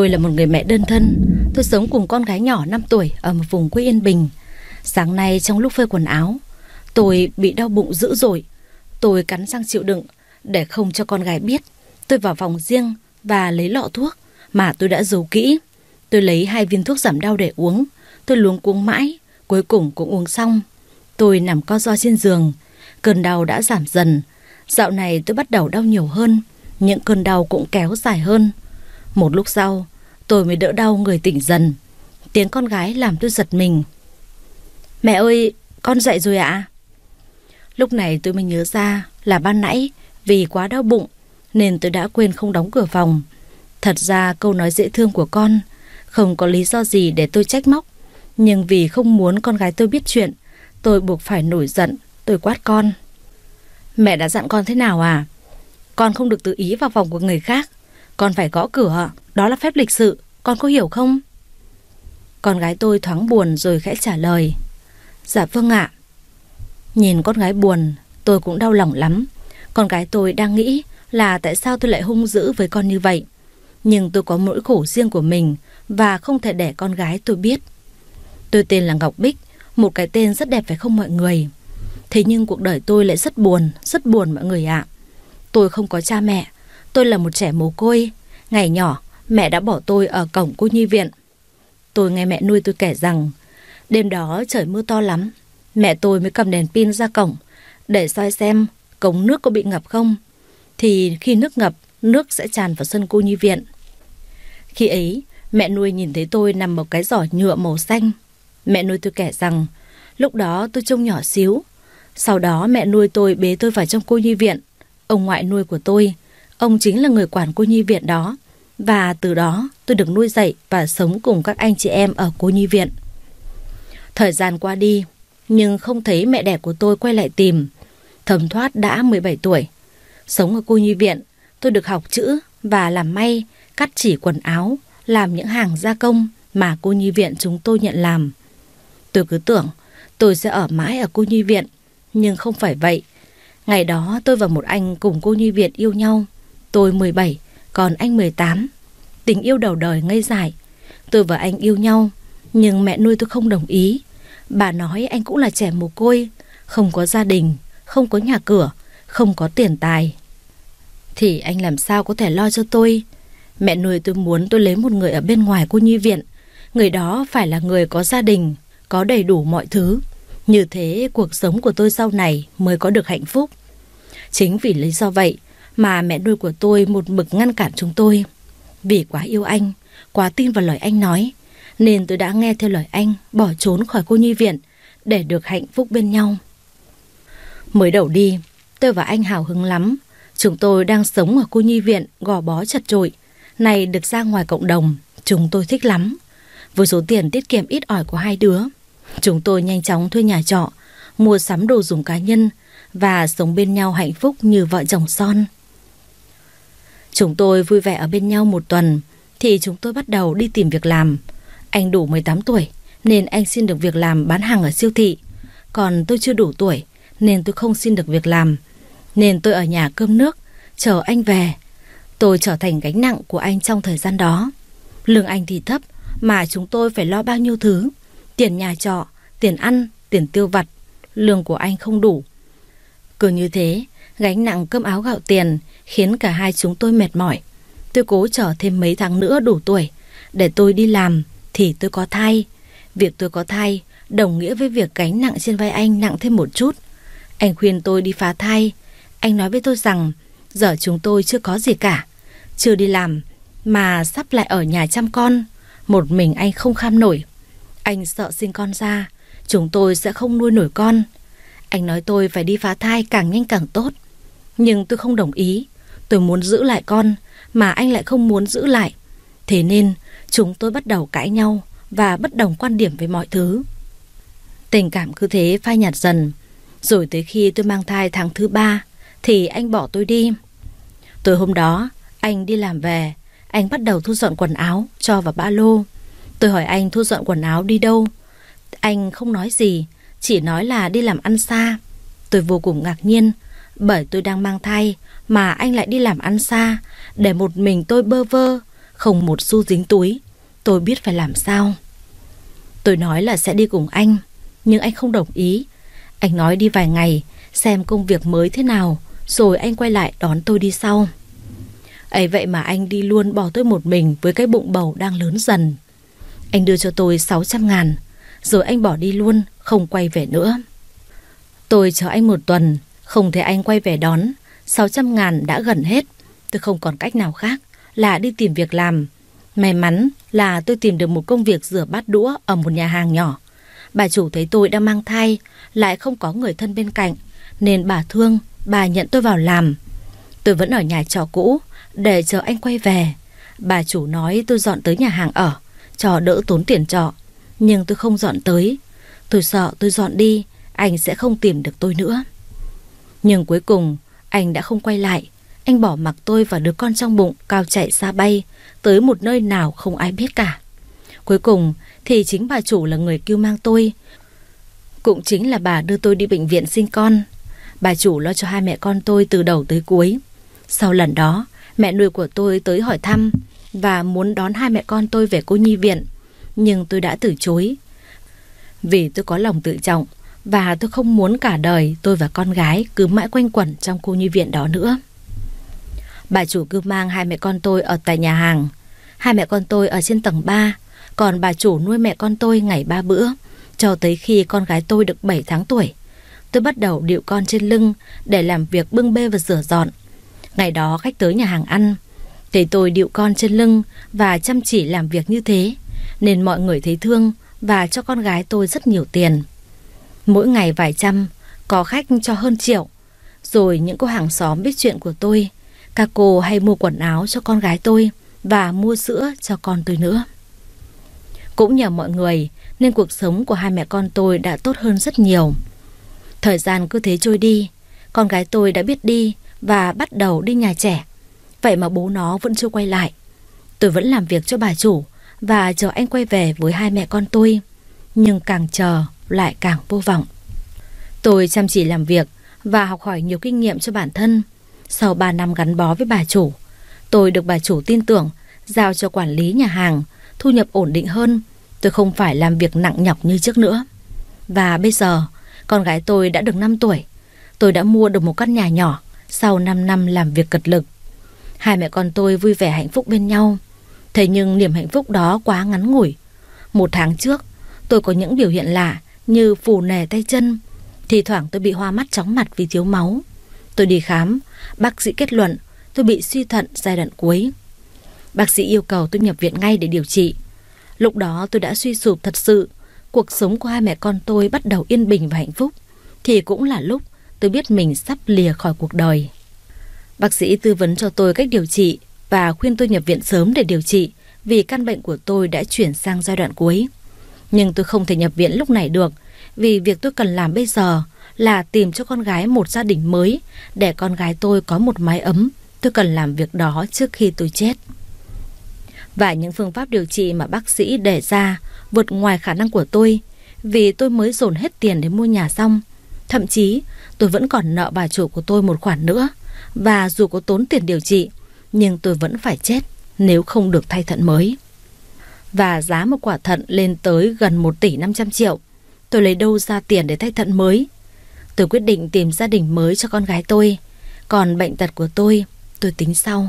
Tôi là một người mẹ đơn thân. Tôi sống cùng con gái nhỏ 5 tuổi Ở một vùng quê yên bình. Sáng nay trong lúc phơi quần áo, Tôi bị đau bụng dữ dội. Tôi cắn răng chịu đựng Để không cho con gái biết. Tôi vào phòng riêng và lấy lọ thuốc Mà tôi đã giấu kỹ. Tôi lấy hai viên thuốc giảm đau để uống. Tôi luống cuống mãi, Cuối cùng cũng uống xong. Tôi nằm co ro trên giường. Cơn đau đã giảm dần. Dạo này tôi bắt đầu đau nhiều hơn. Những cơn đau cũng kéo dài hơn. Một lúc sau Tôi mới đỡ đau người tỉnh dần. Tiếng con gái làm tôi giật mình. Mẹ ơi, Con dậy rồi ạ. Lúc này tôi mới nhớ ra là ban nãy Vì quá đau bụng Nên tôi đã quên không đóng cửa phòng. Thật ra câu nói dễ thương của con Không có lý do gì để tôi trách móc. Nhưng vì không muốn con gái tôi biết chuyện, Tôi buộc phải nổi giận, Tôi quát con. Mẹ đã dặn con thế nào à? Con không được tự ý vào phòng của người khác, Con phải gõ cửa. Đó là phép lịch sự, Con có hiểu không? Con gái tôi thoáng buồn rồi khẽ trả lời. Dạ vâng ạ. Nhìn con gái buồn, Tôi cũng đau lòng lắm. Con gái tôi đang nghĩ là tại sao tôi lại hung dữ với con như vậy. Nhưng tôi có nỗi khổ riêng của mình Và không thể để con gái tôi biết. Tôi tên là Ngọc Bích, Một cái tên rất đẹp phải không mọi người? Thế nhưng cuộc đời tôi lại rất buồn Rất buồn mọi người ạ. Tôi không có cha mẹ, Tôi là một trẻ mồ côi. Ngày nhỏ mẹ đã bỏ tôi ở cổng cô nhi viện. Tôi nghe mẹ nuôi tôi kể rằng, Đêm đó trời mưa to lắm, Mẹ tôi mới cầm đèn pin ra cổng Để soi xem cống nước có bị ngập không, Thì khi nước ngập, Nước sẽ tràn vào sân cô nhi viện. Khi ấy, Mẹ nuôi nhìn thấy tôi nằm một cái giỏ nhựa màu xanh. Mẹ nuôi tôi kể rằng, Lúc đó tôi trông nhỏ xíu. Sau đó mẹ nuôi tôi bế tôi vào trong cô nhi viện. Ông ngoại nuôi của tôi, Ông chính là người quản cô nhi viện đó. Và từ đó, tôi được nuôi dạy Và sống cùng các anh chị em ở cô nhi viện. Thời gian qua đi, Nhưng không thấy mẹ đẻ của tôi quay lại tìm. Thẩm thoát đã 17 tuổi. Sống ở cô nhi viện, Tôi được học chữ và làm may, Cắt chỉ quần áo, Làm những hàng gia công Mà cô nhi viện chúng tôi nhận làm. Tôi cứ tưởng tôi sẽ ở mãi ở cô nhi viện, Nhưng không phải vậy. Ngày đó tôi và một anh cùng cô nhi viện yêu nhau. Tôi 17 còn anh 18 Tình yêu đầu đời ngây dại. Tôi và anh yêu nhau, Nhưng mẹ nuôi tôi không đồng ý. Bà nói anh cũng là trẻ mồ côi, Không có gia đình, Không có nhà cửa, Không có tiền tài. Thì anh làm sao có thể lo cho tôi? Mẹ nuôi tôi muốn tôi lấy một người ở bên ngoài cô nhi viện. Người đó phải là người có gia đình, Có đầy đủ mọi thứ. Như thế cuộc sống của tôi sau này Mới có được hạnh phúc. Chính vì lý do vậy mà mẹ nuôi của tôi một mực ngăn cản chúng tôi Vì quá yêu anh Quá tin vào lời anh nói nên tôi đã nghe theo lời anh bỏ trốn khỏi cô nhi viện để được hạnh phúc bên nhau. Mới đầu đi, tôi và anh hào hứng lắm. Chúng tôi đang sống ở cô nhi viện gò bó chật trội. Này được ra ngoài cộng đồng, chúng tôi thích lắm. Với số tiền tiết kiệm ít ỏi của hai đứa, chúng tôi nhanh chóng thuê nhà trọ, mua sắm đồ dùng cá nhân và sống bên nhau hạnh phúc như vợ chồng son. Chúng tôi vui vẻ ở bên nhau một tuần thì chúng tôi bắt đầu đi tìm việc làm. Anh đủ 18 tuổi nên anh xin được việc làm bán hàng ở siêu thị. Còn tôi chưa đủ tuổi nên tôi không xin được việc làm. Nên tôi ở nhà cơm nước, chờ anh về. Tôi trở thành gánh nặng của anh trong thời gian đó. Lương anh thì thấp mà chúng tôi phải lo bao nhiêu thứ. Tiền nhà trọ, tiền ăn, tiền tiêu vặt. Lương của anh không đủ. Cứ như thế, gánh nặng cơm áo gạo tiền khiến cả hai chúng tôi mệt mỏi. Tôi cố chờ thêm mấy tháng nữa đủ tuổi để tôi đi làm thì tôi có thai. Việc tôi có thai đồng nghĩa với việc gánh nặng trên vai anh nặng thêm một chút. Anh khuyên tôi đi phá thai. Anh nói với tôi rằng giờ chúng tôi chưa có gì cả. Chưa đi làm mà sắp lại ở nhà chăm con. Một mình anh không kham nổi. Anh sợ sinh con ra, chúng tôi sẽ không nuôi nổi con. Anh nói tôi phải đi phá thai càng nhanh càng tốt. Nhưng tôi không đồng ý. Tôi muốn giữ lại con mà anh lại không muốn giữ lại. Thế nên Chúng tôi bắt đầu cãi nhau và bất đồng quan điểm về mọi thứ. Tình cảm cứ thế phai nhạt dần. Rồi tới khi tôi mang thai tháng thứ ba thì anh bỏ tôi đi. Tối hôm đó, anh đi làm về, anh bắt đầu thu dọn quần áo cho vào ba lô. Tôi hỏi anh thu dọn quần áo đi đâu. Anh không nói gì, chỉ nói là đi làm ăn xa. Tôi vô cùng ngạc nhiên, bởi tôi đang mang thai mà anh lại đi làm ăn xa, để một mình tôi bơ vơ, Không một xu dính túi Tôi biết phải làm sao. Tôi nói là sẽ đi cùng anh Nhưng anh không đồng ý. Anh nói đi vài ngày Xem công việc mới thế nào Rồi anh quay lại đón tôi đi sau. Ấy vậy mà anh đi luôn bỏ tôi một mình Với cái bụng bầu đang lớn dần. Anh đưa cho tôi 600 ngàn Rồi anh bỏ đi luôn Không quay về nữa. Tôi chờ anh một tuần không thấy anh quay về đón. 600 ngàn đã gần hết. Tôi không còn cách nào khác Là đi tìm việc làm. May mắn là tôi tìm được một công việc rửa bát đũa Ở một nhà hàng nhỏ. Bà chủ thấy tôi đang mang thai, Lại không có người thân bên cạnh, Nên bà thương, Bà nhận tôi vào làm. Tôi vẫn ở nhà trọ cũ, Để chờ anh quay về. Bà chủ nói tôi dọn tới nhà hàng ở, Cho đỡ tốn tiền trọ. Nhưng tôi không dọn tới. Tôi sợ tôi dọn đi, Anh sẽ không tìm được tôi nữa. Nhưng cuối cùng, anh đã không quay lại. Anh bỏ mặc tôi và đứa con trong bụng Cao chạy xa bay, Tới một nơi nào không ai biết cả. Cuối cùng thì chính bà chủ là người kêu mang tôi. Cũng chính là bà đưa tôi đi bệnh viện sinh con. Bà chủ lo cho hai mẹ con tôi từ đầu tới cuối. Sau lần đó, Mẹ nuôi của tôi tới hỏi thăm Và muốn đón hai mẹ con tôi về cô nhi viện. Nhưng tôi đã từ chối. Vì tôi có lòng tự trọng và tôi không muốn cả đời tôi và con gái cứ mãi quanh quẩn trong khu nhi viện đó nữa. Bà chủ cứ mang hai mẹ con tôi ở tại nhà hàng. Hai mẹ con tôi ở trên tầng 3 Còn bà chủ nuôi mẹ con tôi ngày ba bữa, Cho tới khi con gái tôi được 7 tháng tuổi. Tôi bắt đầu điệu con trên lưng Để làm việc bưng bê và rửa dọn. Ngày đó khách tới nhà hàng ăn Thấy tôi điệu con trên lưng Và chăm chỉ làm việc như thế, Nên mọi người thấy thương Và cho con gái tôi rất nhiều tiền. Mỗi ngày vài trăm, Có khách cho hơn triệu. Rồi những cô hàng xóm biết chuyện của tôi, các cô hay mua quần áo cho con gái tôi Và mua sữa cho con tôi nữa. Cũng nhờ mọi người Nên cuộc sống của hai mẹ con tôi đã tốt hơn rất nhiều. Thời gian cứ thế trôi đi, Con gái tôi đã biết đi Và bắt đầu đi nhà trẻ. Vậy mà bố nó vẫn chưa quay lại. Tôi vẫn làm việc cho bà chủ Và chờ anh quay về với hai mẹ con tôi. Nhưng càng chờ lại càng vô vọng Tôi chăm chỉ làm việc Và học hỏi nhiều kinh nghiệm cho bản thân Sau 3 năm gắn bó với bà chủ Tôi được bà chủ tin tưởng Giao cho quản lý nhà hàng Thu nhập ổn định hơn Tôi không phải làm việc nặng nhọc như trước nữa Và bây giờ con gái tôi đã được 5 tuổi. Tôi đã mua được một căn nhà nhỏ sau 5 năm làm việc cật lực. Hai mẹ con tôi vui vẻ hạnh phúc bên nhau. Thế nhưng niềm hạnh phúc đó quá ngắn ngủi. Một tháng trước, tôi có những biểu hiện lạ như phù nề tay chân. Thì thoảng tôi bị hoa mắt chóng mặt vì thiếu máu. Tôi đi khám, bác sĩ kết luận tôi bị suy thận giai đoạn cuối. Bác sĩ yêu cầu tôi nhập viện ngay để điều trị. Lúc đó tôi đã suy sụp thật sự cuộc sống của hai mẹ con tôi bắt đầu yên bình và hạnh phúc, thì cũng là lúc tôi biết mình sắp lìa khỏi cuộc đời. Bác sĩ tư vấn cho tôi cách điều trị và khuyên tôi nhập viện sớm để điều trị vì căn bệnh của tôi đã chuyển sang giai đoạn cuối. Nhưng tôi không thể nhập viện lúc này được, vì việc tôi cần làm bây giờ là tìm cho con gái một gia đình mới để con gái tôi có một mái ấm. Tôi cần làm việc đó trước khi tôi chết. Và những phương pháp điều trị mà bác sĩ đề ra vượt ngoài khả năng của tôi, vì tôi mới dồn hết tiền để mua nhà xong. Thậm chí, tôi vẫn còn nợ bà chủ của tôi một khoản nữa và dù có tốn tiền điều trị, nhưng tôi vẫn phải chết nếu không được thay thận mới. Và giá một quả thận lên tới gần 1 tỷ 500 triệu. Tôi lấy đâu ra tiền để thay thận mới? Tôi quyết định tìm gia đình mới cho con gái tôi. Còn bệnh tật của tôi, tôi tính sau.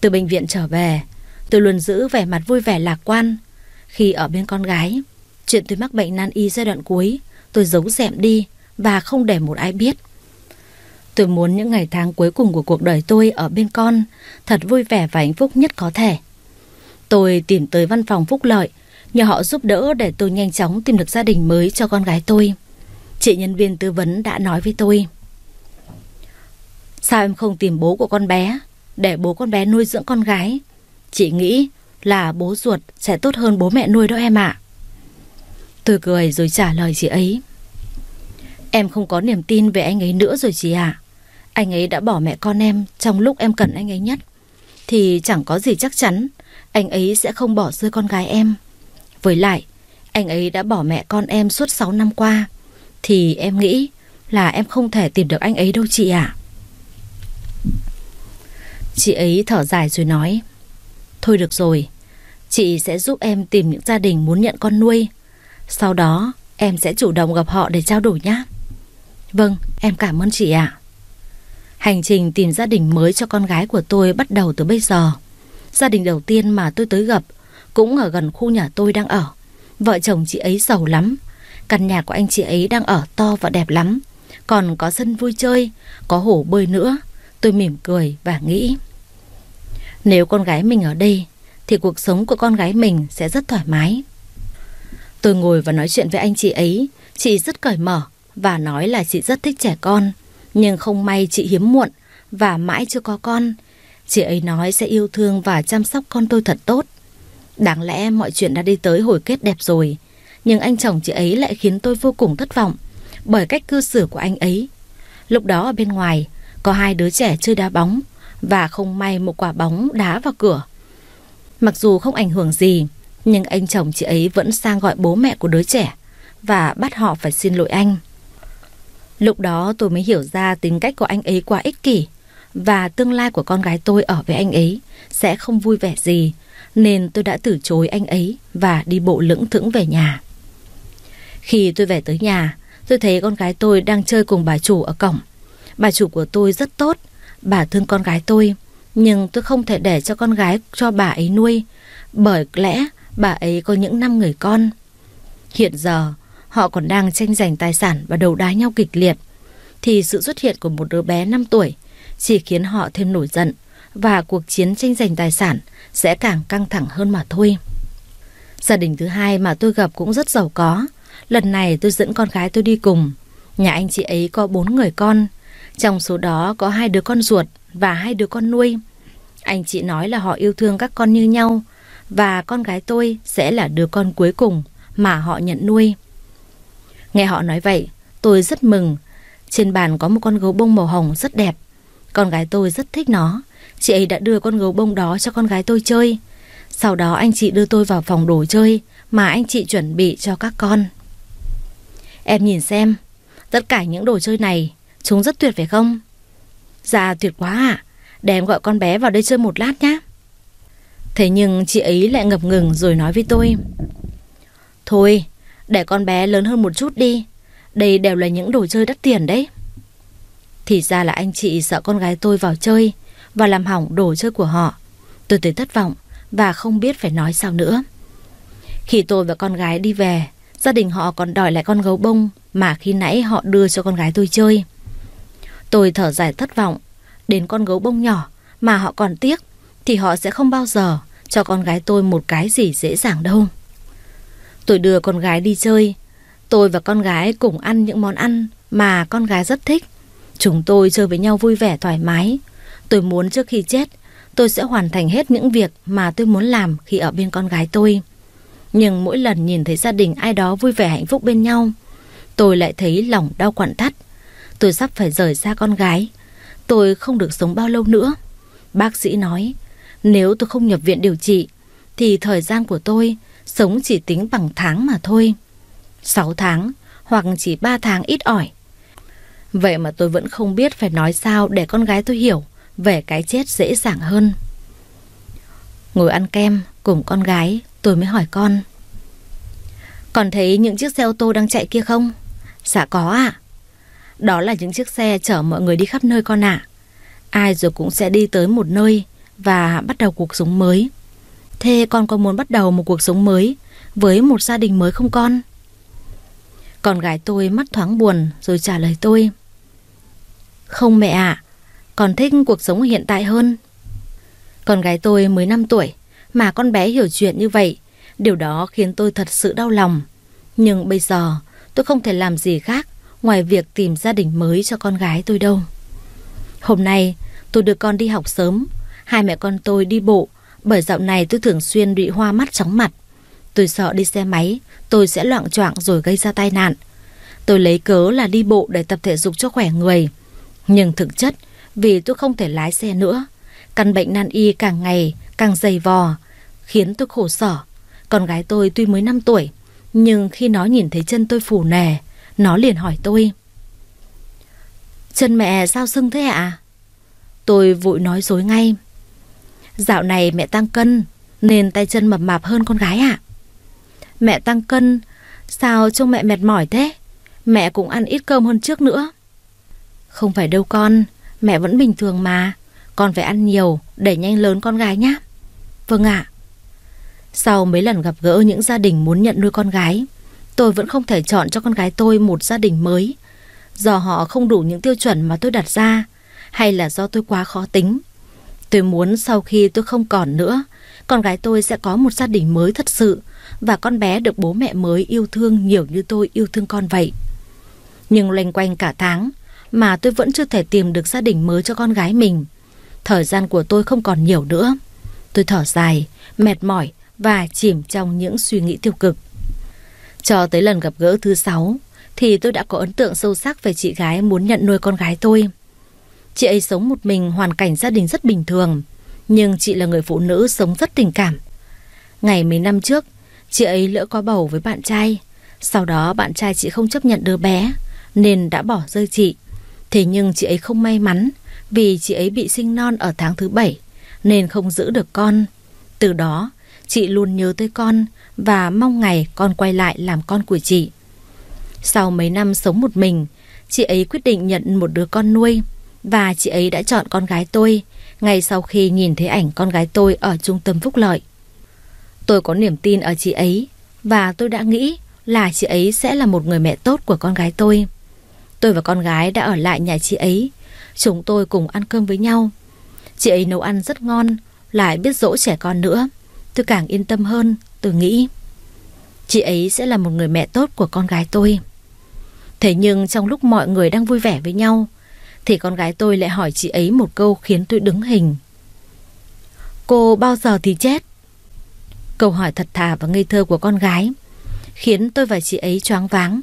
Từ bệnh viện trở về, tôi luôn giữ vẻ mặt vui vẻ lạc quan khi ở bên con gái. Chuyện tôi mắc bệnh nan y giai đoạn cuối, tôi giấu dẹm đi và không để một ai biết. Tôi muốn những ngày tháng cuối cùng của cuộc đời tôi ở bên con thật vui vẻ và hạnh phúc nhất có thể. Tôi tìm tới văn phòng phúc lợi, nhờ họ giúp đỡ để tôi nhanh chóng tìm được gia đình mới cho con gái tôi. Chị nhân viên tư vấn đã nói với tôi. Sao em không tìm bố của con bé, để bố con bé nuôi dưỡng con gái? Chị nghĩ là bố ruột sẽ tốt hơn bố mẹ nuôi đó em ạ. Tôi cười rồi trả lời chị ấy. Em không có niềm tin về anh ấy nữa rồi chị ạ. Anh ấy đã bỏ mẹ con em trong lúc em cần anh ấy nhất. Thì chẳng có gì chắc chắn anh ấy sẽ không bỏ rơi con gái em. Với lại, anh ấy đã bỏ mẹ con em suốt 6 năm qua. Thì em nghĩ là em không thể tìm được anh ấy đâu chị ạ. Chị ấy thở dài rồi nói. Thôi được rồi, chị sẽ giúp em tìm những gia đình muốn nhận con nuôi. Sau đó em sẽ chủ động gặp họ để trao đổi nhé. Vâng, em cảm ơn chị ạ. Hành trình tìm gia đình mới cho con gái của tôi bắt đầu từ bây giờ. Gia đình đầu tiên mà tôi tới gặp cũng ở gần khu nhà tôi đang ở. Vợ chồng chị ấy giàu lắm. Căn nhà của anh chị ấy đang ở to và đẹp lắm. Còn có sân vui chơi, có hồ bơi nữa. Tôi mỉm cười và nghĩ. Nếu con gái mình ở đây, thì cuộc sống của con gái mình sẽ rất thoải mái. Tôi ngồi và nói chuyện với anh chị ấy. Chị rất cởi mở và nói là chị rất thích trẻ con. Nhưng không may chị hiếm muộn và mãi chưa có con. Chị ấy nói sẽ yêu thương và chăm sóc con tôi thật tốt. Đáng lẽ mọi chuyện đã đi tới hồi kết đẹp rồi. Nhưng anh chồng chị ấy lại khiến tôi vô cùng thất vọng bởi cách cư xử của anh ấy. Lúc đó ở bên ngoài có hai đứa trẻ chơi đá bóng và không may một quả bóng đá vào cửa. Mặc dù không ảnh hưởng gì, nhưng anh chồng chị ấy vẫn sang gọi bố mẹ của đứa trẻ và bắt họ phải xin lỗi anh. Lúc đó tôi mới hiểu ra tính cách của anh ấy quá ích kỷ và tương lai của con gái tôi ở với anh ấy sẽ không vui vẻ gì nên tôi đã từ chối anh ấy và đi bộ lững thững về nhà. Khi tôi về tới nhà, tôi thấy con gái tôi đang chơi cùng bà chủ ở cổng. Bà chủ của tôi rất tốt, bà thương con gái tôi, nhưng tôi không thể để cho con gái cho bà ấy nuôi, bởi lẽ bà ấy có những năm người con. Hiện giờ, họ còn đang tranh giành tài sản và đầu đá nhau kịch liệt, thì sự xuất hiện của một đứa bé 5 tuổi chỉ khiến họ thêm nổi giận và cuộc chiến tranh giành tài sản sẽ càng căng thẳng hơn mà thôi. Gia đình thứ hai mà tôi gặp cũng rất giàu có. Lần này tôi dẫn con gái tôi đi cùng. Nhà anh chị ấy có bốn người con. Trong số đó có hai đứa con ruột và hai đứa con nuôi. Anh chị nói là họ yêu thương các con như nhau và con gái tôi sẽ là đứa con cuối cùng mà họ nhận nuôi. Nghe họ nói vậy, tôi rất mừng. Trên bàn có một con gấu bông màu hồng rất đẹp. Con gái tôi rất thích nó. Chị ấy đã đưa con gấu bông đó cho con gái tôi chơi. Sau đó anh chị đưa tôi vào phòng đồ chơi mà anh chị chuẩn bị cho các con. Em nhìn xem, tất cả những đồ chơi này, chúng rất tuyệt phải không? Dạ tuyệt quá ạ, à. để em gọi con bé vào đây chơi một lát nhé. Thế nhưng chị ấy lại ngập ngừng rồi nói với tôi. Thôi, để con bé lớn hơn một chút đi. Đây đều là những đồ chơi đắt tiền đấy. Thì ra là anh chị sợ con gái tôi vào chơi và làm hỏng đồ chơi của họ. Tôi thấy thất vọng và không biết phải nói sao nữa. Khi tôi và con gái đi về, gia đình họ còn đòi lại con gấu bông mà khi nãy họ đưa cho con gái tôi chơi. Tôi thở dài thất vọng, đến con gấu bông nhỏ mà họ còn tiếc thì họ sẽ không bao giờ cho con gái tôi một cái gì dễ dàng đâu. Tôi đưa con gái đi chơi, tôi và con gái cùng ăn những món ăn mà con gái rất thích. Chúng tôi chơi với nhau vui vẻ thoải mái. Tôi muốn trước khi chết, tôi sẽ hoàn thành hết những việc mà tôi muốn làm khi ở bên con gái tôi. Nhưng mỗi lần nhìn thấy gia đình ai đó vui vẻ hạnh phúc bên nhau, tôi lại thấy lòng đau quặn thắt. Tôi sắp phải rời xa con gái. Tôi không được sống bao lâu nữa. Bác sĩ nói, nếu tôi không nhập viện điều trị, thì thời gian của tôi sống chỉ tính bằng tháng mà thôi. 6 tháng hoặc chỉ 3 tháng ít ỏi. Vậy mà tôi vẫn không biết phải nói sao để con gái tôi hiểu về cái chết dễ dàng hơn. Ngồi ăn kem cùng con gái, tôi mới hỏi con. Còn thấy những chiếc xe ô tô đang chạy kia không? Dạ có ạ. À. Đó là những chiếc xe chở mọi người đi khắp nơi con ạ. À. Ai rồi cũng sẽ đi tới một nơi và bắt đầu cuộc sống mới. Thế con có muốn bắt đầu một cuộc sống mới với một gia đình mới không con? Con gái tôi mắt thoáng buồn rồi trả lời tôi. Không mẹ ạ, à, con thích cuộc sống hiện tại hơn. Con gái tôi mới 5 tuổi mà con bé hiểu chuyện như vậy. Điều đó khiến tôi thật sự đau lòng. Nhưng bây giờ tôi không thể làm gì khác ngoài việc tìm gia đình mới cho con gái tôi đâu. Hôm nay tôi đưa con đi học sớm. Hai mẹ con tôi đi bộ bởi dạo này tôi thường xuyên bị hoa mắt chóng mặt. Tôi sợ đi xe máy, tôi sẽ loạn choạng rồi gây ra tai nạn. Tôi lấy cớ là đi bộ để tập thể dục cho khỏe người. Nhưng thực chất, vì tôi không thể lái xe nữa, căn bệnh nan y càng ngày càng dày vò, khiến tôi khổ sở. Con gái tôi tuy mới 5 tuổi, nhưng khi nó nhìn thấy chân tôi phù nề, nó liền hỏi tôi. Chân mẹ sao sưng thế ạ? Tôi vội nói dối ngay. Dạo này mẹ tăng cân Nên tay chân mập mạp hơn con gái ạ Mẹ tăng cân. Sao trông mẹ mệt mỏi thế? Mẹ cũng ăn ít cơm hơn trước nữa. Không phải đâu con, Mẹ vẫn bình thường mà. Con phải ăn nhiều để nhanh lớn con gái nhé Vâng ạ. Sau mấy lần gặp gỡ những gia đình muốn nhận nuôi con gái, Tôi vẫn không thể chọn cho con gái tôi một gia đình mới. Do họ không đủ những tiêu chuẩn mà tôi đặt ra, Hay là do tôi quá khó tính. Tôi muốn sau khi tôi không còn nữa, Con gái tôi sẽ có một gia đình mới thật sự và con bé được bố mẹ mới yêu thương nhiều như tôi yêu thương con vậy Nhưng loanh quanh cả tháng Mà tôi vẫn chưa thể tìm được gia đình mới cho con gái mình Thời gian của tôi không còn nhiều nữa Tôi thở dài, mệt mỏi và chìm trong những suy nghĩ tiêu cực cho tới lần gặp gỡ thứ sáu thì tôi đã có ấn tượng sâu sắc về chị gái muốn nhận nuôi con gái tôi. Chị ấy sống một mình hoàn cảnh gia đình rất bình thường, nhưng chị là người phụ nữ sống rất tình cảm. Ngày mấy năm trước, chị ấy lỡ có bầu với bạn trai. Sau đó bạn trai chị không chấp nhận đứa bé, nên đã bỏ rơi chị. Thế nhưng chị ấy không may mắn vì chị ấy bị sinh non ở tháng thứ bảy nên không giữ được con. Từ đó, chị luôn nhớ tới con và mong ngày con quay lại làm con của chị. Sau mấy năm sống một mình, chị ấy quyết định nhận một đứa con nuôi và chị ấy đã chọn con gái tôi ngay sau khi nhìn thấy ảnh con gái tôi ở trung tâm phúc lợi. Tôi có niềm tin ở chị ấy và tôi đã nghĩ là chị ấy sẽ là một người mẹ tốt của con gái tôi. Tôi và con gái đã ở lại nhà chị ấy, chúng tôi cùng ăn cơm với nhau. Chị ấy nấu ăn rất ngon, lại biết dỗ trẻ con nữa. Tôi càng yên tâm hơn, tôi nghĩ chị ấy sẽ là một người mẹ tốt của con gái tôi. Thế nhưng trong lúc mọi người đang vui vẻ với nhau, thì con gái tôi lại hỏi chị ấy một câu khiến tôi đứng hình. Cô bao giờ thì chết? Câu hỏi thật thà và ngây thơ của con gái khiến tôi và chị ấy choáng váng.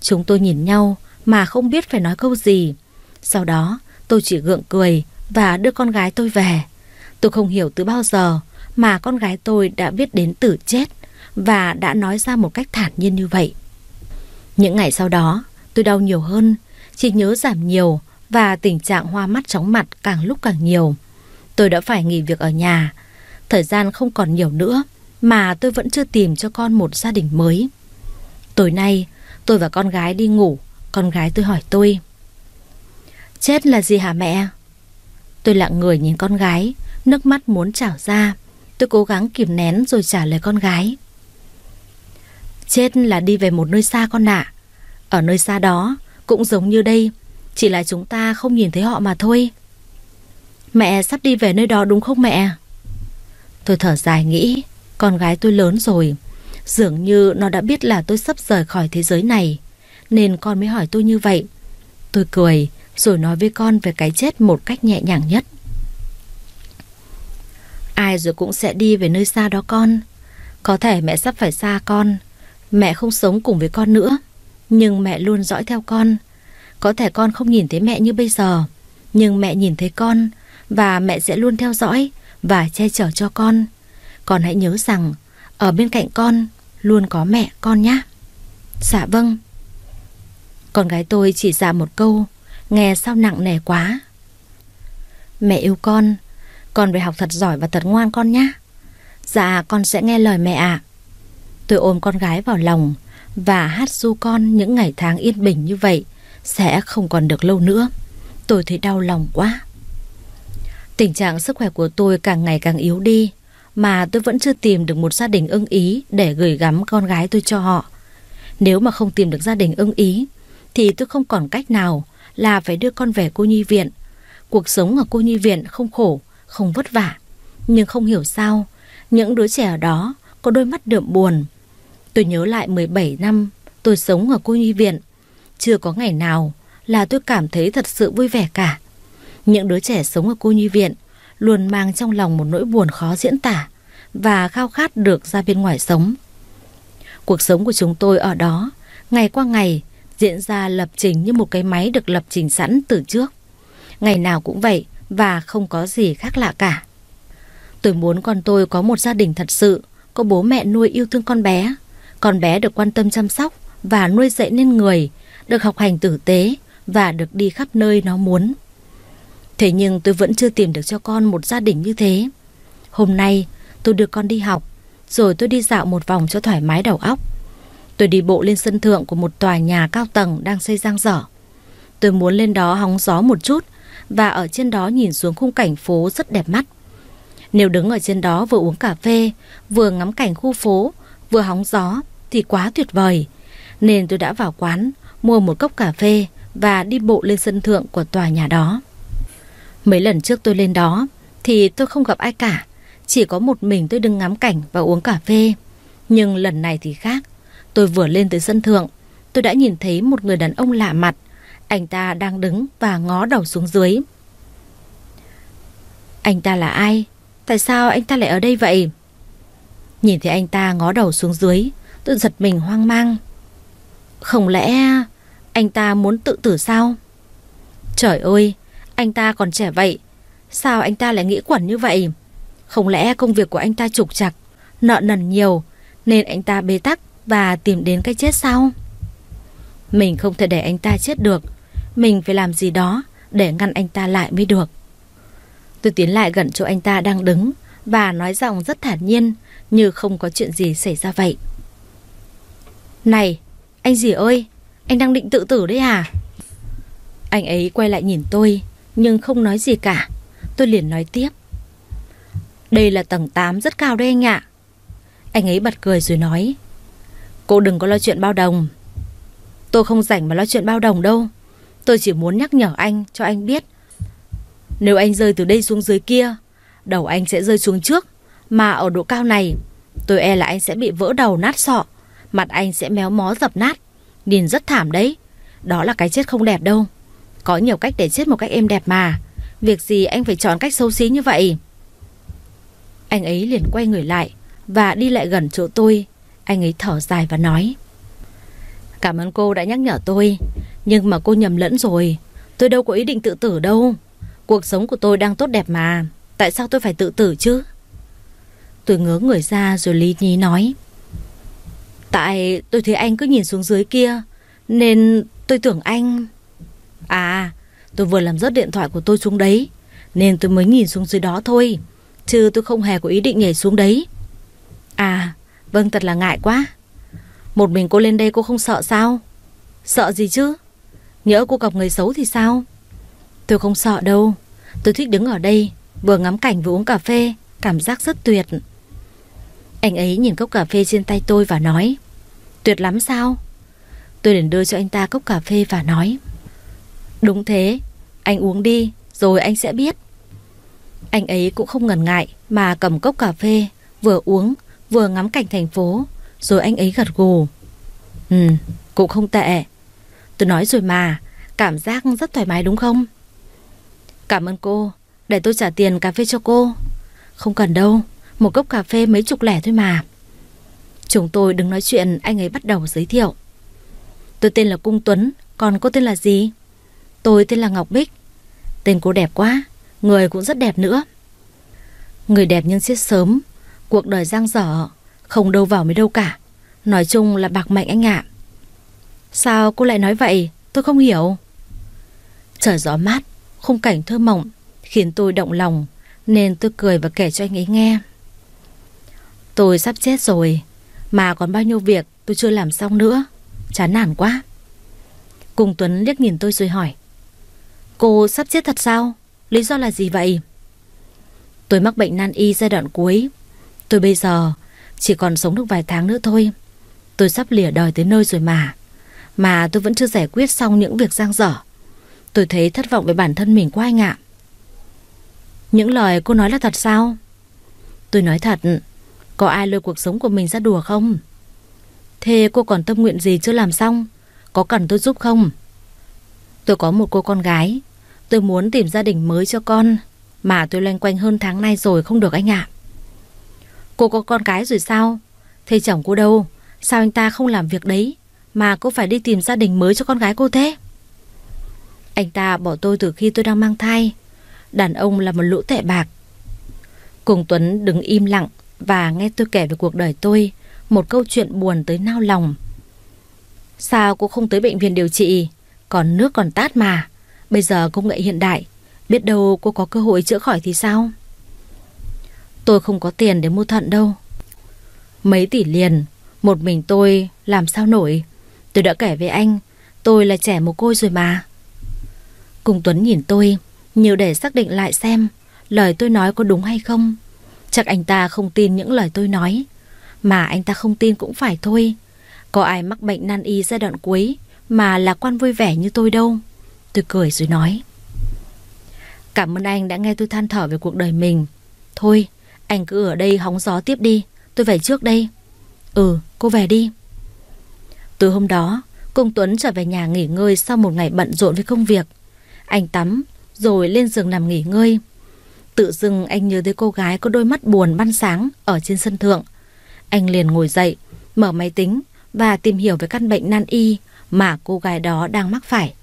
Chúng tôi nhìn nhau mà không biết phải nói câu gì. Sau đó tôi chỉ gượng cười và đưa con gái tôi về. Tôi không hiểu từ bao giờ mà con gái tôi đã biết đến tử chết và đã nói ra một cách thản nhiên như vậy. Những ngày sau đó, tôi đau nhiều hơn, chỉ nhớ giảm nhiều và tình trạng hoa mắt chóng mặt càng lúc càng nhiều. Tôi đã phải nghỉ việc ở nhà. Thời gian không còn nhiều nữa mà tôi vẫn chưa tìm cho con một gia đình mới. Tối nay, tôi và con gái đi ngủ, con gái tôi hỏi tôi. Chết là gì hả mẹ? Tôi lặng người nhìn con gái, nước mắt muốn trào ra. Tôi cố gắng kìm nén rồi trả lời con gái. Chết là đi về một nơi xa con ạ. Ở nơi xa đó, cũng giống như đây, chỉ là chúng ta không nhìn thấy họ mà thôi. Mẹ sắp đi về nơi đó đúng không mẹ? Tôi thở dài nghĩ, con gái tôi lớn rồi. Dường như nó đã biết là tôi sắp rời khỏi thế giới này, nên con mới hỏi tôi như vậy. Tôi cười, rồi nói với con về cái chết một cách nhẹ nhàng nhất. Ai rồi cũng sẽ đi về nơi xa đó con. Có thể mẹ sắp phải xa con, Mẹ không sống cùng với con nữa Nhưng mẹ luôn dõi theo con Có thể con không nhìn thấy mẹ như bây giờ Nhưng mẹ nhìn thấy con Và mẹ sẽ luôn theo dõi Và che chở cho con con hãy nhớ rằng, Ở bên cạnh con Luôn có mẹ con nhé Dạ vâng. Con gái tôi chỉ dạ một câu, Nghe sao nặng nề quá. Mẹ yêu con Con phải học thật giỏi và thật ngoan con nhé Dạ con sẽ nghe lời mẹ ạ. Tôi ôm con gái vào lòng và hát du con những ngày tháng yên bình như vậy sẽ không còn được lâu nữa. Tôi thấy đau lòng quá. Tình trạng sức khỏe của tôi càng ngày càng yếu đi mà tôi vẫn chưa tìm được một gia đình ưng ý để gửi gắm con gái tôi cho họ. Nếu mà không tìm được gia đình ưng ý thì tôi không còn cách nào là phải đưa con về cô nhi viện. Cuộc sống ở cô nhi viện không khổ, không vất vả. Nhưng không hiểu sao, những đứa trẻ ở đó có đôi mắt đượm buồn, Tôi nhớ lại 17 năm tôi sống ở cô nhi viện. Chưa có ngày nào là tôi cảm thấy thật sự vui vẻ cả. Những đứa trẻ sống ở cô nhi viện luôn mang trong lòng một nỗi buồn khó diễn tả và khao khát được ra bên ngoài sống. Cuộc sống của chúng tôi ở đó, ngày qua ngày, diễn ra lập trình như một cái máy được lập trình sẵn từ trước. Ngày nào cũng vậy và không có gì khác lạ cả. Tôi muốn con tôi có một gia đình thật sự, có bố mẹ nuôi yêu thương con bé. Con bé được quan tâm chăm sóc và nuôi dạy nên người, được học hành tử tế và được đi khắp nơi nó muốn. Thế nhưng tôi vẫn chưa tìm được cho con một gia đình như thế. Hôm nay tôi đưa con đi học, rồi tôi đi dạo một vòng cho thoải mái đầu óc. Tôi đi bộ lên sân thượng của một tòa nhà cao tầng đang xây giang dở. Tôi muốn lên đó hóng gió một chút và ở trên đó nhìn xuống khung cảnh phố rất đẹp mắt. Nếu đứng ở trên đó vừa uống cà phê, vừa ngắm cảnh khu phố, vừa hóng gió thì quá tuyệt vời. Nên tôi đã vào quán, mua một cốc cà phê và đi bộ lên sân thượng của tòa nhà đó. Mấy lần trước tôi lên đó thì tôi không gặp ai cả, chỉ có một mình tôi đứng ngắm cảnh và uống cà phê. Nhưng lần này thì khác, tôi vừa lên tới sân thượng, tôi đã nhìn thấy một người đàn ông lạ mặt. Anh ta đang đứng và ngó đầu xuống dưới. Anh ta là ai? Tại sao anh ta lại ở đây vậy? Nhìn thấy anh ta ngó đầu xuống dưới, tôi giật mình hoang mang. Không lẽ anh ta muốn tự tử sao? Trời ơi, anh ta còn trẻ vậy, sao anh ta lại nghĩ quẩn như vậy? Không lẽ công việc của anh ta trục chặt, nợ nần nhiều, nên anh ta bế tắc và tìm đến cái chết sao? Mình không thể để anh ta chết được, mình phải làm gì đó để ngăn anh ta lại mới được. Tôi tiến lại gần chỗ anh ta đang đứng và nói giọng rất thản nhiên như không có chuyện gì xảy ra vậy. Này, anh gì ơi, anh đang định tự tử đấy à? Anh ấy quay lại nhìn tôi nhưng không nói gì cả. Tôi liền nói tiếp. Đây là tầng 8 rất cao đấy anh ạ. Anh ấy bật cười rồi nói. Cô đừng có lo chuyện bao đồng. Tôi không rảnh mà lo chuyện bao đồng đâu. Tôi chỉ muốn nhắc nhở anh cho anh biết. Nếu anh rơi từ đây xuống dưới kia, đầu anh sẽ rơi xuống trước. Mà ở độ cao này, tôi e là anh sẽ bị vỡ đầu nát sọ. Mặt anh sẽ méo mó dập nát. Nhìn rất thảm đấy. Đó là cái chết không đẹp đâu. Có nhiều cách để chết một cách êm đẹp mà. Việc gì anh phải chọn cách xấu xí như vậy? Anh ấy liền quay người lại và đi lại gần chỗ tôi. Anh ấy thở dài và nói. Cảm ơn cô đã nhắc nhở tôi. Nhưng mà cô nhầm lẫn rồi. Tôi đâu có ý định tự tử đâu. Cuộc sống của tôi đang tốt đẹp mà. Tại sao tôi phải tự tử chứ? Tôi ngớ người ra rồi lý nhí nói. Tại tôi thấy anh cứ nhìn xuống dưới kia, Nên tôi tưởng anh À tôi vừa làm rớt điện thoại của tôi xuống đấy, Nên tôi mới nhìn xuống dưới đó thôi, Chứ tôi không hề có ý định nhảy xuống đấy. À vâng thật là ngại quá. Một mình cô lên đây cô không sợ sao? Sợ gì chứ? Nhỡ cô gặp người xấu thì sao? Tôi không sợ đâu. Tôi thích đứng ở đây, Vừa ngắm cảnh vừa uống cà phê, Cảm giác rất tuyệt. Anh ấy nhìn cốc cà phê trên tay tôi và nói, Tuyệt lắm sao? Tôi liền đưa cho anh ta cốc cà phê và nói Đúng thế. Anh uống đi, rồi anh sẽ biết. Anh ấy cũng không ngần ngại Mà cầm cốc cà phê, Vừa uống, vừa ngắm cảnh thành phố, Rồi anh ấy gật gù. Ừ cũng không tệ. Tôi nói rồi mà, Cảm giác rất thoải mái đúng không? Cảm ơn cô, Để tôi trả tiền cà phê cho cô. Không cần đâu, Một cốc cà phê mấy chục lẻ thôi mà. Chúng tôi đứng nói chuyện, Anh ấy bắt đầu giới thiệu. Tôi tên là Cung Tuấn, Còn cô tên là gì? Tôi tên là Ngọc Bích. Tên cô đẹp quá, Người cũng rất đẹp nữa. Người đẹp nhưng chết sớm, Cuộc đời giang dở, Không đâu vào mới đâu cả. Nói chung là bạc mệnh anh ạ. Sao cô lại nói vậy? Tôi không hiểu. Trời gió mát, Khung cảnh thơ mộng, Khiến tôi động lòng, Nên tôi cười và kể cho anh ấy nghe. Tôi sắp chết rồi, Mà còn bao nhiêu việc tôi chưa làm xong nữa. Chán nản quá. Cùng Tuấn liếc nhìn tôi rồi hỏi Cô sắp chết thật sao? Lý do là gì vậy? Tôi mắc bệnh nan y giai đoạn cuối. Tôi bây giờ Chỉ còn sống được vài tháng nữa thôi. Tôi sắp lìa đời tới nơi rồi mà. Mà tôi vẫn chưa giải quyết xong những việc giang dở. Tôi thấy thất vọng về bản thân mình quá anh ạ. Những lời cô nói là thật sao? Tôi nói thật. Có ai lôi cuộc sống của mình ra đùa không? Thế cô còn tâm nguyện gì chưa làm xong? Có cần tôi giúp không? Tôi có một cô con gái. Tôi muốn tìm gia đình mới cho con, Mà tôi loanh quanh hơn tháng nay rồi không được anh ạ. Cô có con gái rồi sao? Thế chồng cô đâu? Sao anh ta không làm việc đấy, Mà cô phải đi tìm gia đình mới cho con gái cô thế? Anh ta bỏ tôi từ khi tôi đang mang thai. Đàn ông là một lũ tệ bạc. Cùng Tuấn đứng im lặng Và nghe tôi kể về cuộc đời tôi, Một câu chuyện buồn tới nao lòng. Sao cô không tới bệnh viện điều trị? Còn nước còn tát mà Bây giờ công nghệ hiện đại Biết đâu cô có cơ hội chữa khỏi thì sao Tôi không có tiền để mua thận đâu. Mấy tỷ liền, một mình tôi làm sao nổi. Tôi đã kể với anh, tôi là trẻ mồ côi rồi mà. Cùng Tuấn nhìn tôi, nhiều để xác định lại xem lời tôi nói có đúng hay không. Chắc anh ta không tin những lời tôi nói. Mà anh ta không tin cũng phải thôi. Có ai mắc bệnh nan y giai đoạn cuối mà lạc quan vui vẻ như tôi đâu. Tôi cười rồi nói. Cảm ơn anh đã nghe tôi than thở về cuộc đời mình. Thôi, anh cứ ở đây hóng gió tiếp đi. Tôi về trước đây. Ừ, cô về đi. Từ hôm đó, Cung Tuấn trở về nhà nghỉ ngơi sau một ngày bận rộn với công việc. Anh tắm, rồi lên giường nằm nghỉ ngơi. Tự dưng anh nhớ tới cô gái có đôi mắt buồn ban sáng ở trên sân thượng. Anh liền ngồi dậy, mở máy tính và tìm hiểu về căn bệnh nan y mà cô gái đó đang mắc phải.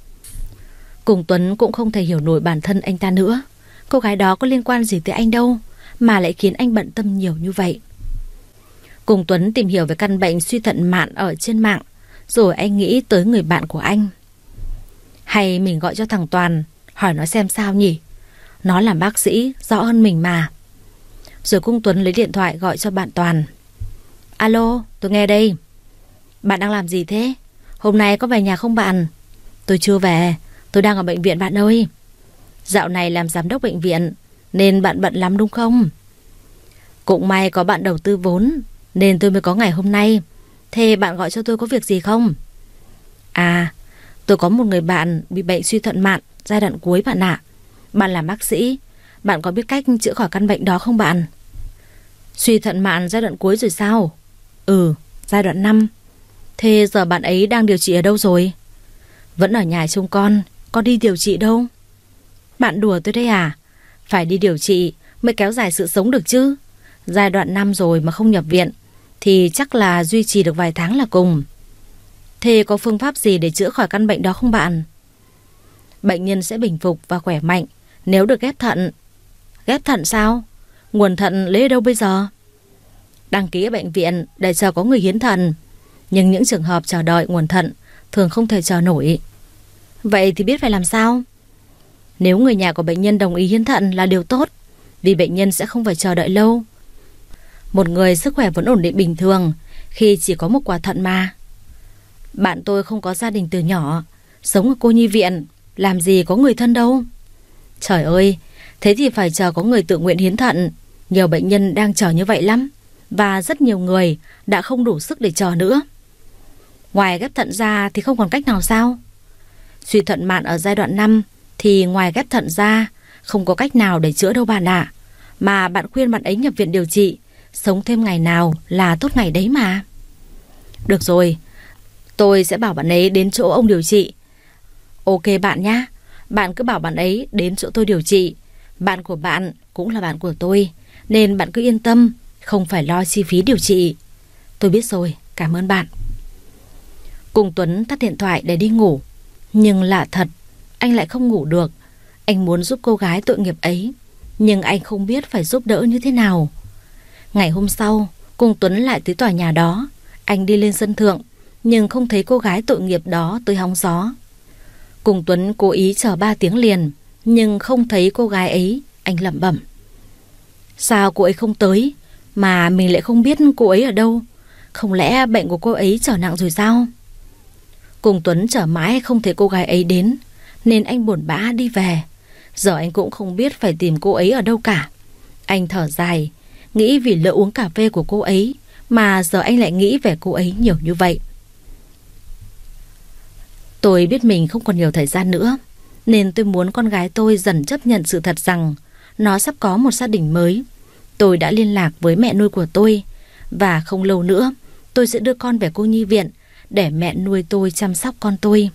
Cùng Tuấn cũng không thể hiểu nổi bản thân anh ta nữa. Cô gái đó có liên quan gì tới anh đâu mà lại khiến anh bận tâm nhiều như vậy. Cùng Tuấn tìm hiểu về căn bệnh suy thận mạn ở trên mạng, rồi anh nghĩ tới người bạn của anh. Hay mình gọi cho thằng Toàn, hỏi nó xem sao nhỉ? Nó làm bác sĩ, rõ hơn mình mà. Rồi Cung Tuấn lấy điện thoại gọi cho bạn Toàn. Alo, tôi nghe đây. Bạn đang làm gì thế? Hôm nay có về nhà không bạn? Tôi chưa về, tôi đang ở bệnh viện bạn ơi. Dạo này làm giám đốc bệnh viện, nên bạn bận lắm đúng không? Cũng may có bạn đầu tư vốn, nên tôi mới có ngày hôm nay. Thế bạn gọi cho tôi có việc gì không? À, tôi có một người bạn bị bệnh suy thận mạn giai đoạn cuối bạn ạ. Bạn là bác sĩ, bạn có biết cách chữa khỏi căn bệnh đó không bạn? Suy thận mạn giai đoạn cuối rồi sao? Ừ, giai đoạn 5. Thế giờ bạn ấy đang điều trị ở đâu rồi? Vẫn ở nhà trông con, Con đi điều trị đâu? Bạn đùa tôi đấy à? Phải đi điều trị mới kéo dài sự sống được chứ. Giai đoạn năm rồi mà không nhập viện thì chắc là duy trì được vài tháng là cùng. Thế có phương pháp gì để chữa khỏi căn bệnh đó không bạn? Bệnh nhân sẽ bình phục và khỏe mạnh nếu được ghép thận. Ghép thận sao? Nguồn thận lấy ở đâu bây giờ? Đăng ký ở bệnh viện để chờ có người hiến thận. Nhưng những trường hợp chờ đợi nguồn thận thường không thể chờ nổi. Vậy thì biết phải làm sao? Nếu người nhà của bệnh nhân đồng ý hiến thận là điều tốt, vì bệnh nhân sẽ không phải chờ đợi lâu. Một người sức khỏe vẫn ổn định bình thường khi chỉ có một quả thận mà. Bạn tôi không có gia đình từ nhỏ, sống ở cô nhi viện, làm gì có người thân đâu. Trời ơi, thế thì phải chờ có người tự nguyện hiến thận. Nhiều bệnh nhân đang chờ như vậy lắm. Và rất nhiều người đã không đủ sức để chờ nữa. Ngoài ghép thận ra thì không còn cách nào sao? Suy thận mạn ở giai đoạn 5 thì ngoài ghép thận ra không có cách nào để chữa đâu bạn ạ. Mà bạn khuyên bạn ấy nhập viện điều trị, sống thêm ngày nào là tốt ngày đấy mà. Được rồi, tôi sẽ bảo bạn ấy đến chỗ ông điều trị. Ok bạn nhá, bạn cứ bảo bạn ấy đến chỗ tôi điều trị. Bạn của bạn cũng là bạn của tôi, nên bạn cứ yên tâm, không phải lo chi phí điều trị. Tôi biết rồi, cảm ơn bạn. Cùng Tuấn tắt điện thoại để đi ngủ. Nhưng lạ thật, anh lại không ngủ được. Anh muốn giúp cô gái tội nghiệp ấy, nhưng anh không biết phải giúp đỡ như thế nào. Ngày hôm sau, cùng Tuấn lại tới tòa nhà đó. Anh đi lên sân thượng, nhưng không thấy cô gái tội nghiệp đó tới hóng gió. Cùng Tuấn cố ý chờ 3 tiếng liền, nhưng không thấy cô gái ấy, anh lẩm bẩm. Sao cô ấy không tới, mà mình lại không biết cô ấy ở đâu? Không lẽ bệnh của cô ấy trở nặng rồi sao? Cùng Tuấn chờ mãi không thấy cô gái ấy đến, nên anh buồn bã đi về. Giờ anh cũng không biết phải tìm cô ấy ở đâu cả. Anh thở dài, nghĩ vì lỡ uống cà phê của cô ấy, mà giờ anh lại nghĩ về cô ấy nhiều như vậy. Tôi biết mình không còn nhiều thời gian nữa, nên tôi muốn con gái tôi dần chấp nhận sự thật rằng nó sắp có một gia đình mới. Tôi đã liên lạc với mẹ nuôi của tôi, và không lâu nữa tôi sẽ đưa con về cô nhi viện để mẹ nuôi tôi chăm sóc con tôi.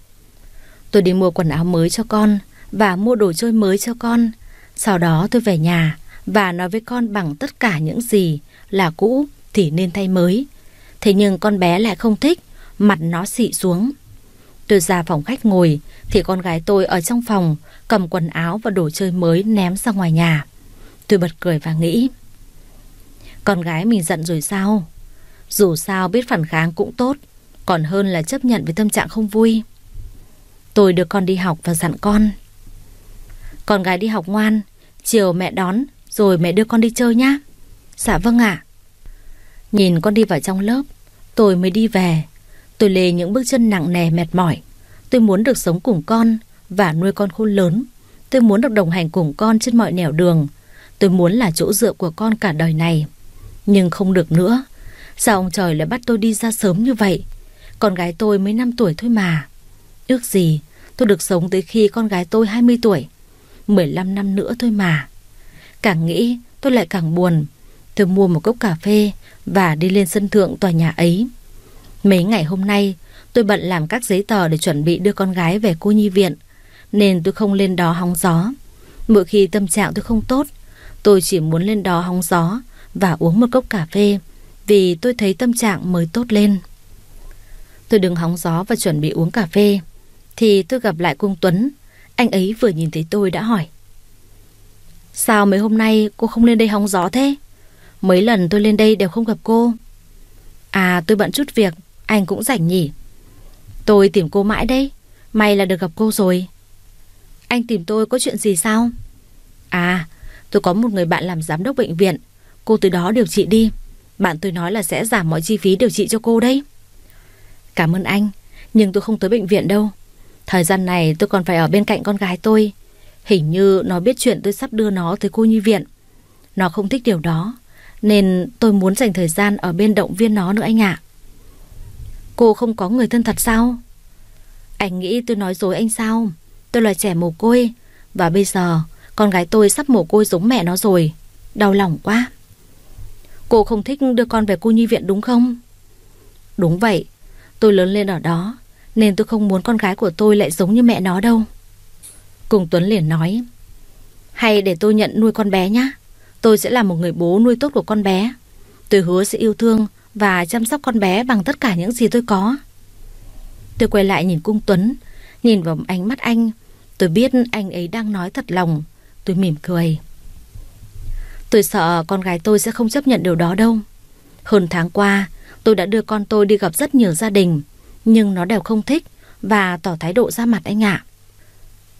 Tôi đi mua quần áo mới cho con và mua đồ chơi mới cho con. Sau đó tôi về nhà và nói với con bằng tất cả những gì là cũ thì nên thay mới. Thế nhưng con bé lại không thích, mặt nó xị xuống. Tôi ra phòng khách ngồi thì con gái tôi ở trong phòng cầm quần áo và đồ chơi mới ném ra ngoài nhà. Tôi bật cười và nghĩ Con gái mình giận rồi sao? Dù sao biết phản kháng cũng tốt còn hơn là chấp nhận với tâm trạng không vui Tôi đưa con đi học và dặn con Con gái đi học ngoan Chiều mẹ đón Rồi mẹ đưa con đi chơi nhá Dạ vâng ạ. Nhìn con đi vào trong lớp, tôi mới đi về. Tôi lê những bước chân nặng nề mệt mỏi. Tôi muốn được sống cùng con và nuôi con khôn lớn. Tôi muốn được đồng hành cùng con trên mọi nẻo đường. Tôi muốn là chỗ dựa của con cả đời này. Nhưng không được nữa. Sao ông trời lại bắt tôi đi ra sớm như vậy? Con gái tôi mới 5 tuổi thôi mà. Ước gì tôi được sống tới khi con gái tôi 20 tuổi. 15 năm nữa thôi mà. Càng nghĩ tôi lại càng buồn. Tôi mua một cốc cà phê và đi lên sân thượng tòa nhà ấy. Mấy ngày hôm nay tôi bận làm các giấy tờ để chuẩn bị đưa con gái về cô nhi viện nên tôi không lên đó hóng gió. Mỗi khi tâm trạng tôi không tốt, tôi chỉ muốn lên đó hóng gió và uống một cốc cà phê vì tôi thấy tâm trạng mới tốt lên. Tôi đứng hóng gió và chuẩn bị uống cà phê thì tôi gặp lại cung Tuấn. Anh ấy vừa nhìn thấy tôi đã hỏi. Sao mấy hôm nay cô không lên đây hóng gió thế? Mấy lần tôi lên đây đều không gặp cô. À tôi bận chút việc, anh cũng rảnh nhỉ. Tôi tìm cô mãi đây, may là được gặp cô rồi. Anh tìm tôi có chuyện gì sao? À, tôi có một người bạn làm giám đốc bệnh viện. Cô từ đó điều trị đi. Bạn tôi nói là sẽ giảm mọi chi phí điều trị cho cô đấy. Cảm ơn anh, nhưng tôi không tới bệnh viện đâu. Thời gian này tôi còn phải ở bên cạnh con gái tôi. Hình như nó biết chuyện tôi sắp đưa nó tới cô nhi viện. Nó không thích điều đó, nên tôi muốn dành thời gian ở bên động viên nó nữa anh ạ. Cô không có người thân thật sao? Anh nghĩ tôi nói dối anh sao? Tôi là trẻ mồ côi Và bây giờ con gái tôi sắp mồ côi giống mẹ nó rồi Đau lòng quá Cô không thích đưa con về cô nhi viện đúng không? Đúng vậy Tôi lớn lên ở đó, Nên tôi không muốn con gái của tôi lại giống như mẹ nó đâu. Cùng Tuấn liền nói, Hay để tôi nhận nuôi con bé nhé Tôi sẽ là một người bố nuôi tốt của con bé. Tôi hứa sẽ yêu thương Và chăm sóc con bé bằng tất cả những gì tôi có. Tôi quay lại nhìn cung Tuấn, Nhìn vào ánh mắt anh. Tôi biết anh ấy đang nói thật lòng. Tôi mỉm cười. Tôi sợ con gái tôi sẽ không chấp nhận điều đó đâu. Hơn tháng qua Tôi đã đưa con tôi đi gặp rất nhiều gia đình, Nhưng nó đều không thích Và tỏ thái độ ra mặt anh ạ.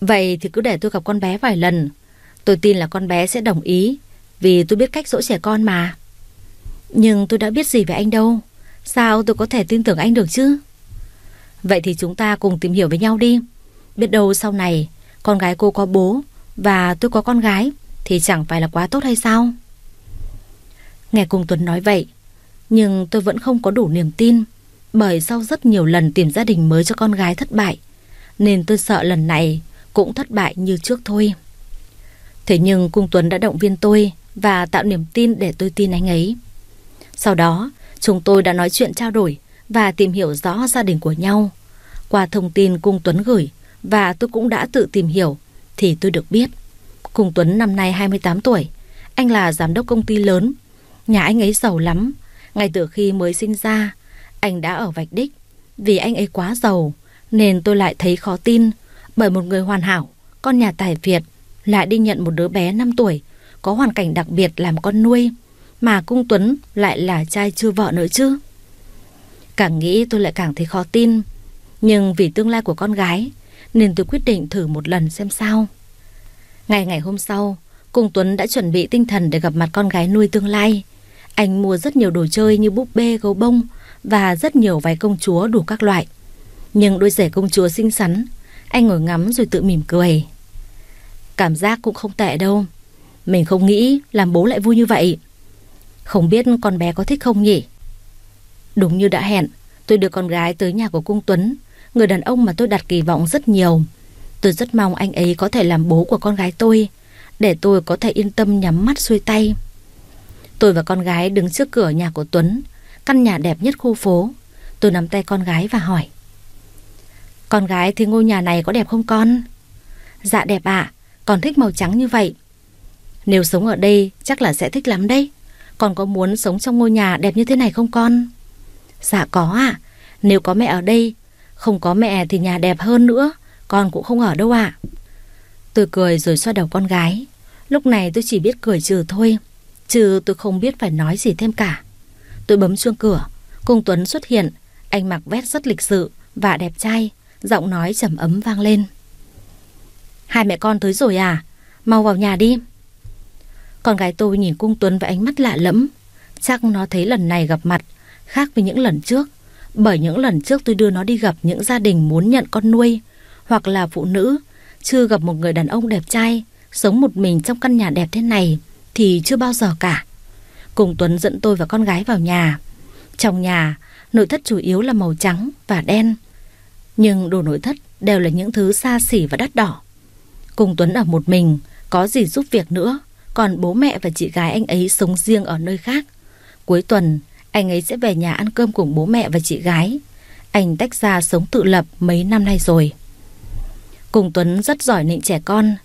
Vậy thì cứ để tôi gặp con bé vài lần. Tôi tin là con bé sẽ đồng ý, Vì tôi biết cách dỗ trẻ con mà. Nhưng tôi đã biết gì về anh đâu? Sao tôi có thể tin tưởng anh được chứ? Vậy thì chúng ta cùng tìm hiểu với nhau đi. Biết đâu sau này Con gái cô có bố Và tôi có con gái Thì chẳng phải là quá tốt hay sao? Nghe cùng Tuấn nói vậy nhưng tôi vẫn không có đủ niềm tin Bởi sau rất nhiều lần tìm gia đình mới cho con gái thất bại Nên tôi sợ lần này Cũng thất bại như trước thôi Thế nhưng Cung Tuấn đã động viên tôi Và tạo niềm tin để tôi tin anh ấy Sau đó Chúng tôi đã nói chuyện trao đổi Và tìm hiểu rõ gia đình của nhau Qua thông tin Cung Tuấn gửi và tôi cũng đã tự tìm hiểu thì tôi được biết. Cung Tuấn năm nay 28 tuổi, anh là giám đốc công ty lớn. Nhà anh ấy giàu lắm, ngay từ khi mới sinh ra, anh đã ở vạch đích. Vì anh ấy quá giàu, nên tôi lại thấy khó tin bởi một người hoàn hảo, con nhà tài Việt lại đi nhận một đứa bé 5 tuổi, có hoàn cảnh đặc biệt làm con nuôi, mà Cung Tuấn lại là trai chưa vợ nữa chứ. Càng nghĩ tôi lại càng thấy khó tin, nhưng vì tương lai của con gái, nên tôi quyết định thử một lần xem sao. Ngày ngày hôm sau, Cung Tuấn đã chuẩn bị tinh thần để gặp mặt con gái nuôi tương lai. Anh mua rất nhiều đồ chơi như búp bê, gấu bông và rất nhiều váy công chúa đủ các loại. Nhưng đôi rể công chúa xinh xắn, anh ngồi ngắm rồi tự mỉm cười. Cảm giác cũng không tệ đâu. Mình không nghĩ làm bố lại vui như vậy. Không biết con bé có thích không nhỉ? Đúng như đã hẹn, tôi đưa con gái tới nhà của cung Tuấn người đàn ông mà tôi đặt kỳ vọng rất nhiều. Tôi rất mong anh ấy có thể làm bố của con gái tôi, để tôi có thể yên tâm nhắm mắt xuôi tay. Tôi và con gái đứng trước cửa nhà của Tuấn, căn nhà đẹp nhất khu phố. Tôi nắm tay con gái và hỏi. Con gái thì ngôi nhà này có đẹp không con? Dạ đẹp ạ, à, con thích màu trắng như vậy. Nếu sống ở đây chắc là sẽ thích lắm đấy. Con có muốn sống trong ngôi nhà đẹp như thế này không con? Dạ có ạ, à. nếu có mẹ ở đây không có mẹ thì nhà đẹp hơn nữa Con cũng không ở đâu ạ Tôi cười rồi xoa đầu con gái Lúc này tôi chỉ biết cười trừ thôi chứ tôi không biết phải nói gì thêm cả Tôi bấm chuông cửa, Cung Tuấn xuất hiện Anh mặc vest rất lịch sự và đẹp trai, Giọng nói trầm ấm vang lên Hai mẹ con tới rồi à Mau vào nhà đi Con gái tôi nhìn cung Tuấn với ánh mắt lạ lẫm. Chắc nó thấy lần này gặp mặt khác với những lần trước. Bởi những lần trước tôi đưa nó đi gặp những gia đình muốn nhận con nuôi, hoặc là phụ nữ chưa gặp một người đàn ông đẹp trai, sống một mình trong căn nhà đẹp thế này thì chưa bao giờ cả. Cùng Tuấn dẫn tôi và con gái vào nhà. Trong nhà, nội thất chủ yếu là màu trắng và đen. Nhưng đồ nội thất đều là những thứ xa xỉ và đắt đỏ. Cùng Tuấn ở một mình, có gì giúp việc nữa, còn bố mẹ và chị gái anh ấy sống riêng ở nơi khác. Cuối tuần, anh ấy sẽ về nhà ăn cơm cùng bố mẹ và chị gái. Anh tách ra sống tự lập mấy năm nay rồi. Cùng Tuấn rất giỏi nịnh trẻ con.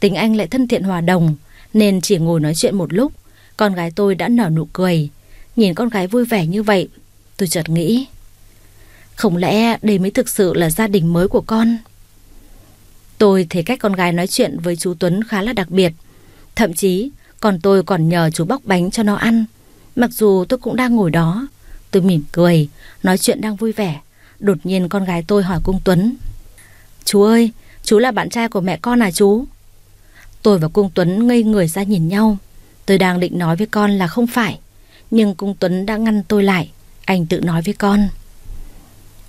Tính anh lại thân thiện hòa đồng, nên chỉ ngồi nói chuyện một lúc, con gái tôi đã nở nụ cười. Nhìn con gái vui vẻ như vậy, tôi chợt nghĩ. Không lẽ đây mới thực sự là gia đình mới của con? Tôi thấy cách con gái nói chuyện với chú Tuấn khá là đặc biệt. Thậm chí, còn tôi còn nhờ chú bóc bánh cho nó ăn. Mặc dù tôi cũng đang ngồi đó, tôi mỉm cười, nói chuyện đang vui vẻ. Đột nhiên con gái tôi hỏi cung Tuấn. Chú ơi, chú là bạn trai của mẹ con à chú? Tôi và cung Tuấn ngây người ra nhìn nhau. Tôi đang định nói với con là không phải. Nhưng cung Tuấn đã ngăn tôi lại. Anh tự nói với con.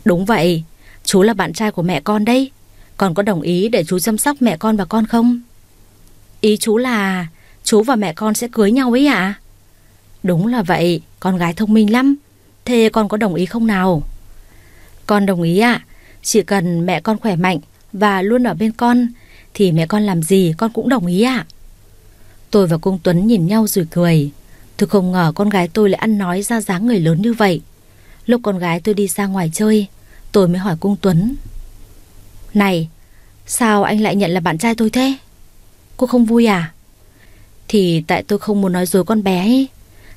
Đúng vậy, chú là bạn trai của mẹ con đấy. Con có đồng ý để chú chăm sóc mẹ con và con không? Ý chú là chú và mẹ con sẽ cưới nhau ấy ạ? À? Đúng là vậy, con gái thông minh lắm. Thế con có đồng ý không nào? Con đồng ý ạ. Chỉ cần mẹ con khỏe mạnh và luôn ở bên con thì mẹ con làm gì con cũng đồng ý ạ. Tôi và cung Tuấn nhìn nhau rồi cười. Thực không ngờ con gái tôi lại ăn nói ra dáng người lớn như vậy. Lúc con gái tôi đi ra ngoài chơi, tôi mới hỏi cung Tuấn. Này, sao anh lại nhận là bạn trai tôi thế? Cô không vui à? Thì tại tôi không muốn nói dối con bé ấy.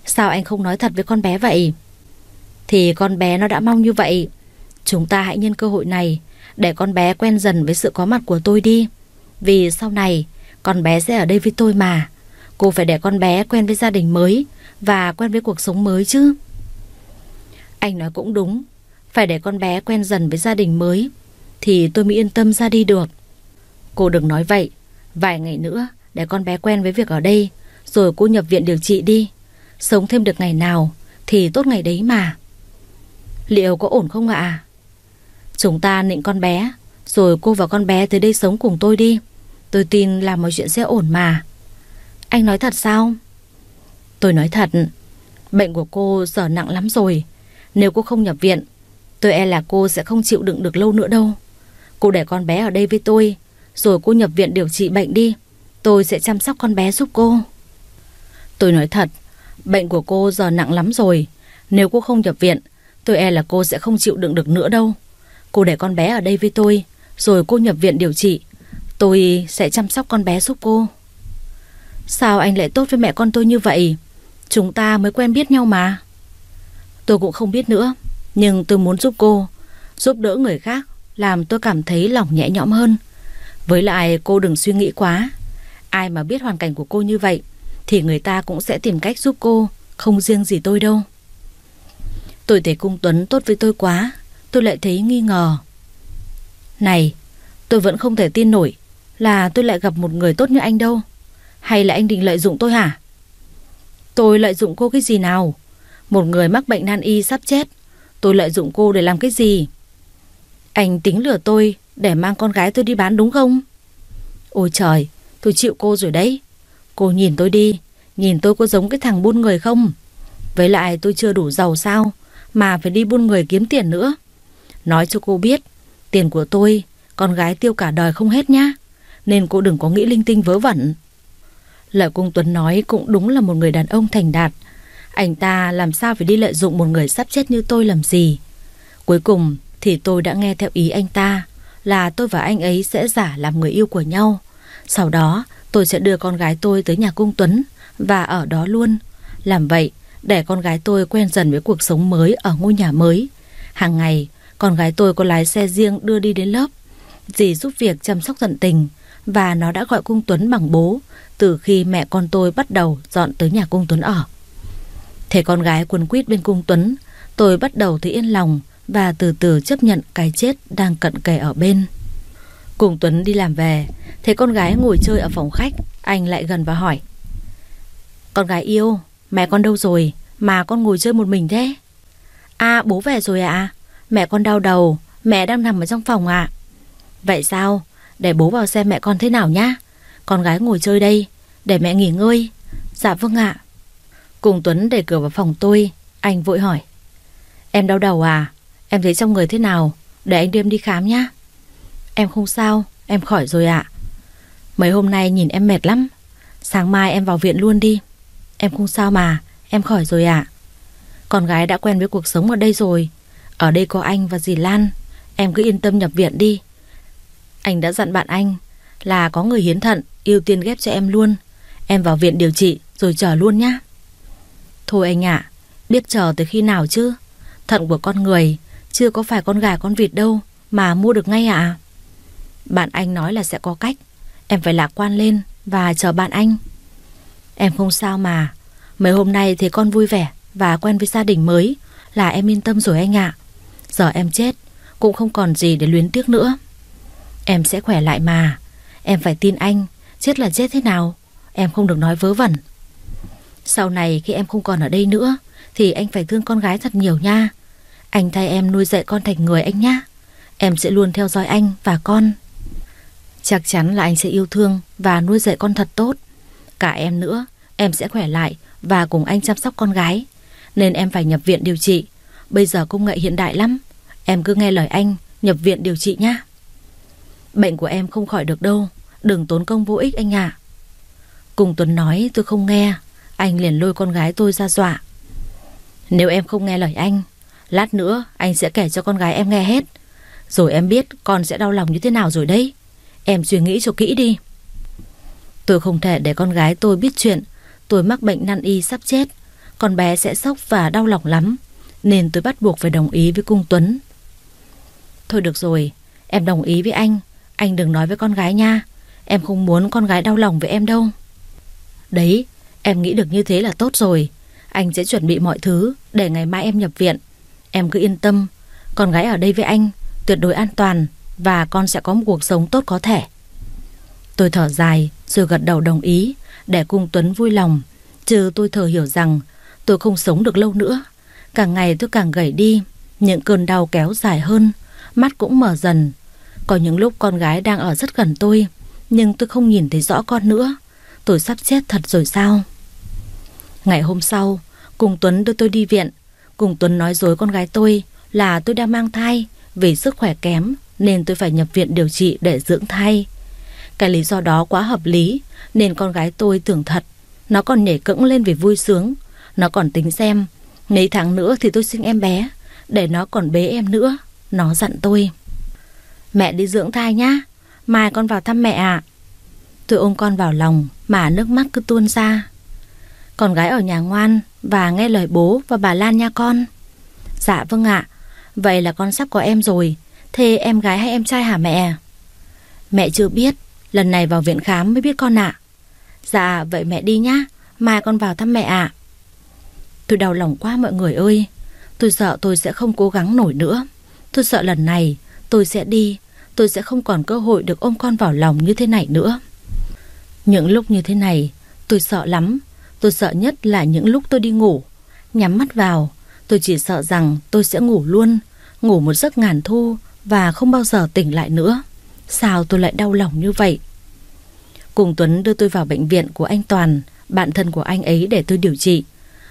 Sao anh không nói thật với con bé vậy? Thì con bé nó đã mong như vậy. Chúng ta hãy nhân cơ hội này để con bé quen dần với sự có mặt của tôi đi. Vì sau này, con bé sẽ ở đây với tôi mà. Cô phải để con bé quen với gia đình mới và quen với cuộc sống mới chứ. Anh nói cũng đúng. Phải để con bé quen dần với gia đình mới, thì tôi mới yên tâm ra đi được. Cô đừng nói vậy. Vài ngày nữa, để con bé quen với việc ở đây, rồi cô nhập viện điều trị đi. Sống thêm được ngày nào, thì tốt ngày đấy mà. Liệu có ổn không ạ? Chúng ta nịnh con bé, rồi cô và con bé tới đây sống cùng tôi đi. Tôi tin là mọi chuyện sẽ ổn mà. Anh nói thật sao? Tôi nói thật. Bệnh của cô giờ nặng lắm rồi. Nếu cô không nhập viện, tôi e là cô sẽ không chịu đựng được lâu nữa đâu. Cô để con bé ở đây với tôi, rồi cô nhập viện điều trị bệnh đi. Tôi sẽ chăm sóc con bé giúp cô. Tôi nói thật, bệnh của cô giờ nặng lắm rồi. Nếu cô không nhập viện, tôi e là cô sẽ không chịu đựng được nữa đâu. Cô để con bé ở đây với tôi, rồi cô nhập viện điều trị. Tôi sẽ chăm sóc con bé giúp cô. Sao anh lại tốt với mẹ con tôi như vậy? Chúng ta mới quen biết nhau mà. Tôi cũng không biết nữa, nhưng tôi muốn giúp cô, giúp đỡ người khác, làm tôi cảm thấy lòng nhẹ nhõm hơn. Với lại cô đừng suy nghĩ quá. Ai mà biết hoàn cảnh của cô như vậy, thì người ta cũng sẽ tìm cách giúp cô, không riêng gì tôi đâu. Tôi thấy cung Tuấn tốt với tôi quá, tôi lại thấy nghi ngờ. Này, tôi vẫn không thể tin nổi là tôi lại gặp một người tốt như anh đâu. Hay là anh định lợi dụng tôi hả? Tôi lợi dụng cô cái gì nào? Một người mắc bệnh nan y sắp chết. Tôi lợi dụng cô để làm cái gì? Anh tính lừa tôi để mang con gái tôi đi bán đúng không? Ôi trời, tôi chịu cô rồi đấy. Cô nhìn tôi đi, nhìn tôi có giống cái thằng buôn người không? Với lại tôi chưa đủ giàu sao mà phải đi buôn người kiếm tiền nữa. Nói cho cô biết, tiền của tôi, con gái tiêu cả đời không hết nhá. Nên cô đừng có nghĩ linh tinh vớ vẩn. Lợi Cung Tuấn nói cũng đúng là một người đàn ông thành đạt. Anh ta làm sao phải đi lợi dụng một người sắp chết như tôi làm gì. Cuối cùng thì tôi đã nghe theo ý anh ta là tôi và anh ấy sẽ giả làm người yêu của nhau. Sau đó, tôi sẽ đưa con gái tôi tới nhà cung Tuấn và ở đó luôn. Làm vậy, để con gái tôi quen dần với cuộc sống mới ở ngôi nhà mới. Hàng ngày, con gái tôi có lái xe riêng đưa đi đến lớp. Dì giúp việc chăm sóc tận tình và nó đã gọi cung Tuấn bằng bố từ khi mẹ con tôi bắt đầu dọn tới nhà cung Tuấn ở. Thấy con gái quần quýt bên cung Tuấn, tôi bắt đầu thấy yên lòng và từ từ chấp nhận cái chết đang cận kề ở bên. Cùng Tuấn đi làm về, thấy con gái ngồi chơi ở phòng khách, anh lại gần và hỏi. Con gái yêu, mẹ con đâu rồi mà con ngồi chơi một mình thế? À bố về rồi ạ. À? Mẹ con đau đầu, mẹ đang nằm ở trong phòng ạ. À. Vậy sao? Để bố vào xem mẹ con thế nào nhá. Con gái ngồi chơi đây, để mẹ nghỉ ngơi. Dạ vâng ạ. Cùng Tuấn để cửa vào phòng tôi, anh vội hỏi. Em đau đầu à? Em thấy trong người thế nào? Để anh đem đi khám nhá. Em không sao, em khỏi rồi ạ. Mấy hôm nay nhìn em mệt lắm. Sáng mai em vào viện luôn đi. Em không sao mà, em khỏi rồi ạ. Con gái đã quen với cuộc sống ở đây rồi. Ở đây có anh và dì Lan. Em cứ yên tâm nhập viện đi. Anh đã dặn bạn anh là có người hiến thận ưu tiên ghép cho em luôn. Em vào viện điều trị rồi chờ luôn nhá. Thôi anh ạ, biết chờ tới khi nào chứ? Thận của con người chưa có phải con gà con vịt đâu mà mua được ngay ạ. À? Bạn anh nói là sẽ có cách. Em phải lạc quan lên và chờ bạn anh. Em không sao mà. Mấy hôm nay thấy con vui vẻ và quen với gia đình mới là em yên tâm rồi anh ạ. Giờ em chết cũng không còn gì để luyến tiếc nữa. Em sẽ khỏe lại mà. Em phải tin anh, chết là chết thế nào. Em không được nói vớ vẩn. Sau này khi em không còn ở đây nữa thì anh phải thương con gái thật nhiều nha. Anh thay em nuôi dạy con thành người anh nhá. Em sẽ luôn theo dõi anh và con. Chắc chắn là anh sẽ yêu thương và nuôi dạy con thật tốt. Cả em nữa, em sẽ khỏe lại và cùng anh chăm sóc con gái. Nên em phải nhập viện điều trị. Bây giờ công nghệ hiện đại lắm. Em cứ nghe lời anh, nhập viện điều trị nhá. Bệnh của em không khỏi được đâu. Đừng tốn công vô ích anh ạ. Cùng Tuấn nói tôi không nghe. Anh liền lôi con gái tôi ra dọa. Nếu em không nghe lời anh, lát nữa anh sẽ kể cho con gái em nghe hết. Rồi em biết con sẽ đau lòng như thế nào rồi đấy. Em suy nghĩ cho kỹ đi. Tôi không thể để con gái tôi biết chuyện tôi mắc bệnh năn y sắp chết. Con bé sẽ sốc và đau lòng lắm. Nên tôi bắt buộc phải đồng ý với cung Tuấn. Thôi được rồi, em đồng ý với anh. Anh đừng nói với con gái nha. Em không muốn con gái đau lòng với em đâu. Đấy, em nghĩ được như thế là tốt rồi. Anh sẽ chuẩn bị mọi thứ để ngày mai em nhập viện. Em cứ yên tâm, con gái ở đây với anh tuyệt đối an toàn và con sẽ có một cuộc sống tốt có thể. Tôi thở dài rồi gật đầu đồng ý để cung Tuấn vui lòng. Chứ tôi thở hiểu rằng tôi không sống được lâu nữa. Càng ngày tôi càng gầy đi, những cơn đau kéo dài hơn, mắt cũng mở dần. Có những lúc con gái đang ở rất gần tôi, nhưng tôi không nhìn thấy rõ con nữa. Tôi sắp chết thật rồi sao? Ngày hôm sau, cùng Tuấn đưa tôi đi viện. Cùng Tuấn nói dối con gái tôi là tôi đang mang thai vì sức khỏe kém nên tôi phải nhập viện điều trị để dưỡng thai. Cái lý do đó quá hợp lý nên con gái tôi tưởng thật. Nó còn nhảy cẫng lên vì vui sướng. Nó còn tính xem mấy tháng nữa thì tôi sinh em bé để nó còn bế em nữa. Nó dặn tôi. Mẹ đi dưỡng thai nhá. Mai con vào thăm mẹ ạ. Tôi ôm con vào lòng, mà nước mắt cứ tuôn ra. Con gái ở nhà ngoan và nghe lời bố và bà Lan nha con. Dạ vâng ạ. Vậy là con sắp có em rồi. Thế em gái hay em trai hả mẹ? Mẹ chưa biết. Lần này vào viện khám mới biết con ạ. Dạ vậy mẹ đi nhá. Mai con vào thăm mẹ ạ. Tôi đau lòng quá mọi người ơi. Tôi sợ tôi sẽ không cố gắng nổi nữa. Tôi sợ lần này tôi sẽ đi. Tôi sẽ không còn cơ hội được ôm con vào lòng như thế này nữa. Những lúc như thế này, tôi sợ lắm. Tôi sợ nhất là những lúc tôi đi ngủ. Nhắm mắt vào, Tôi chỉ sợ rằng tôi sẽ ngủ luôn, Ngủ một giấc ngàn thu Và không bao giờ tỉnh lại nữa Sao tôi lại đau lòng như vậy Cùng Tuấn đưa tôi vào bệnh viện của anh Toàn, Bạn thân của anh ấy để tôi điều trị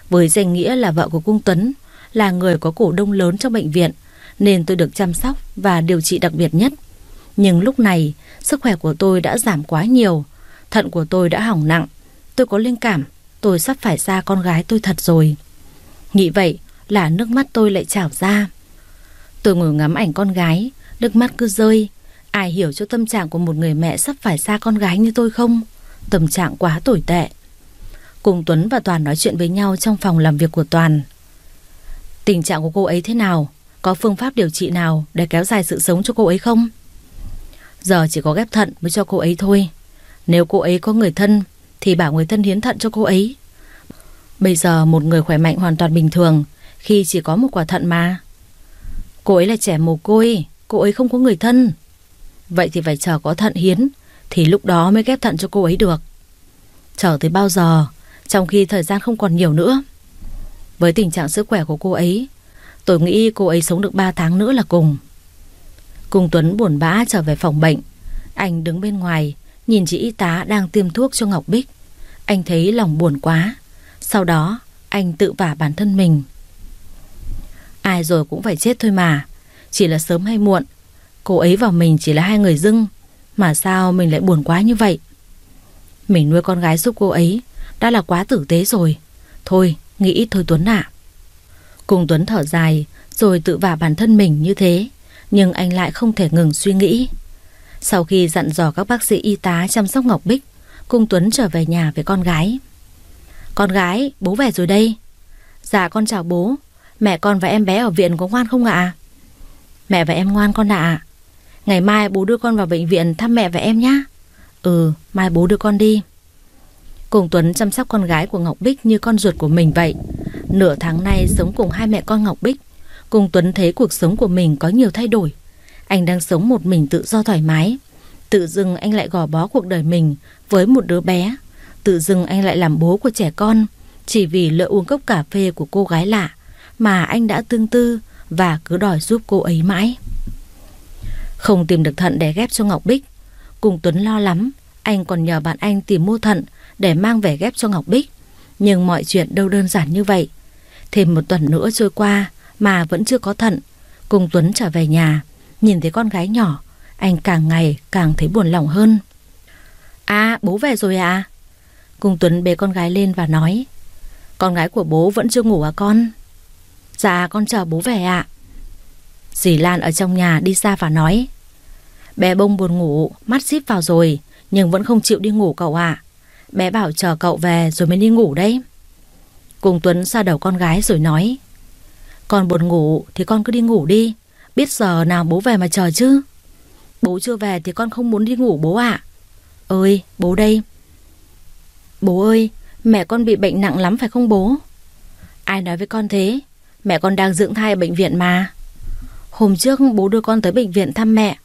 Với danh nghĩa là vợ của cung Tuấn, Là người có cổ đông lớn trong bệnh viện nên tôi được chăm sóc Và điều trị đặc biệt nhất Nhưng lúc này Sức khỏe của tôi đã giảm quá nhiều Thận của tôi đã hỏng nặng Tôi có linh cảm Tôi sắp phải xa con gái tôi thật rồi Nghĩ vậy là nước mắt tôi lại trào ra. Tôi ngồi ngắm ảnh con gái, nước mắt cứ rơi. Ai hiểu cho tâm trạng của một người mẹ sắp phải xa con gái như tôi không? Tâm trạng quá tồi tệ. Cùng Tuấn và Toàn nói chuyện với nhau trong phòng làm việc của Toàn. Tình trạng của cô ấy thế nào? Có phương pháp điều trị nào để kéo dài sự sống cho cô ấy không? Giờ chỉ có ghép thận mới cho cô ấy thôi. Nếu cô ấy có người thân thì bảo người thân hiến thận cho cô ấy. Bây giờ một người khỏe mạnh hoàn toàn bình thường khi chỉ có một quả thận mà. Cô ấy là trẻ mồ côi, cô ấy không có người thân. Vậy thì phải chờ có thận hiến, thì lúc đó mới ghép thận cho cô ấy được. Chờ tới bao giờ, Trong khi thời gian không còn nhiều nữa Với tình trạng sức khỏe của cô ấy Tôi nghĩ cô ấy sống được 3 tháng nữa là cùng. Cùng Tuấn buồn bã trở về phòng bệnh. Anh đứng bên ngoài, Nhìn chị y tá đang tiêm thuốc cho Ngọc Bích. Anh thấy lòng buồn quá. Sau đó, anh tự vả bản thân mình. Ai rồi cũng phải chết thôi mà. Chỉ là sớm hay muộn, Cô ấy và mình chỉ là hai người dưng. Mà sao mình lại buồn quá như vậy? Mình nuôi con gái giúp cô ấy, Đã là quá tử tế rồi. Thôi, nghĩ ít thôi Tuấn ạ. Cùng Tuấn thở dài Rồi tự vả bản thân mình như thế Nhưng anh lại không thể ngừng suy nghĩ. Sau khi dặn dò các bác sĩ y tá chăm sóc Ngọc Bích Cung Tuấn trở về nhà với con gái. Con gái, bố về rồi đây. Dạ con chào bố. Mẹ con và em bé ở viện có ngoan không ạ? Mẹ và em ngoan con ạ. Ngày mai bố đưa con vào bệnh viện thăm mẹ và em nhé Ừ, mai bố đưa con đi. Cùng Tuấn chăm sóc con gái của Ngọc Bích như con ruột của mình vậy. Nửa tháng nay sống cùng hai mẹ con Ngọc Bích, Cùng Tuấn thấy cuộc sống của mình có nhiều thay đổi. Anh đang sống một mình tự do thoải mái. Tự dưng anh lại gò bó cuộc đời mình với một đứa bé. Tự dưng anh lại làm bố của trẻ con Chỉ vì lỡ uống cốc cà phê của cô gái lạ Mà anh đã tương tư và cứ đòi giúp cô ấy mãi. Không tìm được thận để ghép cho Ngọc Bích. Cùng Tuấn lo lắm, Anh còn nhờ bạn anh tìm mua thận Để mang về ghép cho Ngọc Bích. Nhưng mọi chuyện đâu đơn giản như vậy. Thêm một tuần nữa trôi qua Mà vẫn chưa có thận. Cùng Tuấn trở về nhà, Nhìn thấy con gái nhỏ, Anh càng ngày càng thấy buồn lòng hơn. À bố về rồi à Cùng Tuấn bế con gái lên và nói, Con gái của bố vẫn chưa ngủ à con? Dạ con chờ bố về ạ. Dì Lan ở trong nhà đi ra và nói, Bé bông buồn ngủ, Mắt díp vào rồi, Nhưng vẫn không chịu đi ngủ cậu ạ. Bé bảo chờ cậu về rồi mới đi ngủ đấy. Cùng Tuấn xa đầu con gái rồi nói, Con buồn ngủ thì con cứ đi ngủ đi. Biết giờ nào bố về mà chờ chứ. Bố chưa về thì con không muốn đi ngủ bố ạ. Ơi, bố đây. Bố ơi, Mẹ con bị bệnh nặng lắm phải không bố? Ai nói với con thế? Mẹ con đang dưỡng thai ở bệnh viện mà. Hôm trước bố đưa con tới bệnh viện thăm mẹ.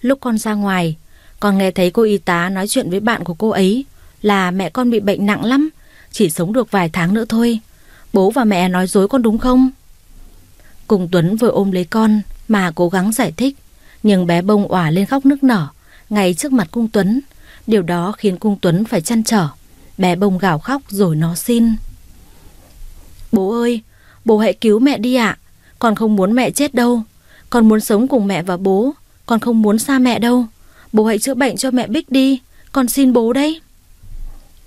Lúc con ra ngoài, Con nghe thấy cô y tá nói chuyện với bạn của cô ấy Là mẹ con bị bệnh nặng lắm. Chỉ sống được vài tháng nữa thôi. Bố và mẹ nói dối con đúng không? Cùng Tuấn vừa ôm lấy con, Mà cố gắng giải thích. Nhưng bé bông òa lên khóc nức nở, Ngay trước mặt cung Tuấn. Điều đó khiến cung Tuấn phải chăn trở. Bé bông gào khóc rồi nó xin. Bố ơi, Bố hãy cứu mẹ đi ạ. Con không muốn mẹ chết đâu. Con muốn sống cùng mẹ và bố. Con không muốn xa mẹ đâu. Bố hãy chữa bệnh cho mẹ Bích đi. Con xin bố đấy.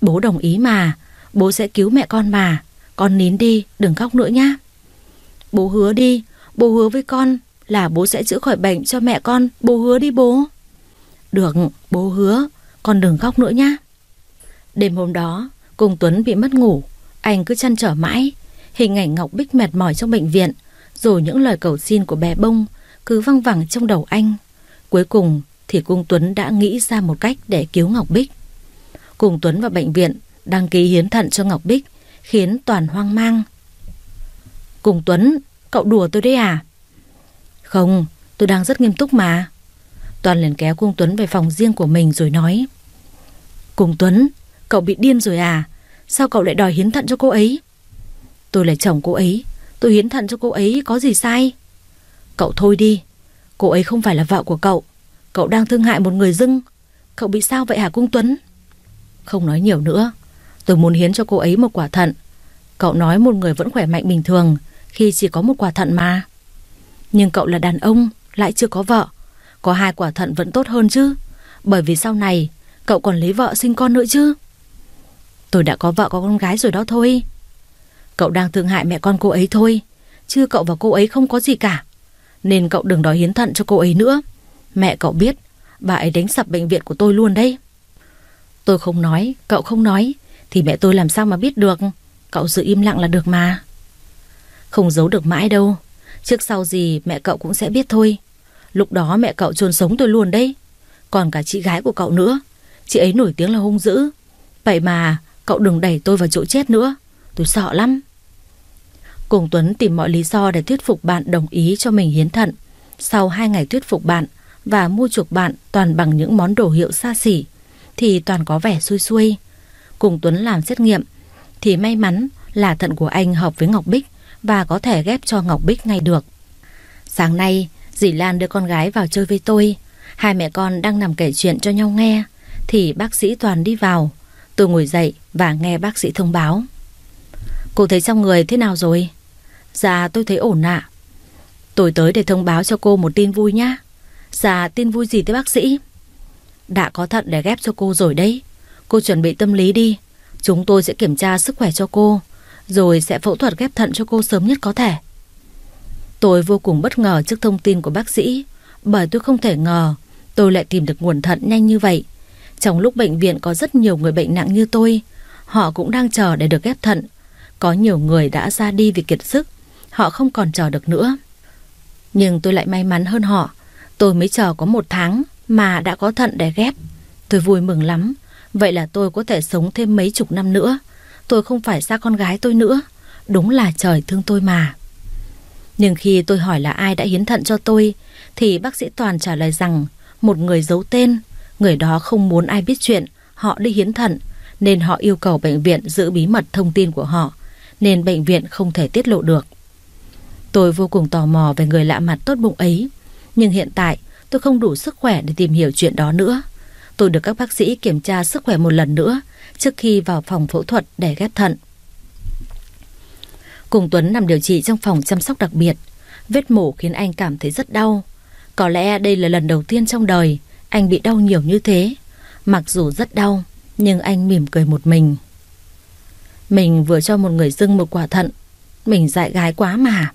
Bố đồng ý mà. Bố sẽ cứu mẹ con mà. Con nín đi, đừng khóc nữa nhá. Bố hứa đi. Bố hứa với con là bố sẽ chữa khỏi bệnh cho mẹ con. Bố hứa đi bố. Được, bố hứa. Con đừng khóc nữa nhá. Đêm hôm đó, Cùng Tuấn bị mất ngủ. Anh cứ chăn trở mãi. Hình ảnh Ngọc Bích mệt mỏi trong bệnh viện, Rồi những lời cầu xin của bé bông Cứ văng vẳng trong đầu anh. Cuối cùng thì Cung Tuấn đã nghĩ ra một cách để cứu Ngọc Bích. Cùng Tuấn vào bệnh viện Đăng ký hiến thận cho Ngọc Bích, Khiến toàn hoang mang. Cùng Tuấn, Cậu đùa tôi đấy à? Không, tôi đang rất nghiêm túc mà. Toàn liền kéo Cung Tuấn về phòng riêng của mình rồi nói Cùng Tuấn, Cậu bị điên rồi à? Sao cậu lại đòi hiến thận cho cô ấy? Tôi là chồng cô ấy, Tôi hiến thận cho cô ấy có gì sai? Cậu thôi đi, Cô ấy không phải là vợ của cậu Cậu đang thương hại một người dưng, Cậu bị sao vậy hả Cung Tuấn? Không nói nhiều nữa Tôi muốn hiến cho cô ấy một quả thận. Cậu nói một người vẫn khỏe mạnh bình thường, Khi chỉ có một quả thận mà. Nhưng cậu là đàn ông, Lại chưa có vợ. Có hai quả thận vẫn tốt hơn chứ. Bởi vì sau này, Cậu còn lấy vợ sinh con nữa chứ. Tôi đã có vợ có con gái rồi đó thôi. Cậu đang thương hại mẹ con cô ấy thôi, Chứ cậu và cô ấy không có gì cả. Nên cậu đừng đòi hiến thận cho cô ấy nữa. Mẹ cậu biết, Bà ấy đánh sập bệnh viện của tôi luôn đấy. Tôi không nói, Cậu không nói. Thì mẹ tôi làm sao mà biết được? Cậu giữ im lặng là được mà. Không giấu được mãi đâu. Trước sau gì mẹ cậu cũng sẽ biết thôi. Lúc đó mẹ cậu chôn sống tôi luôn đấy. Còn cả chị gái của cậu nữa. Chị ấy nổi tiếng là hung dữ. Vậy mà cậu đừng đẩy tôi vào chỗ chết nữa. Tôi sợ lắm. Cùng Tuấn tìm mọi lý do để thuyết phục bạn đồng ý cho mình hiến thận. Sau hai ngày thuyết phục bạn và mua chuộc bạn toàn bằng những món đồ hiệu xa xỉ, thì toàn có vẻ xui xuôi. Cùng Tuấn làm xét nghiệm, thì may mắn là thận của anh hợp với Ngọc Bích và có thể ghép cho Ngọc Bích ngay được. Sáng nay, dì Lan đưa con gái vào chơi với tôi. Hai mẹ con đang nằm kể chuyện cho nhau nghe thì bác sĩ Toàn đi vào. Tôi ngồi dậy và nghe bác sĩ thông báo. Cô thấy trong người thế nào rồi? Dạ tôi thấy ổn ạ. Tôi tới để thông báo cho cô một tin vui nhá. Dạ tin vui gì thế bác sĩ? Đã có thận để ghép cho cô rồi đấy. Cô chuẩn bị tâm lý đi. Chúng tôi sẽ kiểm tra sức khỏe cho cô. Rồi sẽ phẫu thuật ghép thận cho cô sớm nhất có thể. Tôi vô cùng bất ngờ trước thông tin của bác sĩ. Bởi tôi không thể ngờ tôi lại tìm được nguồn thận nhanh như vậy. Trong lúc bệnh viện có rất nhiều người bệnh nặng như tôi, họ cũng đang chờ để được ghép thận. Có nhiều người đã ra đi vì kiệt sức, họ không còn chờ được nữa. Nhưng tôi lại may mắn hơn họ, tôi mới chờ có một tháng mà đã có thận để ghép. Tôi vui mừng lắm, vậy là tôi có thể sống thêm mấy chục năm nữa. Tôi không phải xa con gái tôi nữa, đúng là trời thương tôi mà. Nhưng khi tôi hỏi là ai đã hiến thận cho tôi, thì bác sĩ Toàn trả lời rằng một người giấu tên, người đó không muốn ai biết chuyện họ đi hiến thận, nên họ yêu cầu bệnh viện giữ bí mật thông tin của họ, nên bệnh viện không thể tiết lộ được. Tôi vô cùng tò mò về người lạ mặt tốt bụng ấy, nhưng hiện tại tôi không đủ sức khỏe để tìm hiểu chuyện đó nữa. Tôi được các bác sĩ kiểm tra sức khỏe một lần nữa trước khi vào phòng phẫu thuật để ghép thận. Cùng Tuấn nằm điều trị trong phòng chăm sóc đặc biệt. Vết mổ khiến anh cảm thấy rất đau. Có lẽ đây là lần đầu tiên trong đời anh bị đau nhiều như thế. Mặc dù rất đau, nhưng anh mỉm cười một mình. Mình vừa cho một người dưng một quả thận. Mình dại gái quá mà.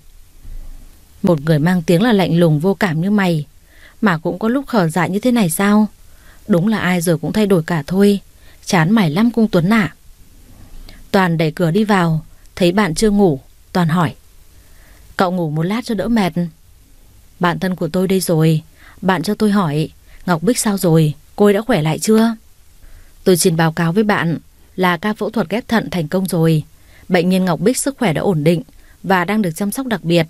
Một người mang tiếng là lạnh lùng vô cảm như mày. Mà cũng có lúc khờ dại như thế này sao? Đúng là ai rồi cũng thay đổi cả thôi. Chán mải lắm cung Tuấn ạ. Toàn đẩy cửa đi vào. Thấy bạn chưa ngủ. Toàn hỏi. Cậu ngủ một lát cho đỡ mệt. Bạn thân của tôi đây rồi. Bạn cho tôi hỏi. Ngọc Bích sao rồi? Cô ấy đã khỏe lại chưa? Tôi xin báo cáo với bạn là ca phẫu thuật ghép thận thành công rồi. Bệnh nhân Ngọc Bích sức khỏe đã ổn định và đang được chăm sóc đặc biệt.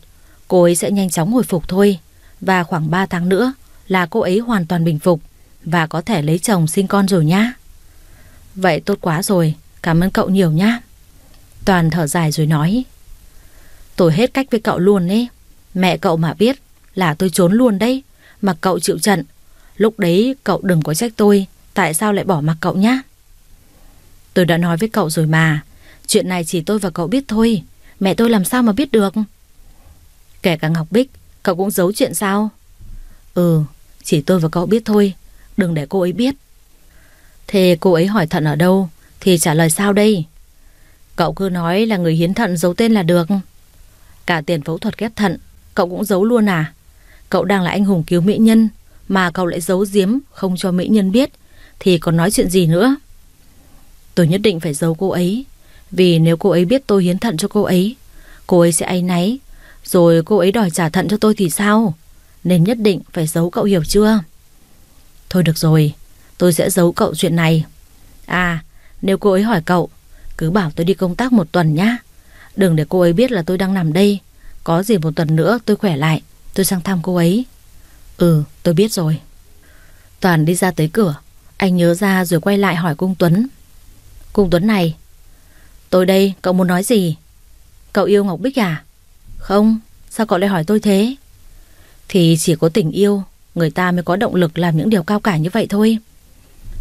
Cô ấy sẽ nhanh chóng hồi phục thôi. Và khoảng 3 tháng nữa là cô ấy hoàn toàn bình phục và có thể lấy chồng sinh con rồi nhá. Vậy tốt quá rồi, cảm ơn cậu nhiều nhá. Toàn thở dài rồi nói. Tôi hết cách với cậu luôn ấy. Mẹ cậu mà biết là tôi trốn luôn đấy. Mà cậu chịu trận. Lúc đấy cậu đừng có trách tôi. Tại sao lại bỏ mặc cậu nhá. Tôi đã nói với cậu rồi mà. Chuyện này chỉ tôi và cậu biết thôi. Mẹ tôi làm sao mà biết được. Kể cả Ngọc Bích, cậu cũng giấu chuyện sao? Ừ, chỉ tôi và cậu biết thôi. Đừng để cô ấy biết. Thế cô ấy hỏi thận ở đâu thì trả lời sao đây? Cậu cứ nói là người hiến thận giấu tên là được. Cả tiền phẫu thuật ghép thận, cậu cũng giấu luôn à? Cậu đang là anh hùng cứu mỹ nhân, mà cậu lại giấu giếm không cho mỹ nhân biết, thì còn nói chuyện gì nữa? Tôi nhất định phải giấu cô ấy, vì nếu cô ấy biết tôi hiến thận cho cô ấy, cô ấy sẽ áy náy, rồi cô ấy đòi trả thận cho tôi thì sao? Nên nhất định phải giấu cậu hiểu chưa? Thôi được rồi, tôi sẽ giấu cậu chuyện này. À, nếu cô ấy hỏi cậu, cứ bảo tôi đi công tác một tuần nhá. Đừng để cô ấy biết là tôi đang nằm đây. Có gì một tuần nữa tôi khỏe lại, tôi sang thăm cô ấy. Ừ, tôi biết rồi. Toàn đi ra tới cửa, anh nhớ ra rồi quay lại hỏi cung Tuấn. Cung Tuấn này, tôi đây, cậu muốn nói gì? Cậu yêu Ngọc Bích à? Không, sao cậu lại hỏi tôi thế? Thì chỉ có tình yêu, người ta mới có động lực làm những điều cao cả như vậy thôi.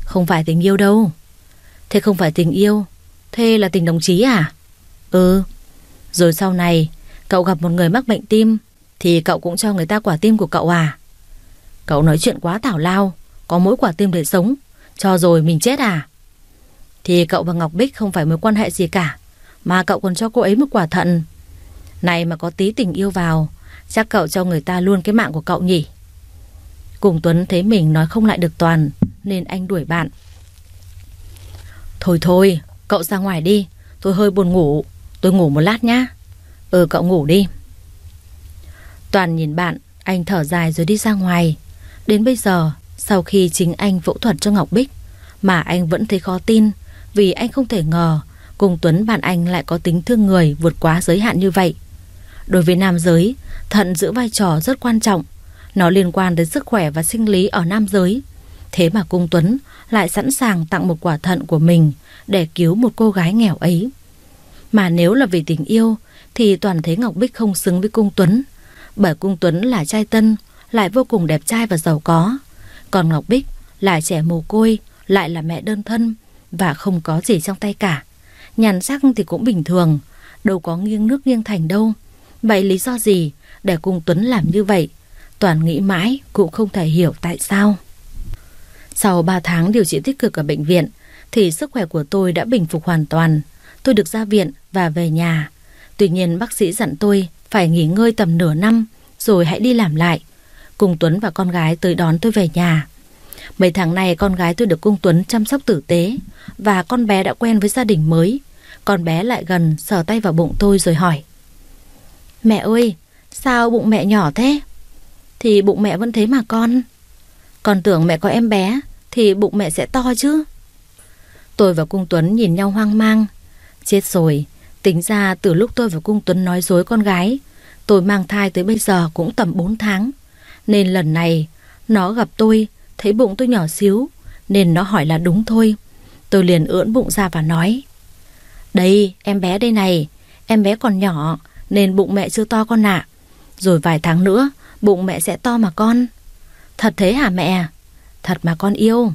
Không phải tình yêu đâu. Thế không phải tình yêu, thế là tình đồng chí à? Ừ, rồi sau này cậu gặp một người mắc bệnh tim thì cậu cũng cho người ta quả tim của cậu à? Cậu nói chuyện quá tảo lao, có mỗi quả tim để sống, cho rồi mình chết à? Thì cậu và Ngọc Bích không phải mối quan hệ gì cả, mà cậu còn cho cô ấy một quả thận. Này mà có tí tình yêu vào, chắc cậu cho người ta luôn cái mạng của cậu nhỉ? Cùng Tuấn thấy mình nói không lại được toàn, nên anh đuổi bạn. Thôi thôi, cậu ra ngoài đi, tôi hơi buồn ngủ. Tôi ngủ một lát nhá. Ừ cậu ngủ đi. Toàn nhìn bạn, anh thở dài rồi đi ra ngoài. Đến bây giờ, sau khi chính anh phẫu thuật cho Ngọc Bích, mà anh vẫn thấy khó tin vì anh không thể ngờ cùng Tuấn bạn anh lại có tính thương người vượt quá giới hạn như vậy. Đối với nam giới, thận giữ vai trò rất quan trọng. Nó liên quan đến sức khỏe và sinh lý ở nam giới. Thế mà cung Tuấn lại sẵn sàng tặng một quả thận của mình để cứu một cô gái nghèo ấy. Mà nếu là vì tình yêu thì toàn thấy Ngọc Bích không xứng với Cung Tuấn. Bởi Cung Tuấn là trai tân, lại vô cùng đẹp trai và giàu có. Còn Ngọc Bích là trẻ mồ côi, lại là mẹ đơn thân và không có gì trong tay cả. Nhàn sắc thì cũng bình thường, đâu có nghiêng nước nghiêng thành đâu. Vậy lý do gì để Cung Tuấn làm như vậy? Toàn nghĩ mãi cũng không thể hiểu tại sao. Sau 3 tháng điều trị tích cực ở bệnh viện thì sức khỏe của tôi đã bình phục hoàn toàn. Tôi được ra viện và về nhà. Tuy nhiên bác sĩ dặn tôi phải nghỉ ngơi tầm nửa năm rồi hãy đi làm lại. Cung Tuấn và con gái tới đón tôi về nhà. Mấy tháng này con gái tôi được Cung Tuấn chăm sóc tử tế và con bé đã quen với gia đình mới. Con bé lại gần sờ tay vào bụng tôi rồi hỏi. Mẹ ơi, sao bụng mẹ nhỏ thế? Thì bụng mẹ vẫn thế mà con. còn tưởng mẹ có em bé thì bụng mẹ sẽ to chứ. Tôi và Cung Tuấn nhìn nhau hoang mang. Chết rồi, tính ra từ lúc tôi và Cung Tuấn nói dối con gái, tôi mang thai tới bây giờ cũng tầm 4 tháng. Nên lần này, nó gặp tôi, thấy bụng tôi nhỏ xíu, nên nó hỏi là đúng thôi. Tôi liền ưỡn bụng ra và nói. Đây, em bé đây này, em bé còn nhỏ, nên bụng mẹ chưa to con ạ. Rồi vài tháng nữa, bụng mẹ sẽ to mà con. Thật thế hả mẹ? Thật mà con yêu.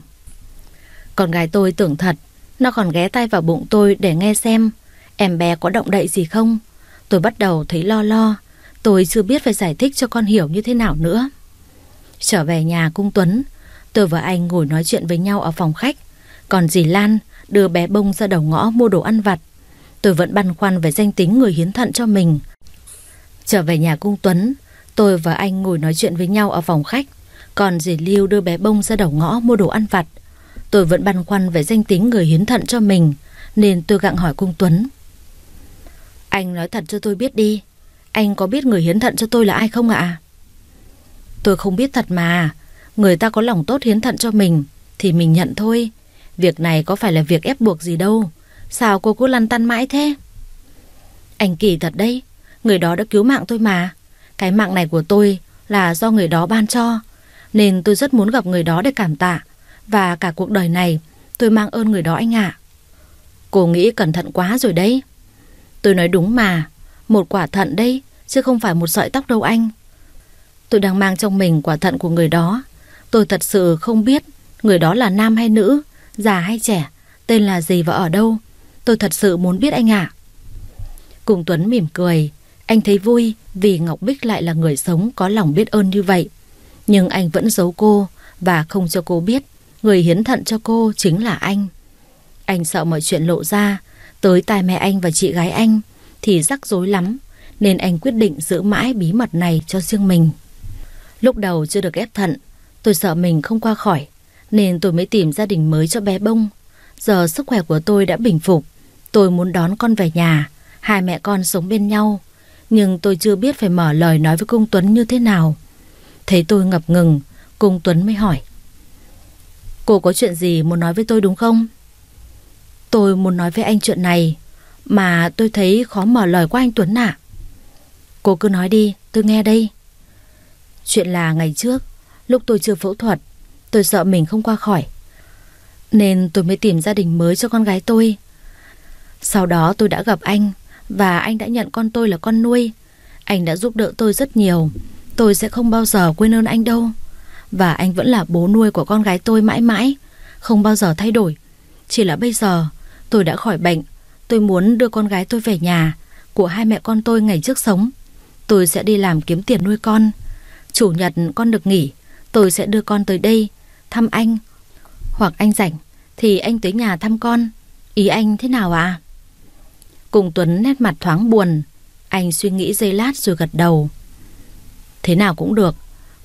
Con gái tôi tưởng thật, nó còn ghé tay vào bụng tôi để nghe xem em bé có động đậy gì không. Tôi bắt đầu thấy lo lo, tôi chưa biết phải giải thích cho con hiểu như thế nào nữa. Trở về nhà cung Tuấn, tôi và anh ngồi nói chuyện với nhau ở phòng khách. Còn dì Lan đưa bé bông ra đầu ngõ mua đồ ăn vặt. Tôi vẫn băn khoăn về danh tính người hiến thận cho mình. Trở về nhà cung Tuấn, tôi và anh ngồi nói chuyện với nhau ở phòng khách. Còn dì Lưu đưa bé bông ra đầu ngõ mua đồ ăn vặt. Tôi vẫn băn khoăn về danh tính người hiến thận cho mình, nên tôi gặng hỏi cung Tuấn. Anh nói thật cho tôi biết đi, anh có biết người hiến thận cho tôi là ai không ạ? Tôi không biết thật mà, người ta có lòng tốt hiến thận cho mình, thì mình nhận thôi. Việc này có phải là việc ép buộc gì đâu, sao cô cứ lăn tăn mãi thế? Anh kỳ thật đấy, người đó đã cứu mạng tôi mà. Cái mạng này của tôi là do người đó ban cho, nên tôi rất muốn gặp người đó để cảm tạ. Và cả cuộc đời này tôi mang ơn người đó anh ạ. Cô nghĩ cẩn thận quá rồi đấy. Tôi nói đúng mà, một quả thận đây, chứ không phải một sợi tóc đâu anh. Tôi đang mang trong mình quả thận của người đó. Tôi thật sự không biết người đó là nam hay nữ, già hay trẻ, tên là gì và ở đâu. Tôi thật sự muốn biết anh ạ. Cùng Tuấn mỉm cười, anh thấy vui vì Ngọc Bích lại là người sống có lòng biết ơn như vậy. Nhưng anh vẫn giấu cô và không cho cô biết người hiến thận cho cô chính là anh. Anh sợ mọi chuyện lộ ra, tới tai mẹ anh và chị gái anh thì rắc rối lắm, nên anh quyết định giữ mãi bí mật này cho riêng mình. Lúc đầu chưa được ghép thận, tôi sợ mình không qua khỏi, nên tôi mới tìm gia đình mới cho bé bông. Giờ sức khỏe của tôi đã bình phục, tôi muốn đón con về nhà, hai mẹ con sống bên nhau. Nhưng tôi chưa biết phải mở lời nói với cung Tuấn như thế nào. Thấy tôi ngập ngừng, cung Tuấn mới hỏi. Cô có chuyện gì muốn nói với tôi đúng không? Tôi muốn nói với anh chuyện này Mà tôi thấy khó mở lời qua anh Tuấn ạ Cô cứ nói đi Tôi nghe đây Chuyện là ngày trước Lúc tôi chưa phẫu thuật Tôi sợ mình không qua khỏi Nên tôi mới tìm gia đình mới cho con gái tôi Sau đó tôi đã gặp anh và anh đã nhận con tôi là con nuôi. Anh đã giúp đỡ tôi rất nhiều. Tôi sẽ không bao giờ quên ơn anh đâu. Và anh vẫn là bố nuôi của con gái tôi mãi mãi. Không bao giờ thay đổi. Chỉ là bây giờ, Tôi đã khỏi bệnh. Tôi muốn đưa con gái tôi về nhà Của hai mẹ con tôi ngày trước sống. Tôi sẽ đi làm kiếm tiền nuôi con. Chủ nhật con được nghỉ, Tôi sẽ đưa con tới đây, Thăm anh. Hoặc anh rảnh Thì anh tới nhà thăm con. Ý anh thế nào à Cùng Tuấn nét mặt thoáng buồn. Anh suy nghĩ giây lát rồi gật đầu. Thế nào cũng được,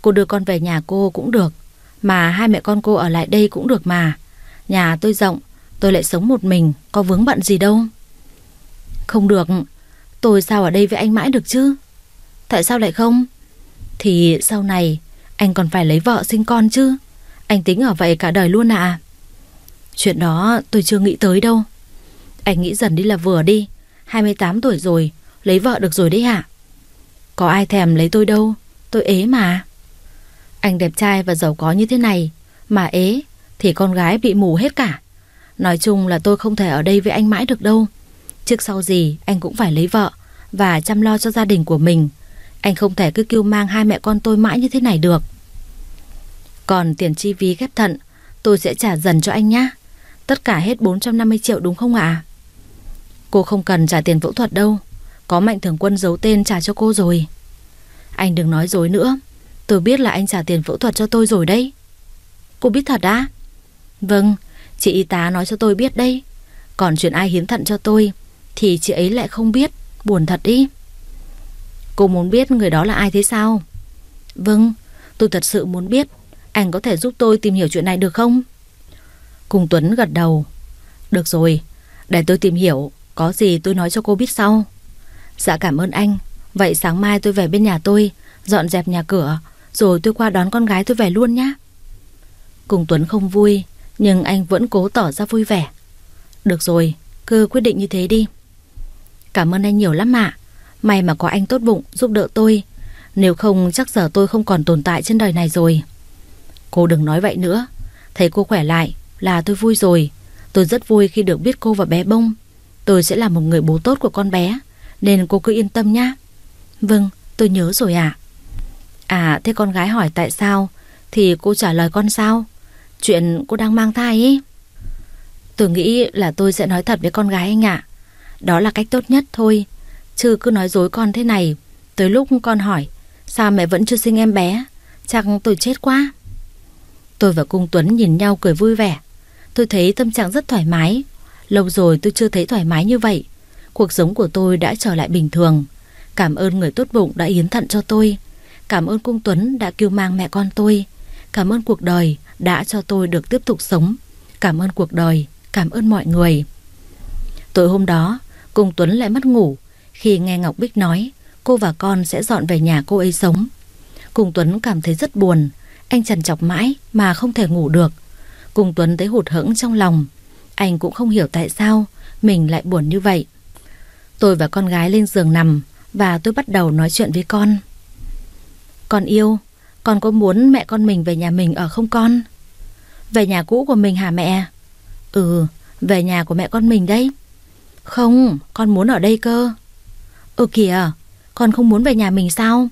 Cô đưa con về nhà cô cũng được, Mà hai mẹ con cô ở lại đây cũng được mà. Nhà tôi rộng, Tôi lại sống một mình, Có vướng bận gì đâu. Không được, Tôi sao ở đây với anh mãi được chứ? Tại sao lại không? Thì sau này, Anh còn phải lấy vợ sinh con chứ. Anh tính ở vậy cả đời luôn à Chuyện đó tôi chưa nghĩ tới đâu. Anh nghĩ dần đi là vừa đi. 28 tuổi rồi, Lấy vợ được rồi đấy hả Có ai thèm lấy tôi đâu, Tôi ế mà. Anh đẹp trai và giàu có như thế này, Mà ế Thì con gái bị mù hết cả. Nói chung là tôi không thể ở đây với anh mãi được đâu. Trước sau gì, anh cũng phải lấy vợ Và chăm lo cho gia đình của mình. Anh không thể cứ kêu mang hai mẹ con tôi mãi như thế này được. Còn tiền chi phí ghép thận, Tôi sẽ trả dần cho anh nhé Tất cả hết 450 triệu đúng không ạ? Cô không cần trả tiền phẫu thuật đâu. Có mạnh thường quân giấu tên trả cho cô rồi. Anh đừng nói dối nữa. Tôi biết là anh trả tiền phẫu thuật cho tôi rồi đấy. Cô biết thật á? Vâng Chị y tá nói cho tôi biết đây Còn chuyện ai hiến thận cho tôi Thì chị ấy lại không biết. Buồn thật đi Cô muốn biết người đó là ai thế sao? Vâng Tôi thật sự muốn biết Anh có thể giúp tôi tìm hiểu chuyện này được không? Cùng Tuấn gật đầu. Được rồi, Để tôi tìm hiểu. Có gì tôi nói cho cô biết sau. Dạ cảm ơn anh. Vậy sáng mai tôi về bên nhà tôi, Dọn dẹp nhà cửa, Rồi tôi qua đón con gái tôi về luôn nhé Cùng Tuấn không vui, Nhưng anh vẫn cố tỏ ra vui vẻ. Được rồi, Cứ quyết định như thế đi. Cảm ơn anh nhiều lắm ạ. May mà có anh tốt bụng, giúp đỡ tôi. Nếu không, chắc giờ tôi không còn tồn tại trên đời này rồi. Cô đừng nói vậy nữa. Thấy cô khỏe lại là tôi vui rồi. Tôi rất vui khi được biết cô và bé bông. Tôi sẽ là một người bố tốt của con bé, Nên cô cứ yên tâm nhá. Vâng tôi nhớ rồi ạ. À. à thế con gái hỏi tại sao, Thì cô trả lời con sao? Chuyện cô đang mang thai ý. Tôi nghĩ là tôi sẽ nói thật với con gái anh ạ. Đó là cách tốt nhất thôi, Chứ cứ nói dối con thế này, Tới lúc con hỏi, Sao mẹ vẫn chưa sinh em bé, Chắc tôi chết quá. Tôi và cung Tuấn nhìn nhau cười vui vẻ. Tôi thấy tâm trạng rất thoải mái Lâu rồi tôi chưa thấy thoải mái như vậy. Cuộc sống của tôi đã trở lại bình thường. Cảm ơn người tốt bụng đã hiến thận cho tôi. Cảm ơn cung Tuấn đã cứu mang mẹ con tôi. Cảm ơn cuộc đời đã cho tôi được tiếp tục sống. Cảm ơn cuộc đời, Cảm ơn mọi người. Tối hôm đó, Cung Tuấn lại mất ngủ. Khi nghe Ngọc Bích nói, Cô và con sẽ dọn về nhà cô ấy sống. Cung Tuấn cảm thấy rất buồn. Anh trần chọc mãi mà không thể ngủ được. Cung Tuấn thấy hụt hẫng trong lòng. Anh cũng không hiểu tại sao Mình lại buồn như vậy. Tôi và con gái lên giường nằm Và tôi bắt đầu nói chuyện với con. Con yêu, Con có muốn mẹ con mình về nhà mình ở không con? Về nhà cũ của mình hả mẹ? Ừ Về nhà của mẹ con mình đấy. Không, Con muốn ở đây cơ. Ừ kìa, Con không muốn về nhà mình sao?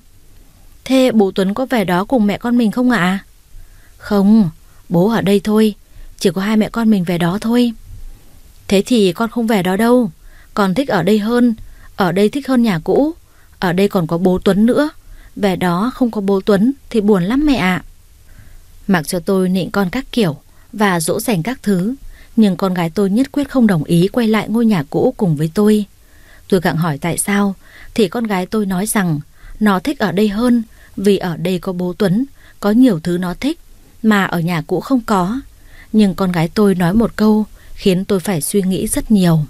Thế bố Tuấn có về đó cùng mẹ con mình không ạ? Không, Bố ở đây thôi, Chỉ có hai mẹ con mình về đó thôi. Thế thì con không về đó đâu. Con thích ở đây hơn. Ở đây thích hơn nhà cũ. Ở đây còn có bố Tuấn nữa. Về đó không có bố Tuấn thì buồn lắm mẹ ạ. Mặc cho tôi nịnh con các kiểu Và dỗ dành các thứ, Nhưng con gái tôi nhất quyết không đồng ý Quay lại ngôi nhà cũ cùng với tôi. Tôi gặng hỏi tại sao, Thì con gái tôi nói rằng Nó thích ở đây hơn Vì ở đây có bố Tuấn, Có nhiều thứ nó thích mà ở nhà cũ không có. Nhưng con gái tôi nói một câu khiến tôi phải suy nghĩ rất nhiều.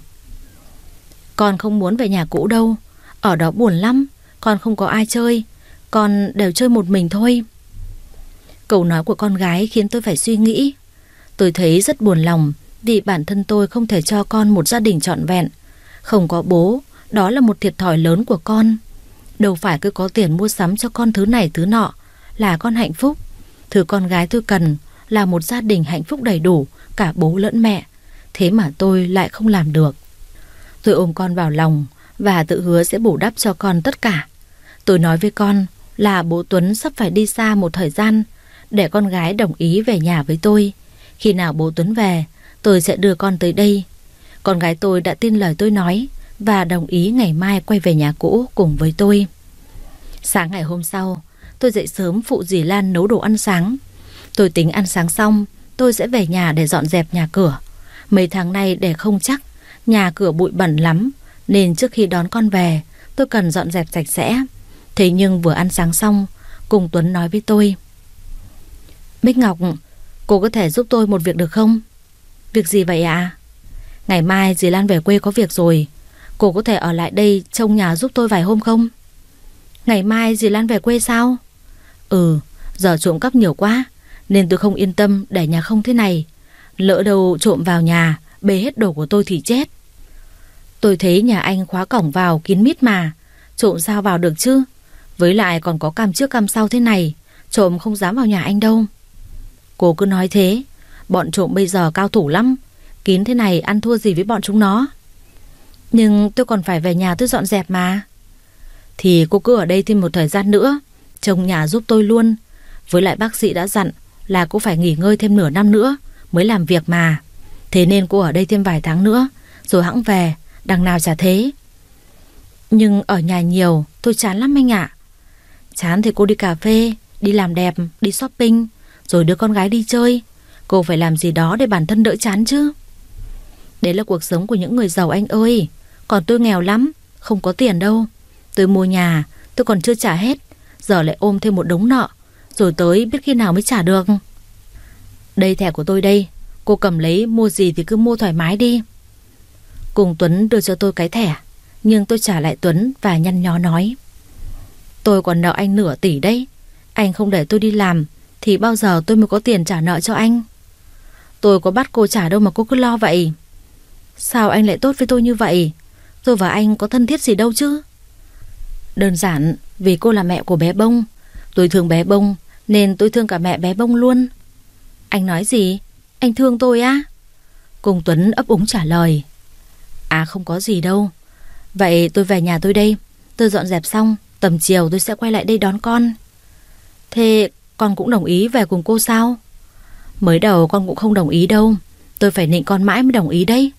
Con không muốn về nhà cũ đâu, ở đó buồn lắm, con không có ai chơi, con đều chơi một mình thôi. Câu nói của con gái khiến tôi phải suy nghĩ. Tôi thấy rất buồn lòng vì bản thân tôi không thể cho con một gia đình trọn vẹn. Không có bố, đó là một thiệt thòi lớn của con. Đâu phải cứ có tiền mua sắm cho con thứ này thứ nọ là con hạnh phúc. Thứ con gái tôi cần là một gia đình hạnh phúc đầy đủ, cả bố lẫn mẹ. Thế mà tôi lại không làm được. Tôi ôm con vào lòng và tự hứa sẽ bù đắp cho con tất cả. Tôi nói với con là bố Tuấn sắp phải đi xa một thời gian để con gái đồng ý về nhà với tôi. Khi nào bố Tuấn về, tôi sẽ đưa con tới đây. Con gái tôi đã tin lời tôi nói và đồng ý ngày mai quay về nhà cũ cùng với tôi. Sáng ngày hôm sau, tôi dậy sớm phụ dì Lan nấu đồ ăn sáng. Tôi tính ăn sáng xong, tôi sẽ về nhà để dọn dẹp nhà cửa. Mấy tháng nay để không chắc, nhà cửa bụi bẩn lắm, nên trước khi đón con về, tôi cần dọn dẹp sạch sẽ. Thế nhưng vừa ăn sáng xong, cùng Tuấn nói với tôi. Bích Ngọc, cô có thể giúp tôi một việc được không? Việc gì vậy ạ? À? Ngày mai dì Lan về quê có việc rồi, cô có thể ở lại đây trông nhà giúp tôi vài hôm không? Ngày mai dì Lan về quê sao? Ừ, giờ trộm cắp nhiều quá Nên tôi không yên tâm để nhà không thế này Lỡ đâu trộm vào nhà Bê hết đồ của tôi thì chết Tôi thấy nhà anh khóa cổng vào kín mít mà Trộm sao vào được chứ Với lại còn có cam trước cam sau thế này Trộm không dám vào nhà anh đâu Cô cứ nói thế Bọn trộm bây giờ cao thủ lắm Kín thế này ăn thua gì với bọn chúng nó Nhưng tôi còn phải về nhà tôi dọn dẹp mà. Thì cô cứ ở đây thêm một thời gian nữa, trông nhà giúp tôi luôn. Với lại bác sĩ đã dặn là cô phải nghỉ ngơi thêm nửa năm nữa mới làm việc mà. Thế nên cô ở đây thêm vài tháng nữa, rồi hãng về, đằng nào chả thế. Nhưng ở nhà nhiều, tôi chán lắm anh ạ. Chán thì cô đi cà phê, đi làm đẹp, đi shopping, rồi đưa con gái đi chơi. Cô phải làm gì đó để bản thân đỡ chán chứ. Đấy là cuộc sống của những người giàu anh ơi. Còn tôi nghèo lắm, không có tiền đâu. Tôi mua nhà, tôi còn chưa trả hết. Giờ lại ôm thêm một đống nợ. Rồi tới biết khi nào mới trả được. Đây thẻ của tôi đây. Cô cầm lấy, mua gì thì cứ mua thoải mái đi. Cùng Tuấn đưa cho tôi cái thẻ. Nhưng tôi trả lại Tuấn và nhăn nhó nói. Tôi còn nợ anh nửa tỷ đấy. Anh không để tôi đi làm, thì bao giờ tôi mới có tiền trả nợ cho anh. Tôi có bắt cô trả đâu mà cô cứ lo vậy. Sao anh lại tốt với tôi như vậy? Tôi và anh có thân thiết gì đâu chứ? Đơn giản, vì cô là mẹ của bé Bông. Tôi thương bé Bông, nên tôi thương cả mẹ bé Bông luôn. Anh nói gì? Anh thương tôi á? Cùng Tuấn ấp úng trả lời. À không có gì đâu. Vậy tôi về nhà tôi đây. Tôi dọn dẹp xong, tầm chiều tôi sẽ quay lại đây đón con. Thế con cũng đồng ý về cùng cô sao? Mới đầu con cũng không đồng ý đâu. Tôi phải nịnh con mãi mới đồng ý đấy.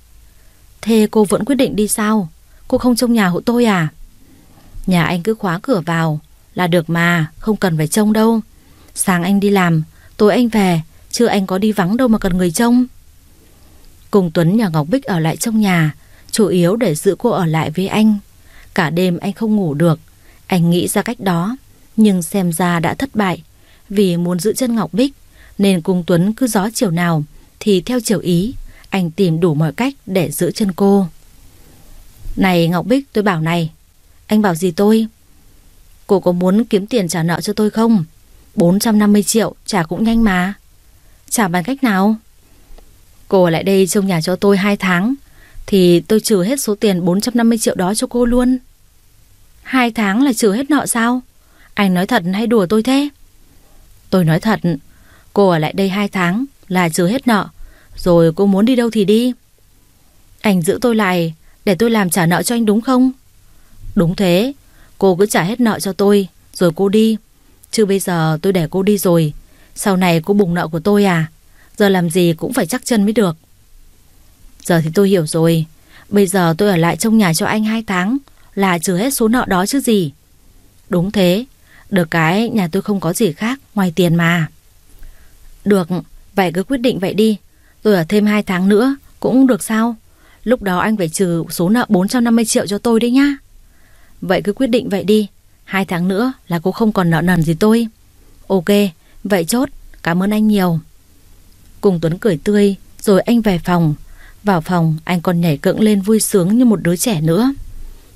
Thế cô vẫn quyết định đi sao? Cô không trông nhà hộ tôi à? Nhà anh cứ khóa cửa vào là được mà, không cần phải trông đâu. Sáng anh đi làm, tối anh về, chứ anh có đi vắng đâu mà cần người trông. Cùng Tuấn nhà Ngọc Bích ở lại trong nhà, chủ yếu để giữ cô ở lại với anh. Cả đêm anh không ngủ được, anh nghĩ ra cách đó, nhưng xem ra đã thất bại. Vì muốn giữ chân Ngọc Bích, nên cùng Tuấn cứ gió chiều nào thì theo chiều ý, anh tìm đủ mọi cách để giữ chân cô. Này Ngọc Bích, tôi bảo này. Anh bảo gì tôi? Cô có muốn kiếm tiền trả nợ cho tôi không? 450 triệu trả cũng nhanh mà. Trả bằng cách nào? Cô ở lại đây trông nhà cho tôi 2 tháng thì tôi trừ hết số tiền 450 triệu đó cho cô luôn. Hai tháng là trừ hết nợ sao? Anh nói thật hay đùa tôi thế? Tôi nói thật, cô ở lại đây 2 tháng là trừ hết nợ, rồi cô muốn đi đâu thì đi. Anh giữ tôi lại để tôi làm trả nợ cho anh đúng không? Đúng thế, cô cứ trả hết nợ cho tôi, rồi cô đi. Chứ bây giờ tôi để cô đi rồi, sau này cô bùng nợ của tôi à? Giờ làm gì cũng phải chắc chân mới được. Giờ thì tôi hiểu rồi, bây giờ tôi ở lại trong nhà cho anh 2 tháng, là trừ hết số nợ đó chứ gì. Đúng thế, được cái nhà tôi không có gì khác ngoài tiền mà. Được, vậy cứ quyết định vậy đi. Tôi ở thêm 2 tháng nữa cũng được sao? Lúc đó anh phải trừ số nợ 450 triệu cho tôi đấy nhá. Vậy cứ quyết định vậy đi. Hai tháng nữa là cô không còn nợ nần gì tôi. Ok, vậy chốt. Cảm ơn anh nhiều. Cùng Tuấn cười tươi, rồi anh về phòng. Vào phòng, anh còn nhảy cẫng lên vui sướng như một đứa trẻ nữa.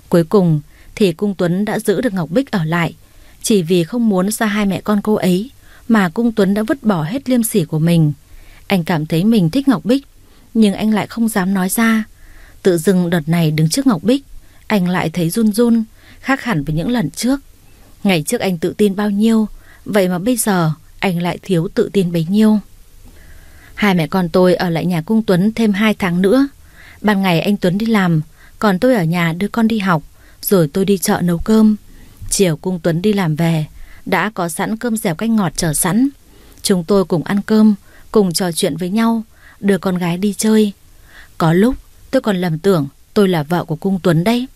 Cuối cùng thì cung Tuấn đã giữ được Ngọc Bích ở lại. Chỉ vì không muốn xa hai mẹ con cô ấy mà cung Tuấn đã vứt bỏ hết liêm sỉ của mình. Anh cảm thấy mình thích Ngọc Bích, nhưng anh lại không dám nói ra. Tự dưng đợt này đứng trước Ngọc Bích, anh lại thấy run run, khác hẳn với những lần trước. Ngày trước anh tự tin bao nhiêu, vậy mà bây giờ anh lại thiếu tự tin bấy nhiêu. Hai mẹ con tôi ở lại nhà cung Tuấn thêm hai tháng nữa. Ban ngày anh Tuấn đi làm, còn tôi ở nhà đưa con đi học, rồi tôi đi chợ nấu cơm. Chiều cung Tuấn đi làm về, đã có sẵn cơm dẻo canh ngọt chờ sẵn. Chúng tôi cùng ăn cơm, cùng trò chuyện với nhau, đưa con gái đi chơi. Có lúc tôi còn lầm tưởng tôi là vợ của cung Tuấn đấy.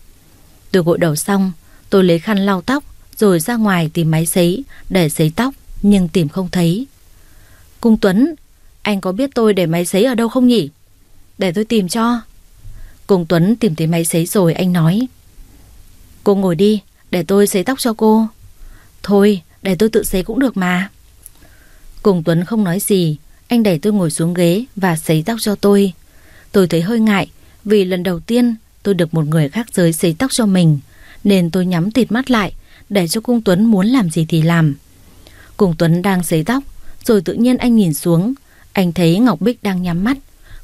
Tôi gội đầu xong, tôi lấy khăn lau tóc, rồi ra ngoài tìm máy sấy để sấy tóc, nhưng tìm không thấy. Cung Tuấn, anh có biết tôi để máy sấy ở đâu không nhỉ? Để tôi tìm cho. Cung Tuấn tìm thấy máy sấy rồi anh nói. Cô ngồi đi, để tôi sấy tóc cho cô. Thôi, để tôi tự sấy cũng được mà. Cung Tuấn không nói gì, anh đẩy tôi ngồi xuống ghế và sấy tóc cho tôi. Tôi thấy hơi ngại vì lần đầu tiên tôi được một người khác giới sấy tóc cho mình nên tôi nhắm tịt mắt lại để cho cung Tuấn muốn làm gì thì làm. Cùng Tuấn đang sấy tóc rồi tự nhiên anh nhìn xuống anh thấy Ngọc Bích đang nhắm mắt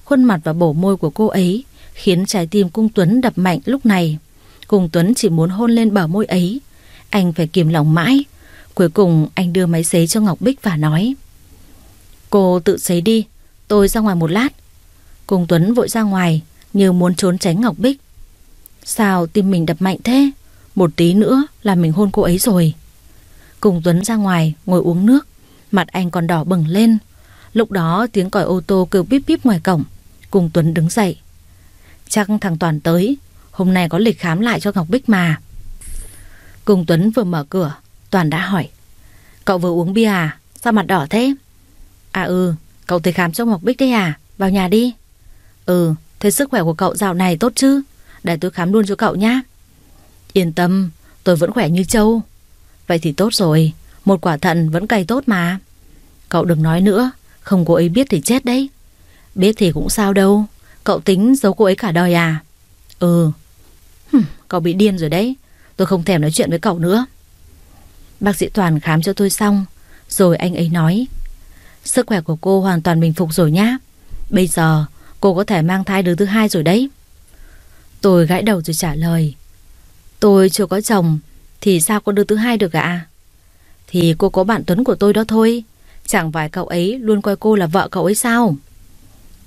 khuôn mặt và bổ môi của cô ấy khiến trái tim cung Tuấn đập mạnh lúc này. Cung Tuấn chỉ muốn hôn lên bờ môi ấy. Anh phải kiềm lòng mãi. Cuối cùng anh đưa máy sấy cho Ngọc Bích và nói Cô tự sấy đi, tôi ra ngoài một lát. Cung Tuấn vội ra ngoài như muốn trốn tránh Ngọc Bích. Sao tim mình đập mạnh thế Một tí nữa là mình hôn cô ấy rồi Cùng Tuấn ra ngoài, ngồi uống nước. Mặt anh còn đỏ bừng lên. Lúc đó, tiếng còi ô tô kêu bíp bíp ngoài cổng. Cùng Tuấn đứng dậy. Chắc thằng Toàn tới. Hôm nay có lịch khám lại cho Ngọc Bích mà. Cùng Tuấn vừa mở cửa. Toàn đã hỏi. Cậu vừa uống bia à? Sao mặt đỏ thế? À ừ Cậu tới khám cho Ngọc Bích đấy à? Vào nhà đi. Ừ Thế sức khỏe của cậu dạo này tốt chứ? Để tôi khám luôn cho cậu nhá. Yên tâm, Tôi vẫn khỏe như trâu Vậy thì tốt rồi. Một quả thận vẫn cày tốt mà. Cậu đừng nói nữa. Không cô ấy biết thì chết đấy. Biết thì cũng sao đâu. Cậu tính giấu cô ấy cả đời à? Ừ. Hừm, Cậu bị điên rồi đấy. Tôi không thèm nói chuyện với cậu nữa. Bác sĩ Toàn khám cho tôi xong. Rồi anh ấy nói Sức khỏe của cô hoàn toàn bình phục rồi nhá. Bây giờ cô có thể mang thai đứa thứ hai rồi đấy. Tôi gãi đầu rồi trả lời Tôi chưa có chồng thì sao con đứa thứ hai được ạ? Thì cô có bạn Tuấn của tôi đó thôi. Chẳng phải cậu ấy luôn coi cô là vợ cậu ấy sao?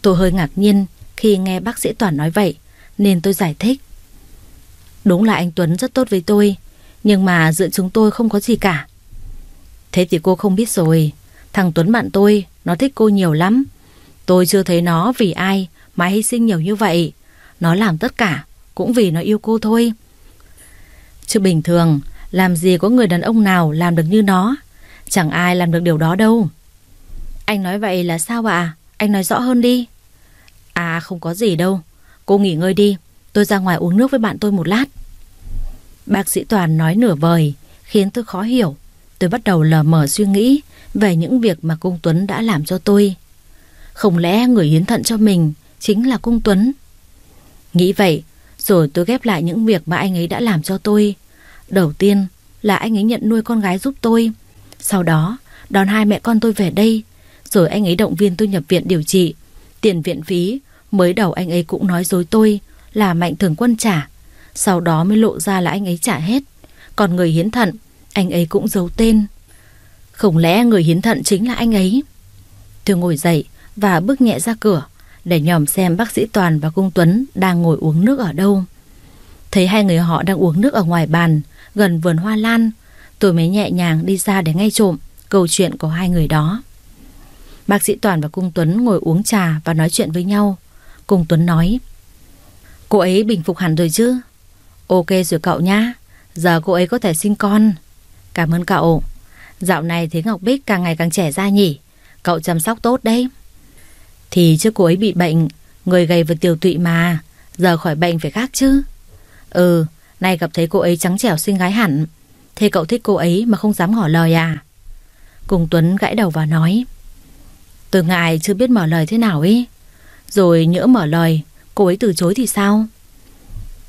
Tôi hơi ngạc nhiên Khi nghe bác sĩ Toàn nói vậy, Nên tôi giải thích. Đúng là anh Tuấn rất tốt với tôi, Nhưng mà giữa chúng tôi không có gì cả. Thế thì cô không biết rồi. Thằng Tuấn bạn tôi, Nó thích cô nhiều lắm. Tôi chưa thấy nó vì ai mà hy sinh nhiều như vậy. Nó làm tất cả Cũng vì nó yêu cô thôi. Chứ bình thường, Làm gì có người đàn ông nào làm được như nó? Chẳng ai làm được điều đó đâu. Anh nói vậy là sao ạ? Anh nói rõ hơn đi. À không có gì đâu. Cô nghỉ ngơi đi. Tôi ra ngoài uống nước với bạn tôi một lát. Bác sĩ Toàn nói nửa vời, Khiến tôi khó hiểu. Tôi bắt đầu lờ mờ suy nghĩ Về những việc mà cung Tuấn đã làm cho tôi. Không lẽ người hiến thận cho mình Chính là cung Tuấn? Nghĩ vậy rồi tôi ghép lại những việc mà anh ấy đã làm cho tôi. Đầu tiên là anh ấy nhận nuôi con gái giúp tôi. Sau đó, đón hai mẹ con tôi về đây. Rồi anh ấy động viên tôi nhập viện điều trị. Tiền viện phí, Mới đầu anh ấy cũng nói dối tôi Là mạnh thường quân trả. Sau đó mới lộ ra là anh ấy trả hết. Còn người hiến thận, Anh ấy cũng giấu tên. Không lẽ người hiến thận chính là anh ấy? Tôi ngồi dậy Và bước nhẹ ra cửa. Để nhòm xem bác sĩ Toàn và Cung Tuấn Đang ngồi uống nước ở đâu Thấy hai người họ đang uống nước ở ngoài bàn, Gần vườn hoa lan, Tôi mới nhẹ nhàng đi ra để nghe trộm Câu chuyện của hai người đó Bác sĩ Toàn và Cung Tuấn ngồi uống trà và nói chuyện với nhau. Cung Tuấn nói, Cô ấy bình phục hẳn rồi chứ? Ok rồi cậu nhá. Giờ cô ấy có thể sinh con. Cảm ơn cậu. Dạo này thấy Ngọc Bích càng ngày càng trẻ ra nhỉ? Cậu chăm sóc tốt đấy. Thì trước cô ấy bị bệnh, người gầy và tiểu tụy mà. Giờ khỏi bệnh phải khác chứ. Ừ, nay gặp thấy cô ấy trắng trẻo xinh gái hẳn. Thế cậu thích cô ấy mà không dám ngỏ lời à? Cùng Tuấn gãi đầu và nói Tôi ngại chưa biết mở lời thế nào ấy Rồi nhỡ mở lời Cô ấy từ chối thì sao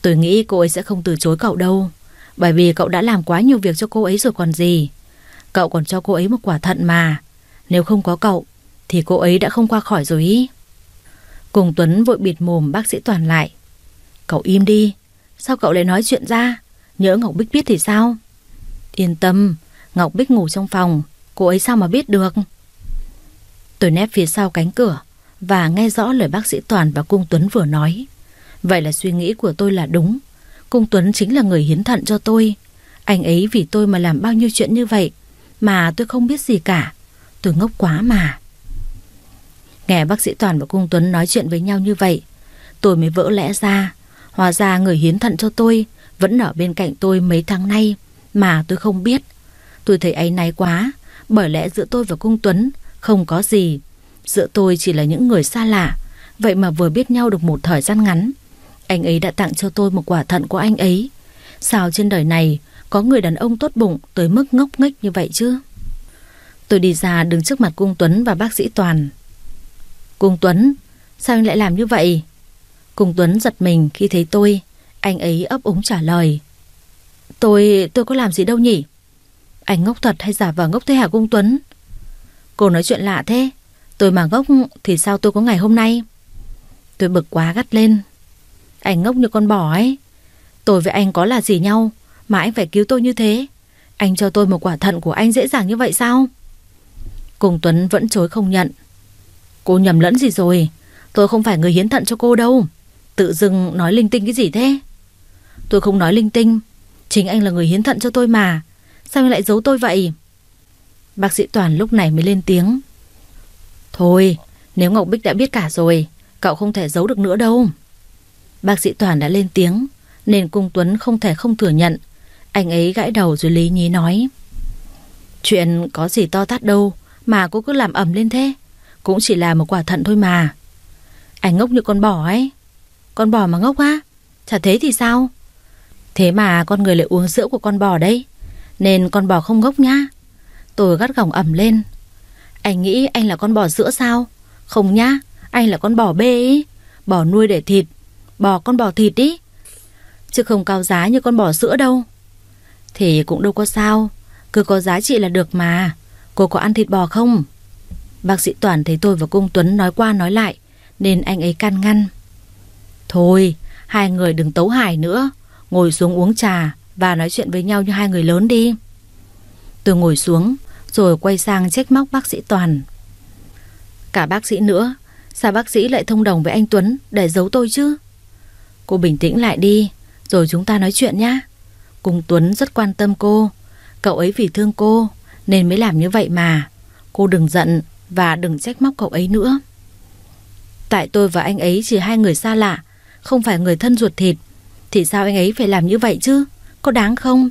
Tôi nghĩ cô ấy sẽ không từ chối cậu đâu Bởi vì cậu đã làm quá nhiều việc cho cô ấy rồi còn gì Cậu còn cho cô ấy một quả thận mà Nếu không có cậu thì cô ấy đã không qua khỏi rồi ý Cùng Tuấn vội bịt mồm bác sĩ Toàn lại Cậu im đi, Sao cậu lại nói chuyện ra Nhớ Ngọc Bích biết thì sao Yên tâm, Ngọc Bích ngủ trong phòng, Cô ấy sao mà biết được Tôi nép phía sau cánh cửa và nghe rõ lời bác sĩ Toàn và Cung Tuấn vừa nói. Vậy là suy nghĩ của tôi là đúng. Cung Tuấn chính là người hiến thận cho tôi. Anh ấy vì tôi mà làm bao nhiêu chuyện như vậy mà tôi không biết gì cả. Tôi ngốc quá mà. Nghe bác sĩ Toàn và Cung Tuấn nói chuyện với nhau như vậy, tôi mới vỡ lẽ ra. Hóa ra người hiến thận cho tôi vẫn ở bên cạnh tôi mấy tháng nay mà tôi không biết. Tôi thấy ấy náy quá, bởi lẽ giữa tôi và Cung Tuấn không có gì. Giữa tôi chỉ là những người xa lạ. Vậy mà vừa biết nhau được một thời gian ngắn. Anh ấy đã tặng cho tôi một quả thận của anh ấy. Sao trên đời này có người đàn ông tốt bụng tới mức ngốc nghếch như vậy chứ? Tôi đi ra đứng trước mặt Cung Tuấn và bác sĩ Toàn. Cung Tuấn, sao anh lại làm như vậy? Cung Tuấn giật mình khi thấy tôi. Anh ấy ấp úng trả lời. Tôi, tôi có làm gì đâu nhỉ? Anh ngốc thật hay giả vờ ngốc thế hả Cung Tuấn? Cô nói chuyện lạ thế Tôi mà ngốc thì sao tôi có ngày hôm nay Tôi bực quá gắt lên Anh ngốc như con bò ấy Tôi với anh có là gì nhau Mà anh phải cứu tôi như thế Anh cho tôi một quả thận của anh dễ dàng như vậy sao Cùng Tuấn vẫn chối không nhận Cô nhầm lẫn gì rồi? Tôi không phải người hiến thận cho cô đâu. Tự dưng nói linh tinh cái gì thế? Tôi không nói linh tinh. Chính anh là người hiến thận cho tôi mà. Sao anh lại giấu tôi vậy? Bác sĩ Toàn lúc này mới lên tiếng. Thôi, Nếu Ngọc Bích đã biết cả rồi, Cậu không thể giấu được nữa đâu. Bác sĩ Toàn đã lên tiếng, Nên Cung Tuấn không thể không thừa nhận. Anh ấy gãi đầu rồi lý nhí nói. Chuyện có gì to tát đâu, Mà cô cứ làm ẩm lên thế. Cũng chỉ là một quả thận thôi mà. Anh ngốc như con bò ấy. Con bò mà ngốc á, Chả thế thì sao? Thế mà con người lại uống sữa của con bò đấy, Nên con bò không ngốc nhá. Tôi gắt gỏng ẩm lên. Anh nghĩ anh là con bò sữa sao? Không nhá, Anh là con bò bê ý. Bò nuôi để thịt, Bò con bò thịt ý. Chứ không cao giá như con bò sữa đâu. Thì cũng đâu có sao, Cứ có giá trị là được mà. Cô có ăn thịt bò không? Bác sĩ Toàn thấy tôi và cung Tuấn nói qua nói lại, Nên anh ấy can ngăn. Thôi, Hai người đừng tấu hài nữa. Ngồi xuống uống trà Và nói chuyện với nhau như hai người lớn đi. Tôi ngồi xuống, Rồi quay sang trách móc bác sĩ Toàn. Cả bác sĩ nữa, Sao bác sĩ lại thông đồng với anh Tuấn Để giấu tôi chứ? Cô bình tĩnh lại đi, Rồi chúng ta nói chuyện nhé Cùng Tuấn rất quan tâm cô, Cậu ấy vì thương cô, Nên mới làm như vậy mà. Cô đừng giận và đừng trách móc cậu ấy nữa. Tại tôi và anh ấy chỉ hai người xa lạ, Không phải người thân ruột thịt, Thì sao anh ấy phải làm như vậy chứ? Có đáng không?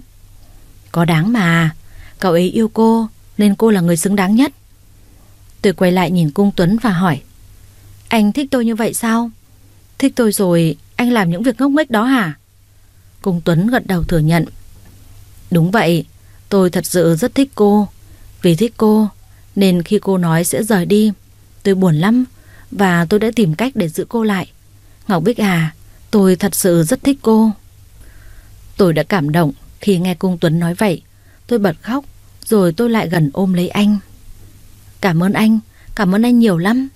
Có đáng mà. Cậu ấy yêu cô, Nên cô là người xứng đáng nhất. Tôi quay lại nhìn cung Tuấn và hỏi, Anh thích tôi như vậy sao? Thích tôi rồi, Anh làm những việc ngốc nghếch đó hả? Cung Tuấn gật đầu thừa nhận, Đúng vậy, Tôi thật sự rất thích cô. Vì thích cô nên khi cô nói sẽ rời đi, Tôi buồn lắm Và tôi đã tìm cách để giữ cô lại. Ngọc Bích à Tôi thật sự rất thích cô. Tôi đã cảm động khi nghe cung Tuấn nói vậy. Tôi bật khóc, Rồi tôi lại gần ôm lấy anh. Cảm ơn anh, Cảm ơn anh nhiều lắm.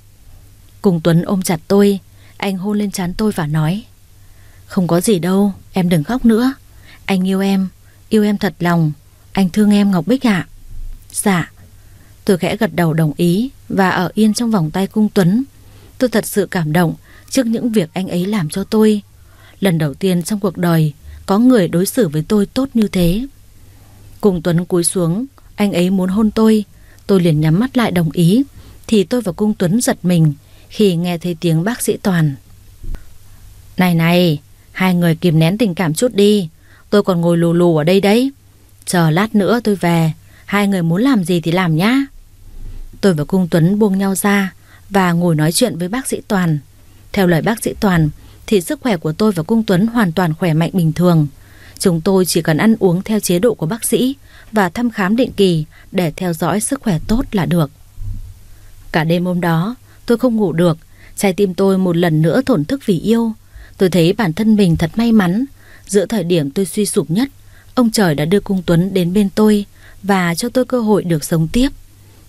Cung Tuấn ôm chặt tôi, Anh hôn lên trán tôi và nói, Không có gì đâu, Em đừng khóc nữa. Anh yêu em Yêu em thật lòng. Anh thương em, Ngọc Bích ạ. Dạ. Tôi khẽ gật đầu đồng ý Và ở yên trong vòng tay cung Tuấn. Tôi thật sự cảm động Trước những việc anh ấy làm cho tôi. Lần đầu tiên trong cuộc đời Có người đối xử với tôi tốt như thế. Cung Tuấn cúi xuống, Anh ấy muốn hôn tôi. Tôi liền nhắm mắt lại đồng ý, Thì tôi và cung Tuấn giật mình Khi nghe thấy tiếng bác sĩ Toàn. Này này, Hai người kìm nén tình cảm chút đi. Tôi còn ngồi lù lù ở đây đấy. Chờ lát nữa tôi về, Hai người muốn làm gì thì làm nhá. Tôi và cung Tuấn buông nhau ra Và ngồi nói chuyện với bác sĩ Toàn. Theo lời bác sĩ Toàn, Thì sức khỏe của tôi và cung Tuấn hoàn toàn khỏe mạnh bình thường. Chúng tôi chỉ cần ăn uống theo chế độ của bác sĩ Và thăm khám định kỳ Để theo dõi sức khỏe tốt là được. Cả đêm hôm đó, Tôi không ngủ được. Trái tim tôi một lần nữa thổn thức vì yêu. Tôi thấy bản thân mình thật may mắn. Giữa thời điểm tôi suy sụp nhất, Ông trời đã đưa Cung Tuấn đến bên tôi Và cho tôi cơ hội được sống tiếp.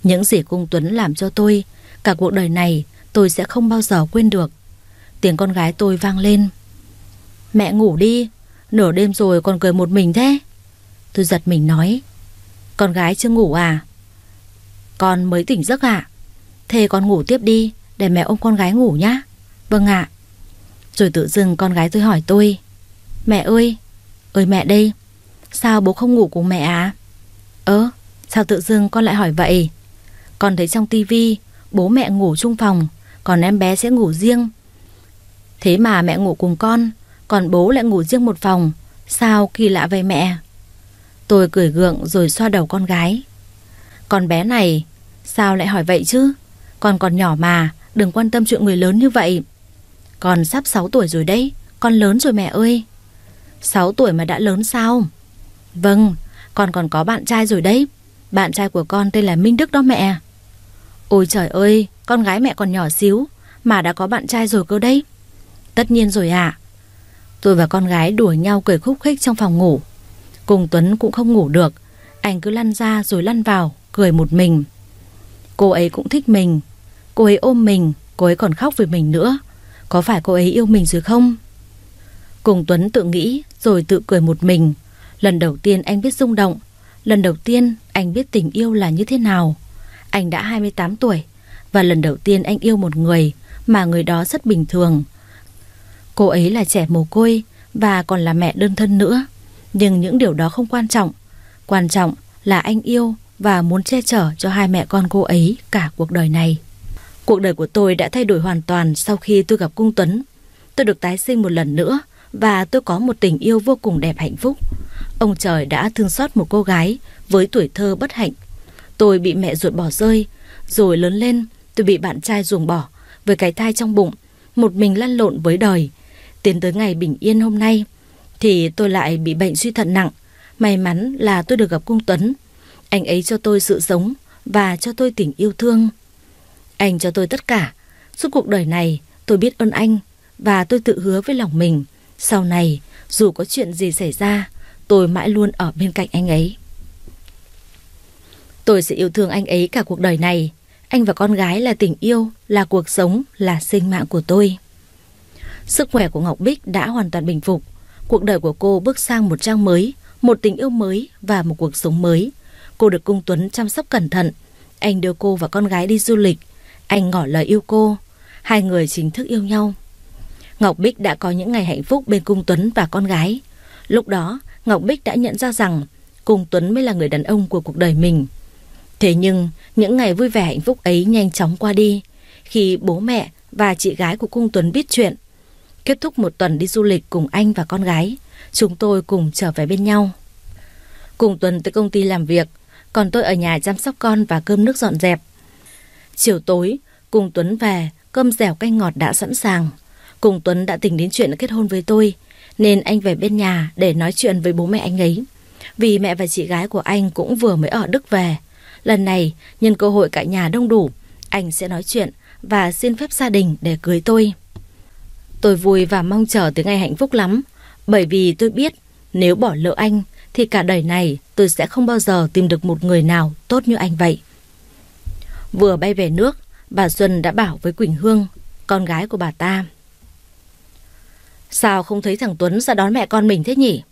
Những gì Cung Tuấn làm cho tôi, Cả cuộc đời này tôi sẽ không bao giờ quên được. Tiếng con gái tôi vang lên. Mẹ ngủ đi, Nửa đêm rồi còn cười một mình thế. Tôi giật mình nói, Con gái chưa ngủ à? Con mới tỉnh giấc ạ. À? Thế con ngủ tiếp đi, Để mẹ ôm con gái ngủ nhá. Vâng ạ. Rồi tự dưng con gái tôi hỏi tôi, Mẹ ơi Ơi mẹ đây, Sao bố không ngủ cùng mẹ à? Ơ, sao tự dưng con lại hỏi vậy? Con thấy trong tivi, Bố mẹ ngủ chung phòng, Còn em bé sẽ ngủ riêng. Thế mà mẹ ngủ cùng con, Còn bố lại ngủ riêng một phòng. Sao kỳ lạ vậy mẹ? Tôi cười gượng rồi xoa đầu con gái. Con bé này, Sao lại hỏi vậy chứ? Con còn nhỏ mà, Đừng quan tâm chuyện người lớn như vậy. Con sắp 6 tuổi rồi đấy, Con lớn rồi mẹ ơi. 6 tuổi mà đã lớn sao? Vâng Con còn có bạn trai rồi đấy. Bạn trai của con tên là Minh Đức đó mẹ. Ôi trời ơi, Con gái mẹ còn nhỏ xíu, Mà đã có bạn trai rồi cơ đấy. Tất nhiên rồi ạ. Tôi và con gái đùa nhau cười khúc khích trong phòng ngủ. Cùng Tuấn cũng không ngủ được. Anh cứ lăn ra rồi lăn vào, Cười một mình. Cô ấy cũng thích mình. Cô ấy ôm mình, Cô ấy còn khóc vì mình nữa. Có phải cô ấy yêu mình rồi không? Cùng Tuấn tự nghĩ rồi tự cười một mình. Lần đầu tiên anh biết rung động. Lần đầu tiên anh biết tình yêu là như thế nào. Anh đã 28 tuổi Và lần đầu tiên anh yêu một người Mà người đó rất bình thường Cô ấy là trẻ mồ côi và còn là mẹ đơn thân nữa. Nhưng những điều đó không quan trọng. Quan trọng là anh yêu và muốn che chở cho hai mẹ con cô ấy cả cuộc đời này. Cuộc đời của tôi đã thay đổi hoàn toàn sau khi tôi gặp Cung Tuấn. Tôi được tái sinh một lần nữa và tôi có một tình yêu vô cùng đẹp hạnh phúc. Ông trời đã thương xót một cô gái với tuổi thơ bất hạnh. Tôi bị mẹ ruột bỏ rơi, rồi lớn lên tôi bị bạn trai ruồng bỏ với cái thai trong bụng, một mình lăn lộn với đời. Tiến tới ngày bình yên hôm nay thì tôi lại bị bệnh suy thận nặng. May mắn là tôi được gặp Cung Tuấn. Anh ấy cho tôi sự sống và cho tôi tình yêu thương. Anh cho tôi tất cả. Suốt cuộc đời này tôi biết ơn anh và tôi tự hứa với lòng mình. Sau này dù có chuyện gì xảy ra tôi mãi luôn ở bên cạnh anh ấy. Tôi sẽ yêu thương anh ấy cả cuộc đời này. Anh và con gái là tình yêu, là cuộc sống, là sinh mạng của tôi. Sức khỏe của Ngọc Bích đã hoàn toàn bình phục. Cuộc đời của cô bước sang một trang mới, một tình yêu mới và một cuộc sống mới. Cô được Cung Tuấn chăm sóc cẩn thận. Anh đưa cô và con gái đi du lịch. Anh ngỏ lời yêu cô. Hai người chính thức yêu nhau. Ngọc Bích đã có những ngày hạnh phúc bên Cung Tuấn và con gái. Lúc đó, Ngọc Bích đã nhận ra rằng Cung Tuấn mới là người đàn ông của cuộc đời mình. Thế nhưng, những ngày vui vẻ hạnh phúc ấy nhanh chóng qua đi khi bố mẹ và chị gái của Cung Tuấn biết chuyện. Kết thúc một tuần đi du lịch cùng anh và con gái, chúng tôi cùng trở về bên nhau. Cùng Tuấn tới công ty làm việc, còn tôi ở nhà chăm sóc con và cơm nước dọn dẹp. Chiều tối, cùng Tuấn về, cơm dẻo canh ngọt đã sẵn sàng. Cùng Tuấn đã tỉnh đến chuyện kết hôn với tôi, nên anh về bên nhà để nói chuyện với bố mẹ anh ấy. Vì mẹ và chị gái của anh cũng vừa mới ở Đức về. Lần này, nhân cơ hội cả nhà đông đủ, anh sẽ nói chuyện và xin phép gia đình để cưới tôi. Tôi vui và mong chờ tới ngày hạnh phúc lắm, bởi vì tôi biết nếu bỏ lỡ anh thì cả đời này tôi sẽ không bao giờ tìm được một người nào tốt như anh vậy. Vừa bay về nước, bà Xuân đã bảo với Quỳnh Hương, con gái của bà ta. Sao không thấy thằng Tuấn ra đón mẹ con mình thế nhỉ?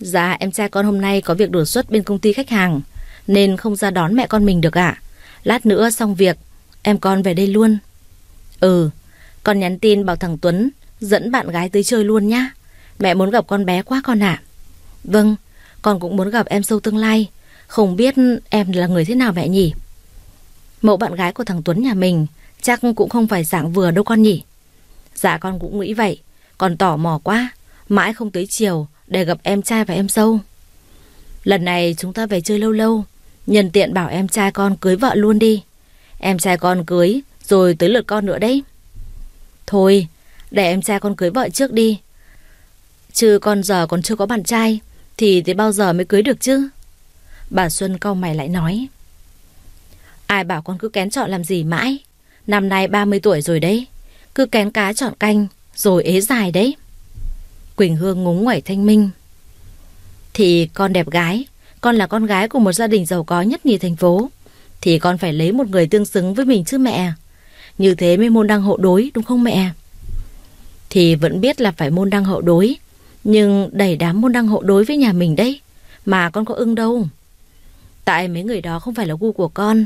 Dạ em trai con hôm nay có việc đột xuất bên công ty khách hàng nên không ra đón mẹ con mình được ạ. Lát nữa xong việc Em con về đây luôn. Ừ Con nhắn tin bảo thằng Tuấn Dẫn bạn gái tới chơi luôn nhá. Mẹ muốn gặp con bé quá con ạ. Vâng Con cũng muốn gặp em sâu tương lai. Không biết em là người thế nào mẹ nhỉ? Mẫu bạn gái của thằng Tuấn nhà mình Chắc cũng không phải dạng vừa đâu con nhỉ. Dạ con cũng nghĩ vậy. Còn tò mò quá. Mãi không tới chiều để gặp em trai và em sâu. Lần này chúng ta về chơi lâu lâu, nhân tiện bảo em trai con cưới vợ luôn đi. Em trai con cưới, rồi tới lượt con nữa đấy. Thôi, để em trai con cưới vợ trước đi. Chứ con giờ còn chưa có bạn trai, thì tới bao giờ mới cưới được chứ? Bà Xuân cau mày lại nói. Ai bảo con cứ kén chọn làm gì mãi? Năm nay 30 tuổi rồi đấy. Cứ kén cá chọn canh, rồi ế dài đấy. Quỳnh Hương ngúng ngoẩy thanh minh. Thì con đẹp gái, con là con gái của một gia đình giàu có nhất nhì thành phố. Thì con phải lấy một người tương xứng với mình chứ mẹ. Như thế mới môn đăng hộ đối đúng không mẹ? Thì vẫn biết là phải môn đăng hộ đối. Nhưng đẩy đám môn đăng hộ đối với nhà mình đấy. Mà con có ưng đâu. Tại mấy người đó không phải là gu của con.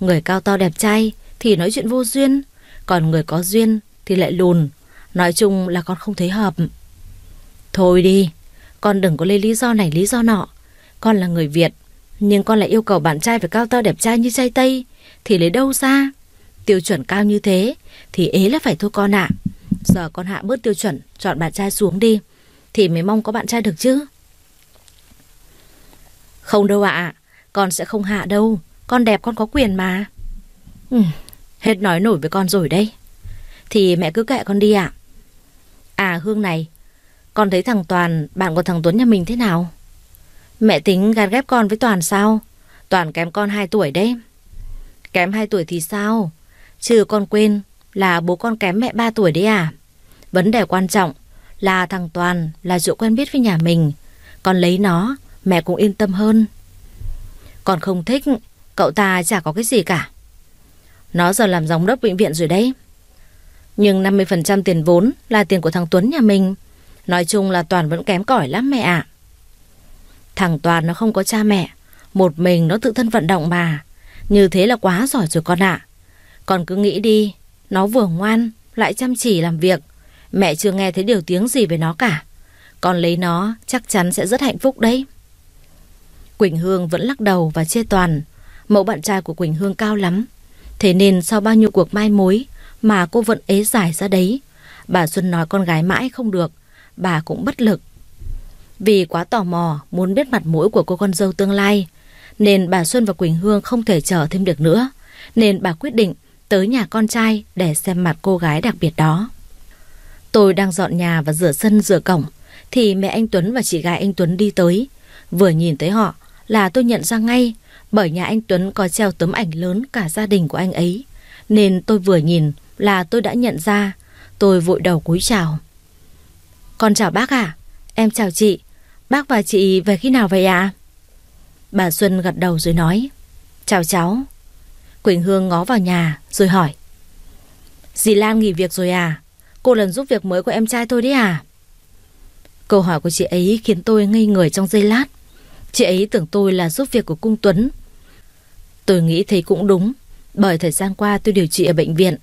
Người cao to đẹp trai thì nói chuyện vô duyên. Còn người có duyên thì lại lùn. Nói chung là con không thấy hợp. Thôi đi, con đừng có lấy lý do này lý do nọ. Con là người Việt, nhưng con lại yêu cầu bạn trai phải cao to đẹp trai như trai Tây. Thì lấy đâu ra? Tiêu chuẩn cao như thế, thì ế là phải thôi con ạ. Giờ con hạ bớt tiêu chuẩn, chọn bạn trai xuống đi. Thì mới mong có bạn trai được chứ. Không đâu ạ, con sẽ không hạ đâu. Con đẹp con có quyền mà. Ừ, hết nói nổi với con rồi đây. Thì mẹ cứ kệ con đi ạ. À Hương này, con thấy thằng Toàn, bạn của thằng Tuấn nhà mình thế nào? Mẹ tính gạt ghép con với Toàn sao? Toàn kém con 2 tuổi đấy. Kém 2 tuổi thì sao? Chứ con quên là bố con kém mẹ 3 tuổi đấy à? Vấn đề quan trọng là thằng Toàn là chỗ quen biết với nhà mình. Con lấy nó, mẹ cũng yên tâm hơn. Còn không thích, cậu ta chả có cái gì cả. Nó giờ làm giám đốc bệnh viện rồi đấy. Nhưng 50% tiền vốn là tiền của thằng Tuấn nhà mình. Nói chung là Toàn vẫn kém cỏi lắm mẹ ạ. Thằng Toàn nó không có cha mẹ. Một mình nó tự thân vận động mà. Như thế là quá giỏi rồi con ạ. Con cứ nghĩ đi. Nó vừa ngoan, lại chăm chỉ làm việc. Mẹ chưa nghe thấy điều tiếng gì về nó cả. Con lấy nó chắc chắn sẽ rất hạnh phúc đấy. Quỳnh Hương vẫn lắc đầu và chê toàn. Mẫu bạn trai của Quỳnh Hương cao lắm. Thế nên sau bao nhiêu cuộc mai mối mà cô vẫn ế giải ra đấy. Bà Xuân nói con gái mãi không được. Bà cũng bất lực. Vì quá tò mò muốn biết mặt mũi của cô con dâu tương lai, nên bà Xuân và Quỳnh Hương không thể chờ thêm được nữa. Nên bà quyết định tới nhà con trai để xem mặt cô gái đặc biệt đó. Tôi đang dọn nhà và rửa sân, rửa cổng, thì mẹ anh Tuấn và chị gái anh Tuấn đi tới. Vừa nhìn thấy họ là tôi nhận ra ngay, bởi nhà anh Tuấn có treo tấm ảnh lớn cả gia đình của anh ấy. Nên tôi vừa nhìn là tôi đã nhận ra. Tôi vội đầu cúi chào. Con chào bác à? Em chào chị. Bác và chị về khi nào vậy ạ? À? Bà Xuân gật đầu rồi nói, Chào cháu. Quỳnh Hương ngó vào nhà rồi hỏi, Dì Lan nghỉ việc rồi à? Cô lần giúp việc mới của em trai tôi đấy à? Câu hỏi của chị ấy khiến tôi ngây người trong giây lát. Chị ấy tưởng tôi là giúp việc của cung Tuấn. Tôi nghĩ thấy cũng đúng, Bởi thời gian qua tôi điều trị ở bệnh viện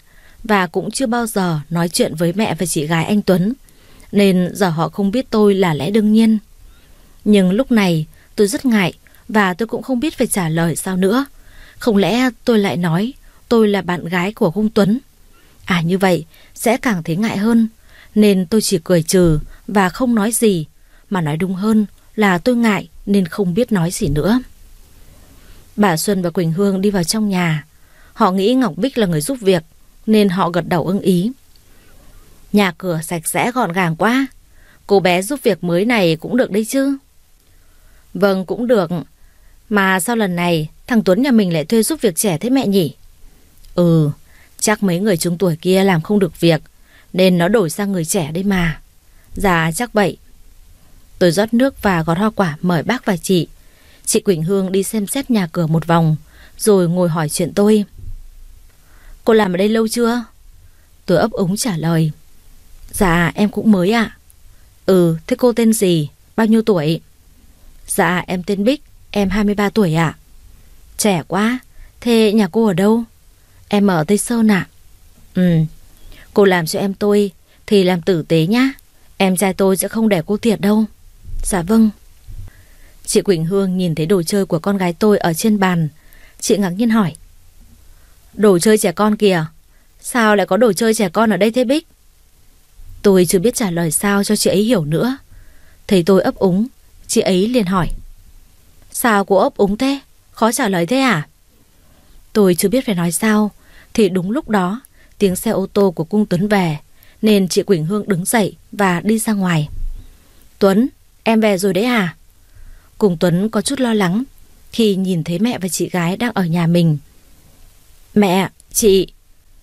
Và cũng chưa bao giờ nói chuyện với mẹ và chị gái anh Tuấn, Nên giờ họ không biết tôi là lẽ đương nhiên. Nhưng lúc này, tôi rất ngại và tôi cũng không biết phải trả lời sao nữa. Không lẽ tôi lại nói, tôi là bạn gái của Hung Tuấn? À như vậy sẽ càng thấy ngại hơn. Nên tôi chỉ cười trừ và không nói gì. Mà nói đúng hơn là tôi ngại nên không biết nói gì nữa. Bà Xuân và Quỳnh Hương đi vào trong nhà. Họ nghĩ Ngọc Bích là người giúp việc, nên họ gật đầu ưng ý. Nhà cửa sạch sẽ gọn gàng quá. Cô bé giúp việc mới này cũng được đấy chứ. Vâng cũng được mà sao lần này thằng Tuấn nhà mình lại thuê giúp việc trẻ thế mẹ nhỉ? Ừ, chắc mấy người trung tuổi kia làm không được việc nên nó đổi sang người trẻ đây mà. Dạ chắc vậy. Tôi rót nước và gót hoa quả mời bác và chị. Chị Quỳnh Hương đi xem xét nhà cửa một vòng rồi ngồi hỏi chuyện tôi. Cô làm ở đây lâu chưa? Tôi ấp úng trả lời. Dạ em cũng mới ạ. Ừ, thế cô tên gì? Bao nhiêu tuổi? Dạ em tên Bích Em 23 tuổi ạ. Trẻ quá. Thế nhà cô ở đâu? Em ở Tây Sơn ạ. Ừ. Cô làm cho em tôi thì làm tử tế nhá. Em trai tôi sẽ không để cô thiệt đâu. Dạ vâng. Chị Quỳnh Hương nhìn thấy đồ chơi của con gái tôi ở trên bàn. Chị ngạc nhiên hỏi. Đồ chơi trẻ con kìa. Sao lại có đồ chơi trẻ con ở đây thế Bích? Tôi chưa biết trả lời sao cho chị ấy hiểu nữa. Thấy tôi ấp úng, chị ấy liền hỏi. Sao cô ấp úng thế? Khó trả lời thế à? Tôi chưa biết phải nói sao Thì đúng lúc đó Tiếng xe ô tô của cung Tuấn về Nên chị Quỳnh Hương đứng dậy và đi ra ngoài Tuấn, em về rồi đấy à? Cùng Tuấn có chút lo lắng Khi nhìn thấy mẹ và chị gái đang ở nhà mình Mẹ, chị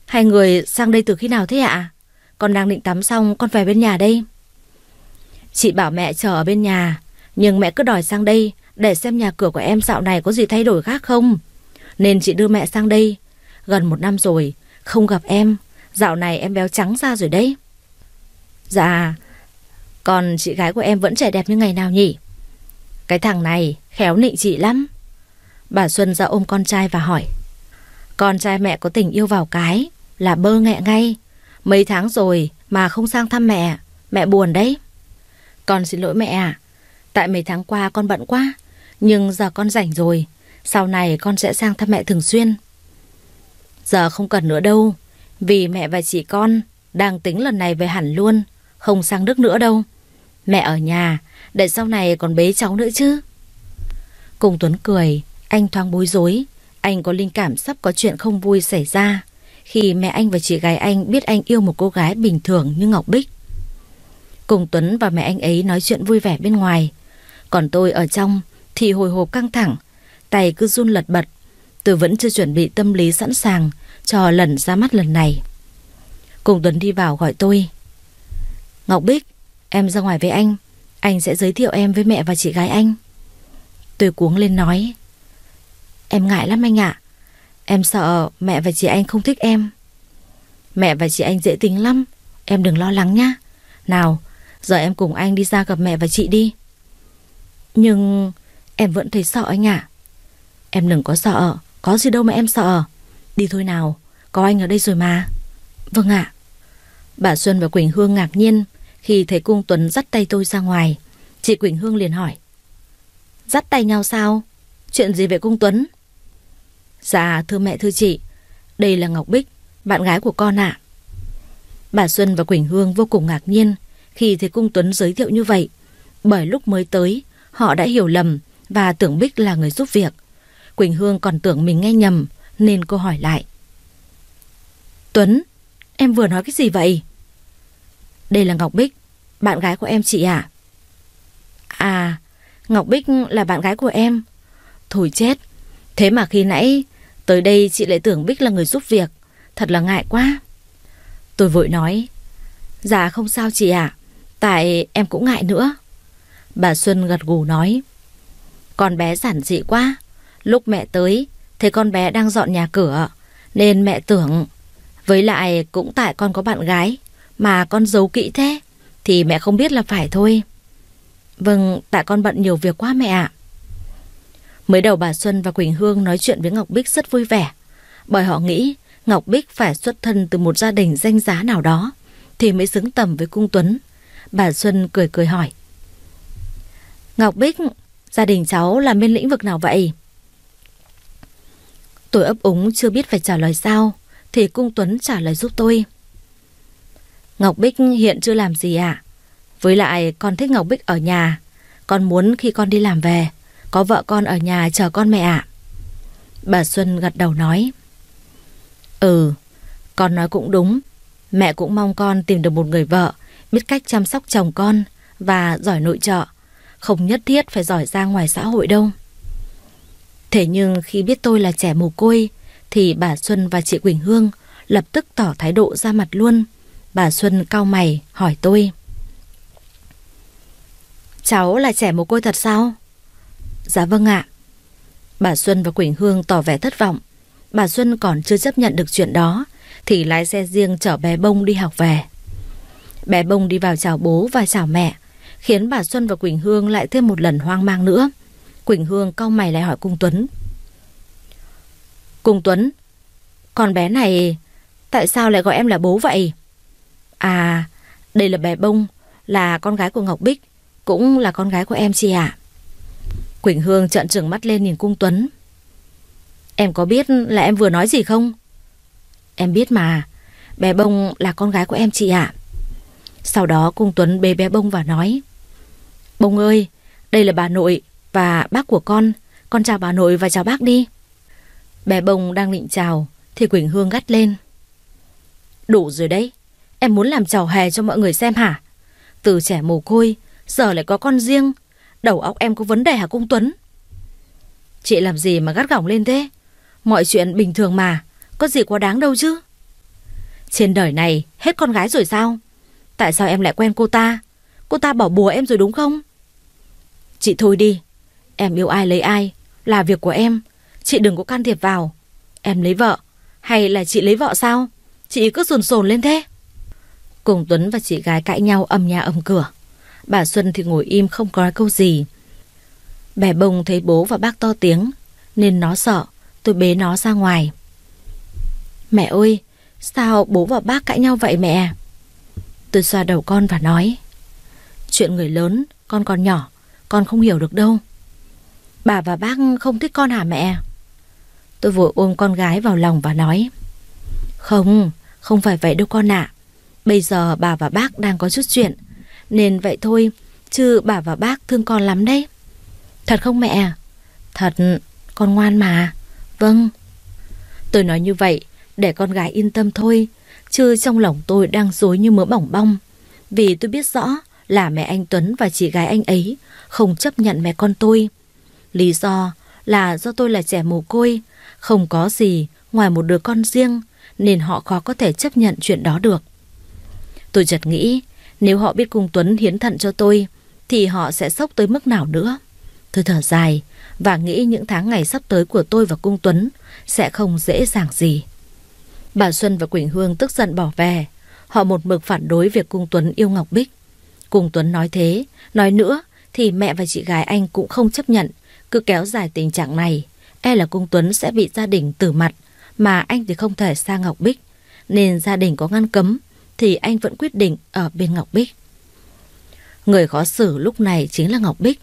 Hai người sang đây từ khi nào thế ạ? Con đang định tắm xong con về bên nhà đây Chị bảo mẹ chờ ở bên nhà nhưng mẹ cứ đòi sang đây để xem nhà cửa của em dạo này có gì thay đổi khác không. Nên chị đưa mẹ sang đây. Gần một năm rồi, không gặp em. Dạo này em béo trắng ra rồi đấy. Dạ, còn chị gái của em vẫn trẻ đẹp như ngày nào nhỉ? Cái thằng này khéo nịnh chị lắm. Bà Xuân ra ôm con trai và hỏi. Con trai mẹ có tình yêu vào cái là bơ nghẹ ngay. Mấy tháng rồi mà không sang thăm mẹ. Mẹ buồn đấy. Con xin lỗi mẹ à. Tại mấy tháng qua con bận quá. Nhưng giờ con rảnh rồi. Sau này con sẽ sang thăm mẹ thường xuyên. Giờ không cần nữa đâu, Vì mẹ và chị con Đang tính lần này về hẳn luôn, Không sang Đức nữa đâu. Mẹ ở nhà, Để sau này còn bế cháu nữa chứ. Cùng Tuấn cười, Anh thoáng bối rối. Anh có linh cảm sắp có chuyện không vui xảy ra, Khi mẹ anh và chị gái anh biết anh yêu một cô gái bình thường như Ngọc Bích. Cùng Tuấn và mẹ anh ấy nói chuyện vui vẻ bên ngoài. Còn tôi ở trong thì hồi hộp căng thẳng, tay cứ run lật bật. Tôi vẫn chưa chuẩn bị tâm lý sẵn sàng cho lần ra mắt lần này. Cùng Tuấn đi vào gọi tôi. Ngọc Bích, em ra ngoài với anh. Anh sẽ giới thiệu em với mẹ và chị gái anh. Tôi cuống lên nói. Em ngại lắm anh ạ. Em sợ mẹ và chị anh không thích em. Mẹ và chị anh dễ tính lắm. Em đừng lo lắng nhá. Nào, giờ em cùng anh đi ra gặp mẹ và chị đi. Nhưng Em vẫn thấy sợ anh ạ. Em đừng có sợ, có gì đâu mà em sợ. Đi thôi nào, có anh ở đây rồi mà. Vâng ạ. Bà Xuân và Quỳnh Hương ngạc nhiên Khi thấy cung Tuấn dắt tay tôi ra ngoài, chị Quỳnh Hương liền hỏi. Dắt tay nhau sao? Chuyện gì về cung Tuấn? Dạ thưa mẹ thưa chị, đây là Ngọc Bích, bạn gái của con ạ. Bà Xuân và Quỳnh Hương vô cùng ngạc nhiên khi thấy cung Tuấn giới thiệu như vậy. Bởi lúc mới tới, họ đã hiểu lầm và tưởng Bích là người giúp việc. Quỳnh Hương còn tưởng mình nghe nhầm nên cô hỏi lại. Tuấn, em vừa nói cái gì vậy? Đây là Ngọc Bích, bạn gái của em chị ạ. À? à, Ngọc Bích là bạn gái của em. Thôi chết, thế mà khi nãy tới đây chị lại tưởng Bích là người giúp việc. Thật là ngại quá. Tôi vội nói, dạ không sao chị ạ, tại em cũng ngại nữa. Bà Xuân gật gù nói, con bé giản dị quá, lúc mẹ tới thấy con bé đang dọn nhà cửa, nên mẹ tưởng, với lại cũng tại con có bạn gái, mà con giấu kỹ thế, thì mẹ không biết là phải thôi. Vâng, tại con bận nhiều việc quá mẹ ạ. Mới đầu bà Xuân và Quỳnh Hương nói chuyện với Ngọc Bích rất vui vẻ, bởi họ nghĩ Ngọc Bích phải xuất thân từ một gia đình danh giá nào đó thì mới xứng tầm với cung Tuấn. Bà Xuân cười cười hỏi. Ngọc Bích, gia đình cháu làm bên lĩnh vực nào vậy? Tôi ấp úng chưa biết phải trả lời sao thì cung Tuấn trả lời giúp tôi. Ngọc Bích hiện chưa làm gì ạ. À? Với lại con thích Ngọc Bích ở nhà. Con muốn khi con đi làm về, có vợ con ở nhà chờ con mẹ ạ. Bà Xuân gật đầu nói. Ừ, con nói cũng đúng. Mẹ cũng mong con tìm được một người vợ biết cách chăm sóc chồng con và giỏi nội trợ. Không nhất thiết phải giỏi ra ngoài xã hội đâu. Thế nhưng khi biết tôi là trẻ mồ côi thì bà Xuân và chị Quỳnh Hương lập tức tỏ thái độ ra mặt luôn. Bà Xuân cau mày hỏi tôi. Cháu là trẻ mồ côi thật sao? Dạ vâng ạ. Bà Xuân và Quỳnh Hương tỏ vẻ thất vọng. Bà Xuân còn chưa chấp nhận được chuyện đó thì lái xe riêng chở bé Bông đi học về. Bé Bông đi vào chào bố và chào mẹ, khiến bà Xuân và Quỳnh Hương lại thêm một lần hoang mang nữa. Quỳnh Hương cau mày lại hỏi Cung Tuấn. Cung Tuấn, con bé này tại sao lại gọi em là bố vậy? À, đây là bé Bông, là con gái của Ngọc Bích, cũng là con gái của em chị ạ. Quỳnh Hương trợn trừng mắt lên nhìn Cung Tuấn. Em có biết là em vừa nói gì không? Em biết mà, bé Bông là con gái của em chị ạ. Sau đó Cung Tuấn bế bé Bông và nói. Bông ơi, đây là bà nội và bác của con. Con chào bà nội và chào bác đi. Bé Bông đang định chào thì Quỳnh Hương gắt lên. Đủ rồi đấy, em muốn làm trò hè cho mọi người xem hả? Từ trẻ mồ côi, giờ lại có con riêng. Đầu óc em có vấn đề hả Cung Tuấn? Chị làm gì mà gắt gỏng lên thế? Mọi chuyện bình thường mà, có gì quá đáng đâu chứ. Trên đời này hết con gái rồi sao? Tại sao em lại quen cô ta? Cô ta bỏ bùa em rồi đúng không? Chị thôi đi, em yêu ai lấy ai, là việc của em. Chị đừng có can thiệp vào. Em lấy vợ, hay là chị lấy vợ sao? Chị cứ sồn sồn lên thế. Cùng Tuấn và chị gái cãi nhau âm nhà âm cửa. Bà Xuân thì ngồi im không có câu gì. Bẻ bông thấy bố và bác to tiếng, nên nó sợ, tôi bế nó ra ngoài. Mẹ ơi, sao bố và bác cãi nhau vậy mẹ? Tôi xoa đầu con và nói. Chuyện người lớn, con còn nhỏ, con không hiểu được đâu. Bà và bác không thích con hả mẹ? Tôi vội ôm con gái vào lòng và nói. Không, không phải vậy đâu con ạ. Bây giờ bà và bác đang có chút chuyện, nên vậy thôi, chứ bà và bác thương con lắm đấy. Thật không mẹ? Thật, con ngoan mà. Vâng. Tôi nói như vậy để con gái yên tâm thôi, chứ trong lòng tôi đang dối như mớ bỏng bong. Vì tôi biết rõ là mẹ anh Tuấn và chị gái anh ấy không chấp nhận mẹ con tôi. Lý do là do tôi là trẻ mồ côi, không có gì ngoài một đứa con riêng nên họ khó có thể chấp nhận chuyện đó được. Tôi chợt nghĩ nếu họ biết cung Tuấn hiến thận cho tôi thì họ sẽ sốc tới mức nào nữa. Tôi thở dài và nghĩ những tháng ngày sắp tới của tôi và cung Tuấn sẽ không dễ dàng gì. Bà Xuân và Quỳnh Hương tức giận bỏ về. Họ một mực phản đối việc cung Tuấn yêu Ngọc Bích. Cùng Tuấn nói thế, nói nữa thì mẹ và chị gái anh cũng không chấp nhận. Cứ kéo dài tình trạng này, e là cung Tuấn sẽ bị gia đình tử mặt, mà anh thì không thể xa Ngọc Bích. Nên gia đình có ngăn cấm, thì anh vẫn quyết định ở bên Ngọc Bích. Người khó xử lúc này chính là Ngọc Bích.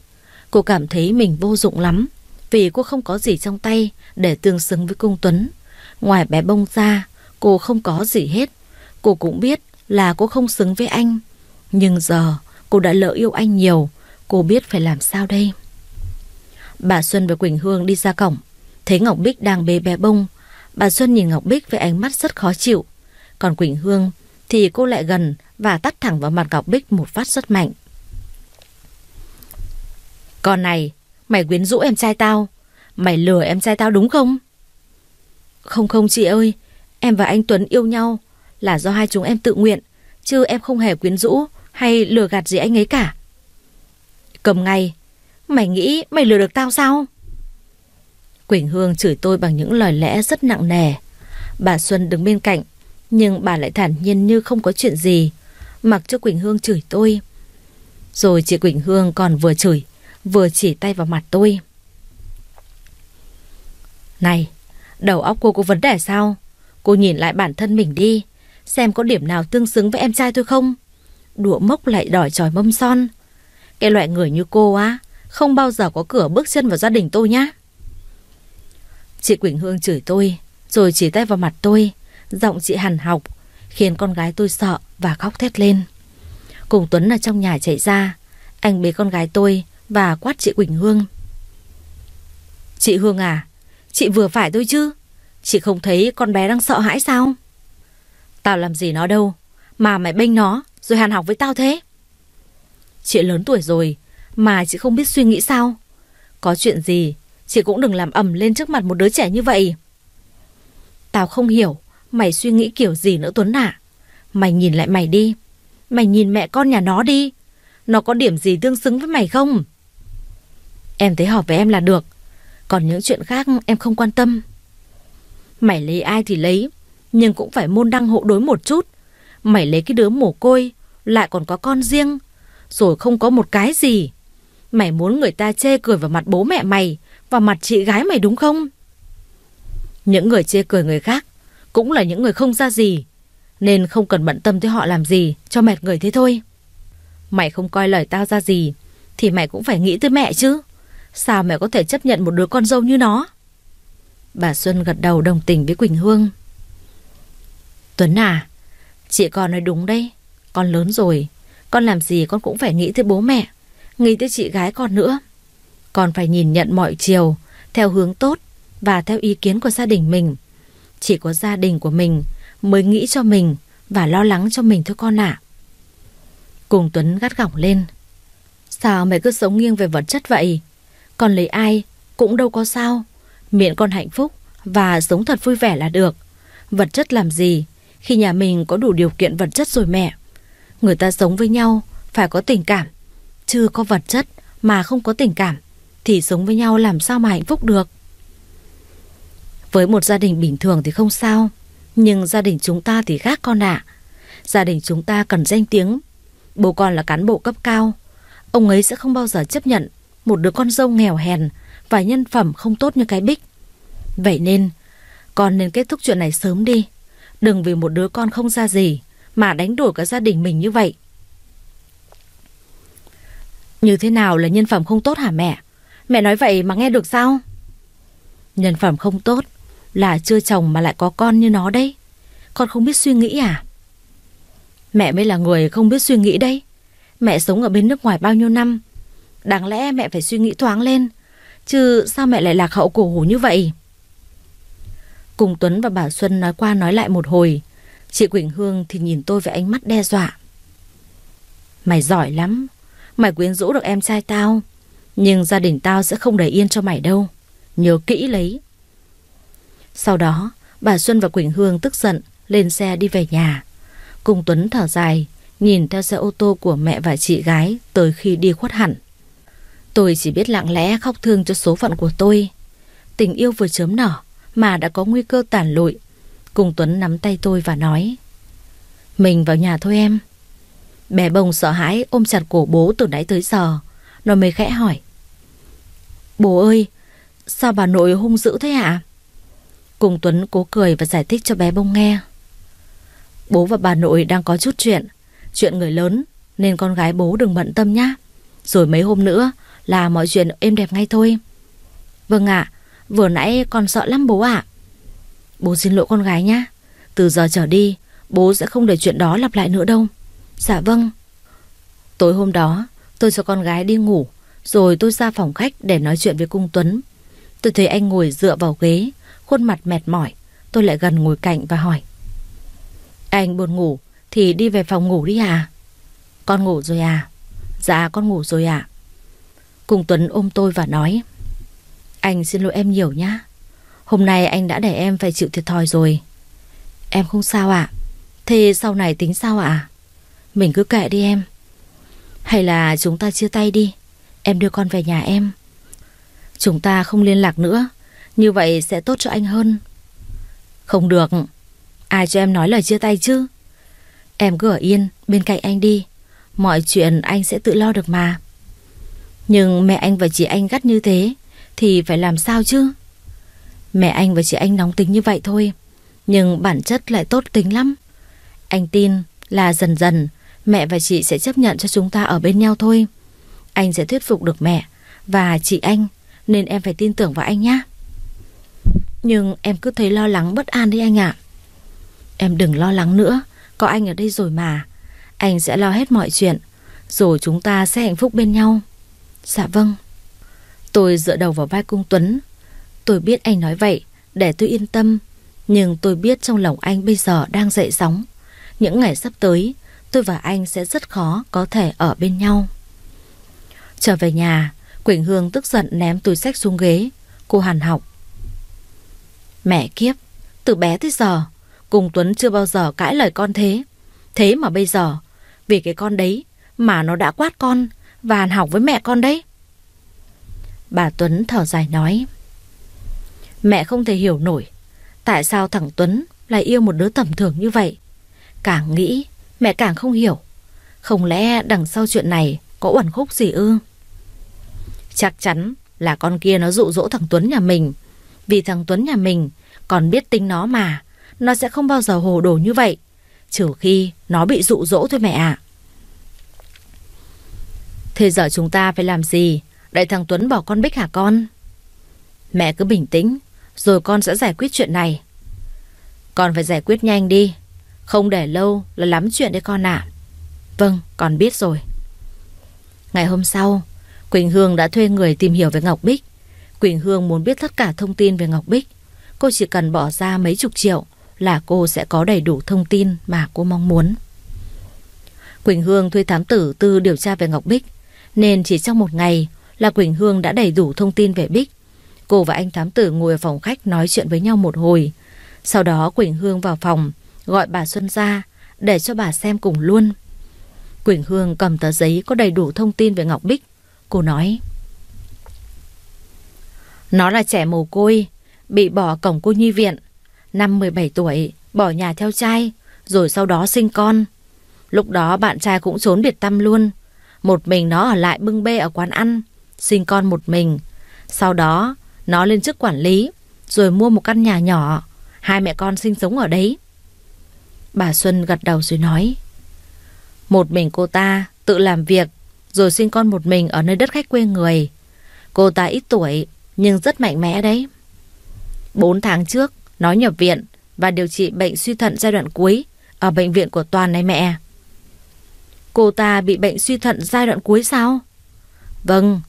Cô cảm thấy mình vô dụng lắm vì cô không có gì trong tay để tương xứng với cung Tuấn. Ngoài bé bông ra, cô không có gì hết. Cô cũng biết là cô không xứng với anh. Nhưng giờ cô đã lỡ yêu anh nhiều, cô biết phải làm sao đây. Bà Xuân và Quỳnh Hương đi ra cổng, thấy Ngọc Bích đang bê bé bông. Bà Xuân nhìn Ngọc Bích với ánh mắt rất khó chịu. Còn Quỳnh Hương thì cô lại gần và tắt thẳng vào mặt Ngọc Bích một phát rất mạnh. Con này, mày quyến rũ em trai tao. Mày lừa em trai tao đúng không? Không không chị ơi, em và anh Tuấn yêu nhau là do hai chúng em tự nguyện, chứ em không hề quyến rũ hay lừa gạt gì anh ấy cả. Cầm ngay, mày nghĩ mày lừa được tao sao? Quỳnh Hương chửi tôi bằng những lời lẽ rất nặng nề. Bà Xuân đứng bên cạnh, nhưng bà lại thản nhiên như không có chuyện gì, mặc cho Quỳnh Hương chửi tôi. Rồi chị Quỳnh Hương còn vừa chửi, vừa chỉ tay vào mặt tôi. Này, đầu óc cô có vấn đề sao? Cô nhìn lại bản thân mình đi, xem có điểm nào tương xứng với em trai tôi không? Đũa mốc lại đòi tròi mâm son. Cái loại người như cô á, không bao giờ có cửa bước chân vào gia đình tôi nhá. Chị Quỳnh Hương chửi tôi, rồi chỉ tay vào mặt tôi, giọng chị hằn học, khiến con gái tôi sợ và khóc thét lên. Cùng Tuấn ở trong nhà chạy ra, anh bế con gái tôi và quát chị Quỳnh Hương. Chị Hương à, chị vừa phải thôi chứ, chị không thấy con bé đang sợ hãi sao? Tao làm gì nó đâu, mà mày bênh nó rồi hàn học với tao thế. Chị lớn tuổi rồi, mà chị không biết suy nghĩ sao? Có chuyện gì, chị cũng đừng làm ầm lên trước mặt một đứa trẻ như vậy. Tao không hiểu, mày suy nghĩ kiểu gì nữa Tuấn ạ. Mày nhìn lại mày đi, mày nhìn mẹ con nhà nó đi. Nó có điểm gì tương xứng với mày không? Em thấy hợp với em là được, còn những chuyện khác em không quan tâm. Mày lấy ai thì lấy, nhưng cũng phải môn đăng hộ đối một chút. Mày lấy cái đứa mồ côi, lại còn có con riêng, rồi không có một cái gì. Mày muốn người ta chê cười vào mặt bố mẹ mày, vào mặt chị gái mày đúng không? Những người chê cười người khác cũng là những người không ra gì, nên không cần bận tâm tới họ làm gì cho mệt người thế thôi. Mày không coi lời tao ra gì, thì mày cũng phải nghĩ tới mẹ chứ. Sao mẹ có thể chấp nhận một đứa con dâu như nó? Bà Xuân gật đầu đồng tình với Quỳnh Hương. Tuấn à, chị con nói đúng đấy. Con lớn rồi, con làm gì con cũng phải nghĩ tới bố mẹ, nghĩ tới chị gái con nữa. Con phải nhìn nhận mọi chiều, theo hướng tốt và theo ý kiến của gia đình mình. Chỉ có gia đình của mình mới nghĩ cho mình và lo lắng cho mình thôi con ạ. Cùng Tuấn gắt gỏng lên. Sao mày cứ sống nghiêng về vật chất vậy? Còn lấy ai cũng đâu có sao. Miệng con hạnh phúc và sống thật vui vẻ là được. Vật chất làm gì khi nhà mình có đủ điều kiện vật chất rồi mẹ. Người ta sống với nhau phải có tình cảm. Chưa có vật chất mà không có tình cảm thì sống với nhau làm sao mà hạnh phúc được. Với một gia đình bình thường thì không sao. Nhưng gia đình chúng ta thì khác con ạ. Gia đình chúng ta cần danh tiếng. Bố con là cán bộ cấp cao. Ông ấy sẽ không bao giờ chấp nhận một đứa con dâu nghèo hèn và nhân phẩm không tốt như cái Bích. Vậy nên, con nên kết thúc chuyện này sớm đi. Đừng vì một đứa con không ra gì mà đánh đuổi cả gia đình mình như vậy. Như thế nào là nhân phẩm không tốt hả mẹ? Mẹ nói vậy mà nghe được sao? Nhân phẩm không tốt là chưa chồng mà lại có con như nó đấy. Con không biết suy nghĩ à? Mẹ mới là người không biết suy nghĩ đấy. Mẹ sống ở bên nước ngoài bao nhiêu năm. Đáng lẽ mẹ phải suy nghĩ thoáng lên. Chứ sao mẹ lại lạc hậu cổ hủ như vậy? Cùng Tuấn và bà Xuân nói qua nói lại một hồi. Chị Quỳnh Hương thì nhìn tôi với ánh mắt đe dọa. Mày giỏi lắm. Mày quyến rũ được em trai tao. Nhưng gia đình tao sẽ không để yên cho mày đâu. Nhớ kỹ lấy. Sau đó, bà Xuân và Quỳnh Hương tức giận lên xe đi về nhà. Cùng Tuấn thở dài, nhìn theo xe ô tô của mẹ và chị gái tới khi đi khuất hẳn. Tôi chỉ biết lặng lẽ khóc thương cho số phận của tôi. Tình yêu vừa chớm nở mà đã có nguy cơ tàn lụi. Cùng Tuấn nắm tay tôi và nói Mình vào nhà thôi em. Bé bông sợ hãi ôm chặt cổ bố từ nãy tới giờ. Nó mới khẽ hỏi Bố ơi, sao bà nội hung dữ thế ạ? Cùng Tuấn cố cười và giải thích cho bé bông nghe. Bố và bà nội đang có chút chuyện, chuyện người lớn Nên con gái bố đừng bận tâm nhá Rồi mấy hôm nữa là mọi chuyện êm đẹp ngay thôi Vâng ạ Vừa nãy con sợ lắm bố ạ Bố xin lỗi con gái nhá. Từ giờ trở đi, Bố sẽ không để chuyện đó lặp lại nữa đâu. Dạ vâng. Tối hôm đó, tôi cho con gái đi ngủ, Rồi tôi ra phòng khách để nói chuyện với cung Tuấn. Tôi thấy anh ngồi dựa vào ghế, Khuôn mặt mệt mỏi, Tôi lại gần ngồi cạnh và hỏi. Anh buồn ngủ Thì đi về phòng ngủ đi à? Con ngủ rồi à? Dạ con ngủ rồi ạ. À? Cung Tuấn ôm tôi và nói. Anh xin lỗi em nhiều nhá. Hôm nay anh đã để em phải chịu thiệt thòi rồi. Em không sao ạ. À? Thế sau này tính sao ạ? À? Mình cứ kệ đi em. Hay là chúng ta chia tay đi. Em đưa con về nhà em. Chúng ta không liên lạc nữa. Như vậy sẽ tốt cho anh hơn. Không được. Ai cho em nói lời chia tay chứ? Em cứ ở yên, bên cạnh anh đi. Mọi chuyện anh sẽ tự lo được mà. Nhưng mẹ anh và chị anh gắt như thế, Thì phải làm sao chứ? Mẹ anh và chị anh nóng tính như vậy thôi, Nhưng bản chất lại tốt tính lắm. Anh tin là dần dần Mẹ và chị sẽ chấp nhận cho chúng ta ở bên nhau thôi. Anh sẽ thuyết phục được mẹ Và chị anh, Nên em phải tin tưởng vào anh nhé Nhưng em cứ thấy lo lắng bất an đấy anh ạ. Em đừng lo lắng nữa, Có anh ở đây rồi mà. Anh sẽ lo hết mọi chuyện Rồi chúng ta sẽ hạnh phúc bên nhau. Dạ vâng. Tôi dựa đầu vào vai cung Tuấn Tôi biết anh nói vậy, Để tôi yên tâm. Nhưng tôi biết trong lòng anh bây giờ đang dậy sóng. Những ngày sắp tới, Tôi và anh sẽ rất khó có thể ở bên nhau. Trở về nhà, Quỳnh Hương tức giận ném túi sách xuống ghế. Cô hàn học. Mẹ kiếp, Từ bé tới giờ, Cùng Tuấn chưa bao giờ cãi lời con thế. Thế mà bây giờ, Vì cái con đấy Mà nó đã quát con Và hàn học với mẹ con đấy. Bà Tuấn thở dài nói. Mẹ không thể hiểu nổi. Tại sao thằng Tuấn lại yêu một đứa tầm thường như vậy? Càng nghĩ, Mẹ càng không hiểu. Không lẽ đằng sau chuyện này Có uẩn khúc gì ư? Chắc chắn là con kia nó dụ dỗ thằng Tuấn nhà mình. Vì thằng Tuấn nhà mình Còn biết tính nó mà, Nó sẽ không bao giờ hồ đồ như vậy. Trừ khi nó bị dụ dỗ thôi mẹ ạ. Thế giờ chúng ta phải làm gì Để thằng Tuấn bỏ con Bích hả con? Mẹ cứ bình tĩnh rồi con sẽ giải quyết chuyện này. Con phải giải quyết nhanh đi. Không để lâu là lắm chuyện đấy con ạ. Vâng con biết rồi. Ngày hôm sau, Quỳnh Hương đã thuê người tìm hiểu về Ngọc Bích. Quỳnh Hương muốn biết tất cả thông tin về Ngọc Bích. Cô chỉ cần bỏ ra mấy chục triệu Là cô sẽ có đầy đủ thông tin mà cô mong muốn. Quỳnh Hương thuê thám tử tư điều tra về Ngọc Bích, Nên chỉ trong một ngày là Quỳnh Hương đã đầy đủ thông tin về Bích. Cô và anh thám tử ngồi ở phòng khách nói chuyện với nhau một hồi. Sau đó Quỳnh Hương vào phòng, Gọi bà Xuân ra, Để cho bà xem cùng luôn. Quỳnh Hương cầm tờ giấy có đầy đủ thông tin về Ngọc Bích. Cô nói, Nó là trẻ mồ côi, Bị bỏ cổng cô nhi viện. Năm 17 tuổi, Bỏ nhà theo trai, Rồi sau đó sinh con. Lúc đó bạn trai cũng trốn biệt tâm luôn. Một mình nó ở lại bưng bê ở quán ăn, Sinh con một mình. Sau đó nó lên chức quản lý, Rồi mua một căn nhà nhỏ. Hai mẹ con sinh sống ở đấy. Bà Xuân gật đầu rồi nói, Một mình cô ta tự làm việc, Rồi sinh con một mình ở nơi đất khách quê người. Cô ta ít tuổi, Nhưng rất mạnh mẽ đấy. Bốn tháng trước, Nó nhập viện Và điều trị bệnh suy thận giai đoạn cuối Ở bệnh viện của Toàn này mẹ. Cô ta bị bệnh suy thận giai đoạn cuối sao? Vâng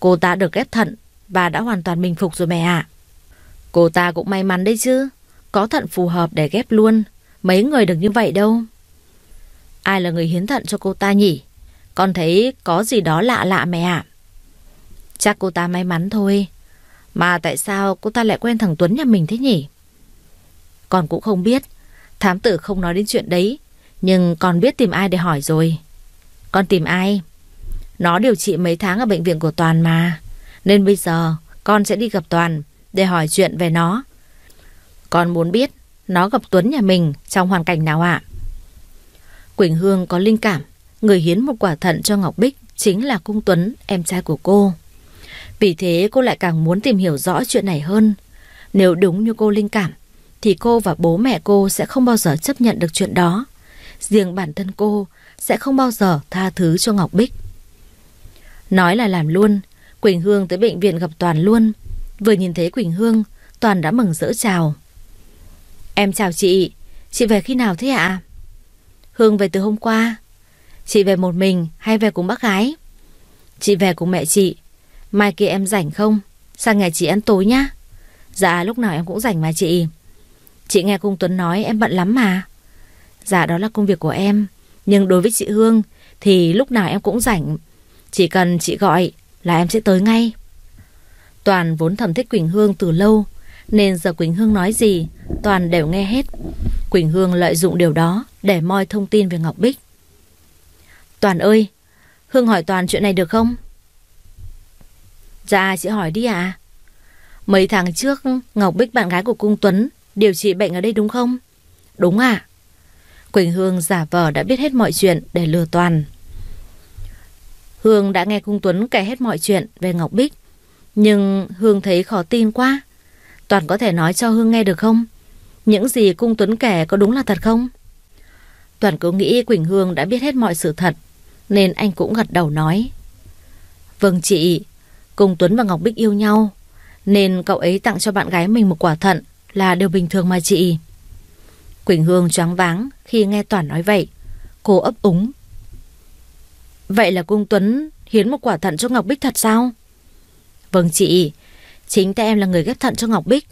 Cô ta được ghép thận và đã hoàn toàn bình phục rồi mẹ ạ. Cô ta cũng may mắn đấy chứ. Có thận phù hợp để ghép luôn. Mấy người được như vậy đâu. Ai là người hiến thận cho cô ta nhỉ? Con thấy có gì đó lạ lạ mẹ ạ. Chắc cô ta may mắn thôi. Mà tại sao cô ta lại quen thằng Tuấn nhà mình thế nhỉ? Con cũng không biết. Thám tử không nói đến chuyện đấy. Nhưng con biết tìm ai để hỏi rồi. Con tìm ai? Nó điều trị mấy tháng ở bệnh viện của Toàn mà. Nên bây giờ con sẽ đi gặp Toàn Để hỏi chuyện về nó Con muốn biết nó gặp Tuấn nhà mình trong hoàn cảnh nào ạ? Quỳnh Hương có linh cảm, người hiến một quả thận cho Ngọc Bích chính là Cung Tuấn, em trai của cô. Vì thế cô lại càng muốn tìm hiểu rõ chuyện này hơn. Nếu đúng như cô linh cảm, thì cô và bố mẹ cô sẽ không bao giờ chấp nhận được chuyện đó. Riêng bản thân cô sẽ không bao giờ tha thứ cho Ngọc Bích. Nói là làm luôn, Quỳnh Hương tới bệnh viện gặp Toàn luôn. Vừa nhìn thấy Quỳnh Hương, Toàn đã mừng rỡ chào. Em chào chị, chị về khi nào thế ạ? Hương về từ hôm qua. Chị về một mình hay về cùng bác gái? Chị về cùng mẹ chị. Mai kia em rảnh không? Sang nhà chị ăn tối nhá. Dạ lúc nào em cũng rảnh mà chị. Chị nghe Cung Tuấn nói em bận lắm mà. Dạ đó là công việc của em. Nhưng đối với chị Hương thì lúc nào em cũng rảnh. Chỉ cần chị gọi là em sẽ tới ngay. Toàn vốn thầm thích Quỳnh Hương từ lâu, nên giờ Quỳnh Hương nói gì, Toàn đều nghe hết Quỳnh Hương lợi dụng điều đó để moi thông tin về Ngọc Bích Toàn ơi, Hương hỏi Toàn chuyện này được không? Dạ chị hỏi đi ạ à. Mấy tháng trước, Ngọc Bích bạn gái của Cung Tuấn Điều trị bệnh ở đây đúng không? Đúng ạ Quỳnh Hương giả vờ đã biết hết mọi chuyện để lừa Toàn Hương đã nghe Cung Tuấn kể hết mọi chuyện về Ngọc Bích. Nhưng Hương thấy khó tin quá. Toàn có thể nói cho Hương nghe được không? Những gì Cung Tuấn kể có đúng là thật không? Toàn cứ nghĩ Quỳnh Hương đã biết hết mọi sự thật, Nên anh cũng gật đầu nói. Vâng chị, Cung Tuấn và Ngọc Bích yêu nhau, Nên cậu ấy tặng cho bạn gái mình một quả thận Là điều bình thường mà chị. Quỳnh Hương choáng váng Khi nghe Toàn nói vậy. Cô ấp úng. Vậy là Cung Tuấn hiến một quả thận cho Ngọc Bích thật sao? Vâng chị, Chính tay em là người ghép thận cho Ngọc Bích.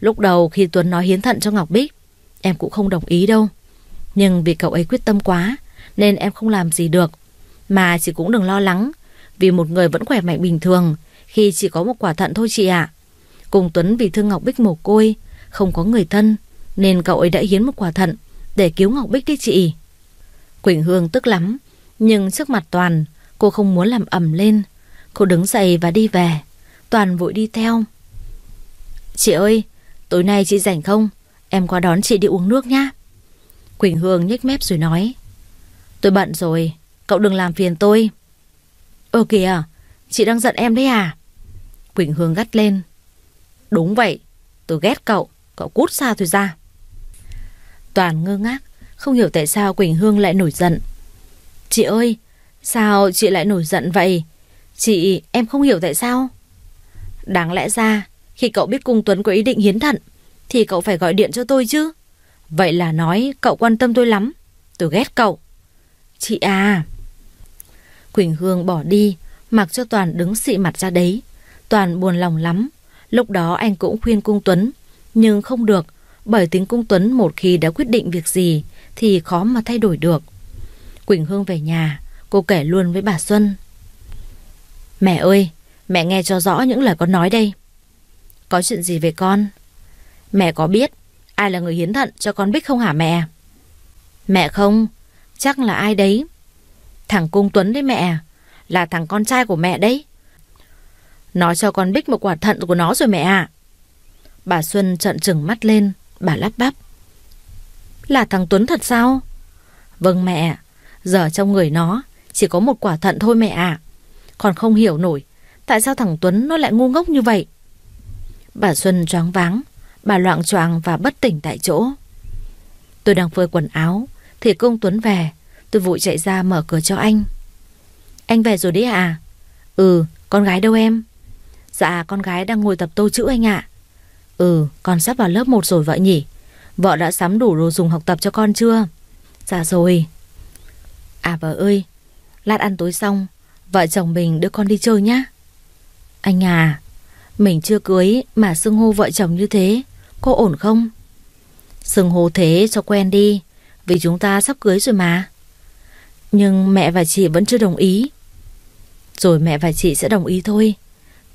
Lúc đầu khi Tuấn nói hiến thận cho Ngọc Bích, Em cũng không đồng ý đâu. Nhưng vì cậu ấy quyết tâm quá, Nên em không làm gì được. Mà chị cũng đừng lo lắng, Vì một người vẫn khỏe mạnh bình thường Khi chỉ có một quả thận thôi chị ạ. Cùng Tuấn vì thương Ngọc Bích mồ côi, Không có người thân, Nên cậu ấy đã hiến một quả thận Để cứu Ngọc Bích đi chị. Quỳnh Hương tức lắm nhưng trước mặt Toàn, Cô không muốn làm ẩm lên. Cô đứng dậy và đi về. Toàn vội đi theo. Chị ơi, Tối nay chị rảnh không? Em qua đón chị đi uống nước nhá. Quỳnh Hương nhếch mép rồi nói, Tôi bận rồi, Cậu đừng làm phiền tôi. Ơ kìa, Chị đang giận em đấy à? Quỳnh Hương gắt lên, Đúng vậy, Tôi ghét cậu Cậu cút xa tôi ra. Toàn ngơ ngác, Không hiểu tại sao Quỳnh Hương lại nổi giận. Chị ơi, Sao chị lại nổi giận vậy? Chị, em không hiểu tại sao. Đáng lẽ ra, Khi cậu biết cung Tuấn có ý định hiến thận, Thì cậu phải gọi điện cho tôi chứ. Vậy là nói cậu quan tâm tôi lắm. Tôi ghét cậu. Chị à. Quỳnh Hương bỏ đi, Mặc cho Toàn đứng xị mặt ra đấy. Toàn buồn lòng lắm. Lúc đó anh cũng khuyên cung Tuấn, Nhưng không được, Bởi tính cung Tuấn một khi đã quyết định việc gì, Thì khó mà thay đổi được. Quỳnh Hương về nhà, Cô kể luôn với bà Xuân. Mẹ ơi, Mẹ nghe cho rõ những lời con nói đây. Có chuyện gì về con? Mẹ có biết Ai là người hiến thận cho con Bích không hả mẹ? Mẹ không, Chắc là ai đấy. Thằng Cung Tuấn đấy mẹ, Là thằng con trai của mẹ đấy. Nó cho con Bích một quả thận của nó rồi mẹ ạ. Bà Xuân trợn trừng mắt lên, Bà lắp bắp. Là thằng Tuấn thật sao? Vâng mẹ Giờ trong người nó, Chỉ có một quả thận thôi mẹ ạ. Còn không hiểu nổi, Tại sao thằng Tuấn nó lại ngu ngốc như vậy? Bà Xuân choáng váng, Bà loạn choạng và bất tỉnh tại chỗ. Tôi đang phơi quần áo, Thì công Tuấn về. Tôi vội chạy ra mở cửa cho anh. Anh về rồi đấy à Ừ con gái đâu em? Dạ con gái đang ngồi tập tô chữ anh ạ. Ừ con sắp vào lớp 1 rồi vậy nhỉ. Vợ đã sắm đủ đồ dùng học tập cho con chưa? Dạ rồi. À vợ ơi Lát ăn tối xong Vợ chồng mình đưa con đi chơi nhá anh à, mình chưa cưới mà xưng hô vợ chồng như thế, có ổn không? Xưng hô thế cho quen đi, vì chúng ta sắp cưới rồi mà. Nhưng mẹ và chị vẫn chưa đồng ý. Rồi mẹ và chị sẽ đồng ý thôi.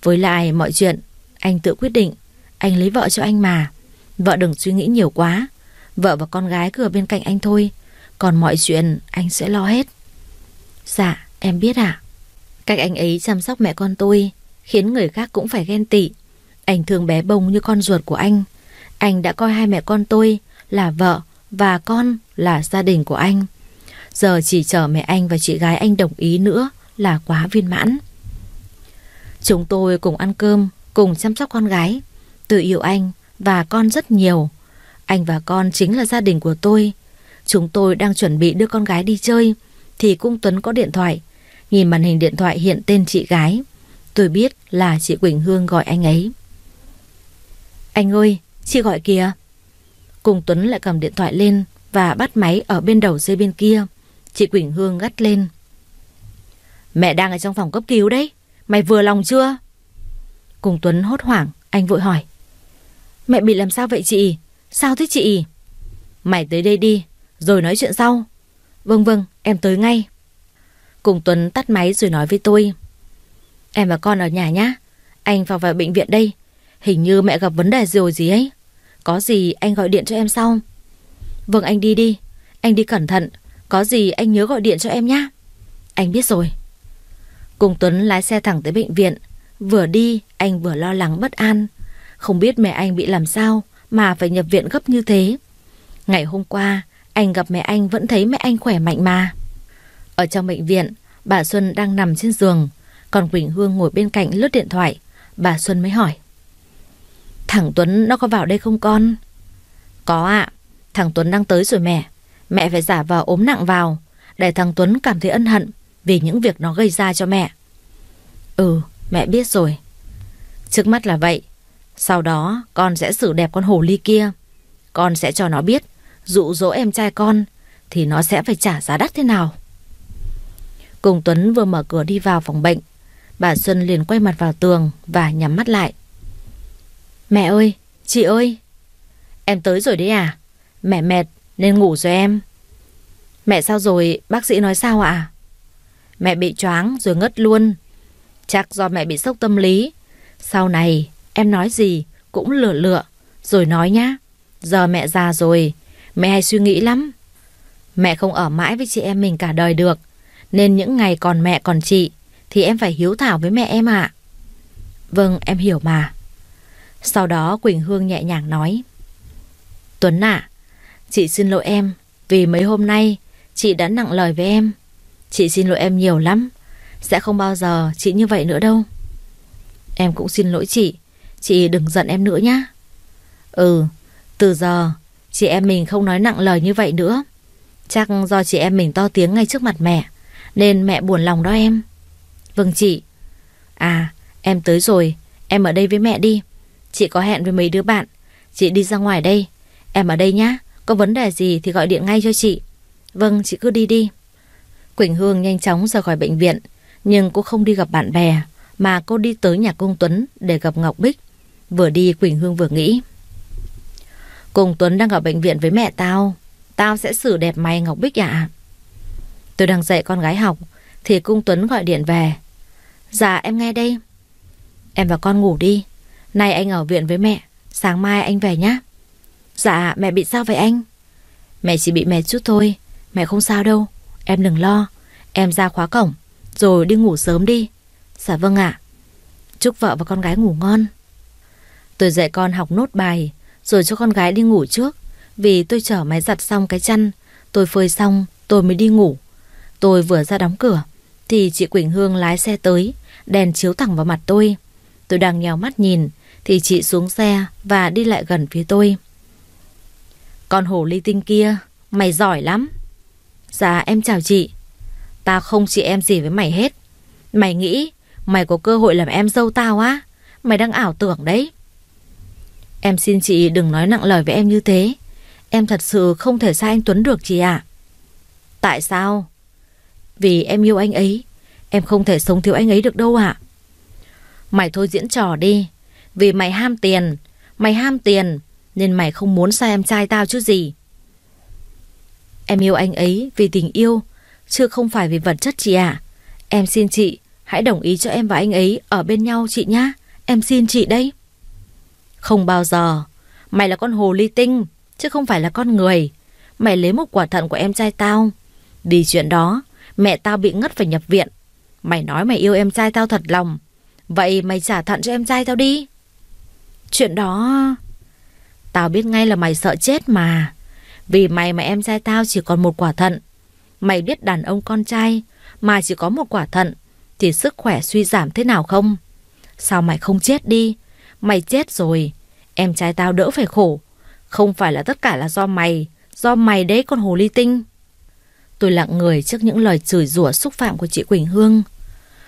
Với lại mọi chuyện, anh tự quyết định, anh lấy vợ cho anh mà. Vợ đừng suy nghĩ nhiều quá. Vợ và con gái cứ ở bên cạnh anh thôi. Còn mọi chuyện anh sẽ lo hết. Dạ, em biết ạ. À? Cách anh ấy chăm sóc mẹ con tôi khiến người khác cũng phải ghen tị. Anh thương bé bông như con ruột của anh. Anh đã coi hai mẹ con tôi là vợ và con là gia đình của anh. Giờ chỉ chờ mẹ anh và chị gái anh đồng ý nữa là quá viên mãn. Chúng tôi cùng ăn cơm, cùng chăm sóc con gái. Tự yêu anh và con rất nhiều. Anh và con chính là gia đình của tôi. Chúng tôi đang chuẩn bị đưa con gái đi chơi thì Cung Tuấn có điện thoại. Nhìn màn hình điện thoại hiện tên chị gái. Tôi biết là chị Quỳnh Hương gọi anh ấy. Anh ơi, chị gọi kìa. Cung Tuấn lại cầm điện thoại lên và bắt máy ở bên đầu dây bên kia. Chị Quỳnh Hương gắt lên. Mẹ đang ở trong phòng cấp cứu đấy. Mày vừa lòng chưa? Cùng Tuấn hốt hoảng, anh vội hỏi. Mẹ bị làm sao vậy chị? Sao thế chị? Mày tới đây đi, rồi nói chuyện sau. Vâng vâng, em tới ngay. Cùng Tuấn tắt máy rồi nói với tôi. Em và con ở nhà nhá. Anh vào vào bệnh viện đây. Hình như mẹ gặp vấn đề rồi gì ấy. Có gì anh gọi điện cho em sau. Vâng anh đi đi. Anh đi cẩn thận. Có gì anh nhớ gọi điện cho em nhá. Anh biết rồi. Cùng Tuấn lái xe thẳng tới bệnh viện. Vừa đi anh vừa lo lắng bất an. Không biết mẹ anh bị làm sao mà phải nhập viện gấp như thế. Ngày hôm qua anh gặp mẹ anh vẫn thấy mẹ anh khỏe mạnh mà. Ở trong bệnh viện, bà Xuân đang nằm trên giường, còn Quỳnh Hương ngồi bên cạnh lướt điện thoại. Bà Xuân mới hỏi. Thằng Tuấn nó có vào đây không con? Có ạ, thằng Tuấn đang tới rồi mẹ. Mẹ phải giả vờ ốm nặng vào, để thằng Tuấn cảm thấy ân hận vì những việc nó gây ra cho mẹ. Ừ, mẹ biết rồi. Trước mắt là vậy. Sau đó con sẽ xử đẹp con hồ ly kia. Con sẽ cho nó biết dụ dỗ em trai con thì nó sẽ phải trả giá đắt thế nào. Cùng Tuấn vừa mở cửa đi vào phòng bệnh, bà Xuân liền quay mặt vào tường và nhắm mắt lại. Mẹ ơi, chị ơi, em tới rồi đấy à? Mẹ mệt nên ngủ rồi em. Mẹ sao rồi, bác sĩ nói sao ạ? Mẹ bị choáng rồi ngất luôn. Chắc do mẹ bị sốc tâm lý. Sau này em nói gì cũng lựa lựa rồi nói nhá. Giờ mẹ già rồi, mẹ hay suy nghĩ lắm. Mẹ không ở mãi với chị em mình cả đời được. Nên những ngày còn mẹ còn chị thì em phải hiếu thảo với mẹ em ạ. Vâng, em hiểu mà. Sau đó Quỳnh Hương nhẹ nhàng nói. Tuấn ạ, chị xin lỗi em vì mấy hôm nay chị đã nặng lời với em. Chị xin lỗi em nhiều lắm. Sẽ không bao giờ chị như vậy nữa đâu. Em cũng xin lỗi chị. Chị đừng giận em nữa nhá. Ừ, từ giờ chị em mình không nói nặng lời như vậy nữa. Chắc do chị em mình to tiếng ngay trước mặt mẹ, Nên mẹ buồn lòng đó em. Vâng chị. À em tới rồi. Em ở đây với mẹ đi. Chị có hẹn với mấy đứa bạn. Chị đi ra ngoài đây. Em ở đây nhá. Có vấn đề gì thì gọi điện ngay cho chị. Vâng chị cứ đi đi. Quỳnh Hương nhanh chóng rời khỏi bệnh viện, Nhưng cô không đi gặp bạn bè, Mà cô đi tới nhà công Tuấn để gặp Ngọc Bích. Vừa đi Quỳnh Hương vừa nghĩ. Cùng Tuấn đang ở bệnh viện với mẹ tao. Tao sẽ xử đẹp mày, Ngọc Bích ạ. Tôi đang dạy con gái học, Thì cung Tuấn gọi điện về. Dạ em nghe đây. Em và con ngủ đi. Nay anh ở viện với mẹ. Sáng mai anh về nhé Dạ mẹ bị sao vậy anh? Mẹ chỉ bị mệt chút thôi. Mẹ không sao đâu. Em đừng lo. Em ra khóa cổng. Rồi đi ngủ sớm đi. Dạ vâng ạ. Chúc vợ và con gái ngủ ngon. Tôi dạy con học nốt bài. Rồi cho con gái đi ngủ trước. Vì tôi chở máy giặt xong cái chăn, Tôi phơi xong, tôi mới đi ngủ. Tôi vừa ra đóng cửa, Thì chị Quỳnh Hương lái xe tới, Đèn chiếu thẳng vào mặt tôi. Tôi đang nhèo mắt nhìn, Thì chị xuống xe và đi lại gần phía tôi. Con hổ ly tinh kia, Mày giỏi lắm. Dạ em chào chị. Tao không chị em gì với mày hết. Mày nghĩ mày có cơ hội làm em dâu tao á? Mày đang ảo tưởng đấy. Em xin chị đừng nói nặng lời với em như thế. Em thật sự không thể xa anh Tuấn được chị ạ. Tại sao? Vì em yêu anh ấy. Em không thể sống thiếu anh ấy được đâu ạ. Mày thôi diễn trò đi. Vì mày ham tiền. Mày ham tiền, Nên mày không muốn xa em trai tao chứ gì. Em yêu anh ấy vì tình yêu, Chứ không phải vì vật chất chị ạ. Em xin chị Hãy đồng ý cho em và anh ấy ở bên nhau chị nhá. Em xin chị đấy không bao giờ. Mày là con hồ ly tinh, Chứ không phải là con người. Mày lấy một quả thận của em trai tao. Vì chuyện đó, Mẹ tao bị ngất phải nhập viện. Mày nói mày yêu em trai tao thật lòng. Vậy mày trả thận cho em trai tao đi. Chuyện đó, Tao biết ngay là mày sợ chết mà. Vì mày mà em trai tao chỉ còn một quả thận. Mày biết đàn ông con trai Mà chỉ có một quả thận, Thì sức khỏe suy giảm thế nào không? Sao mày không chết đi? Mày chết rồi Em trai tao đỡ phải khổ Không phải là tất cả là do mày Do mày đấy con hồ ly tinh Tôi lặng người trước những lời chửi rủa xúc phạm của chị Quỳnh Hương.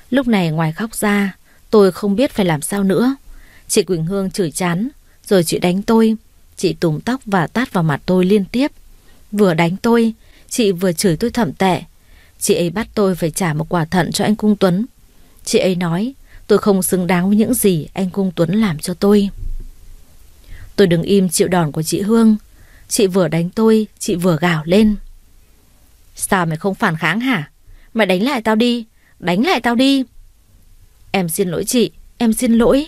Lúc này ngoài khóc ra, tôi không biết phải làm sao nữa. Chị Quỳnh Hương chửi chán, rồi chị đánh tôi. Chị túm tóc và tát vào mặt tôi liên tiếp. Vừa đánh tôi, chị vừa chửi tôi thậm tệ. Chị ấy bắt tôi phải trả một quả thận cho anh Cung Tuấn. Chị ấy nói tôi không xứng đáng với những gì anh Cung Tuấn làm cho tôi. Tôi đứng im chịu đòn của chị Hương. Chị vừa đánh tôi, chị vừa gào lên. Sao mày không phản kháng hả? Mày đánh lại tao đi, đánh lại tao đi. Em xin lỗi chị, em xin lỗi.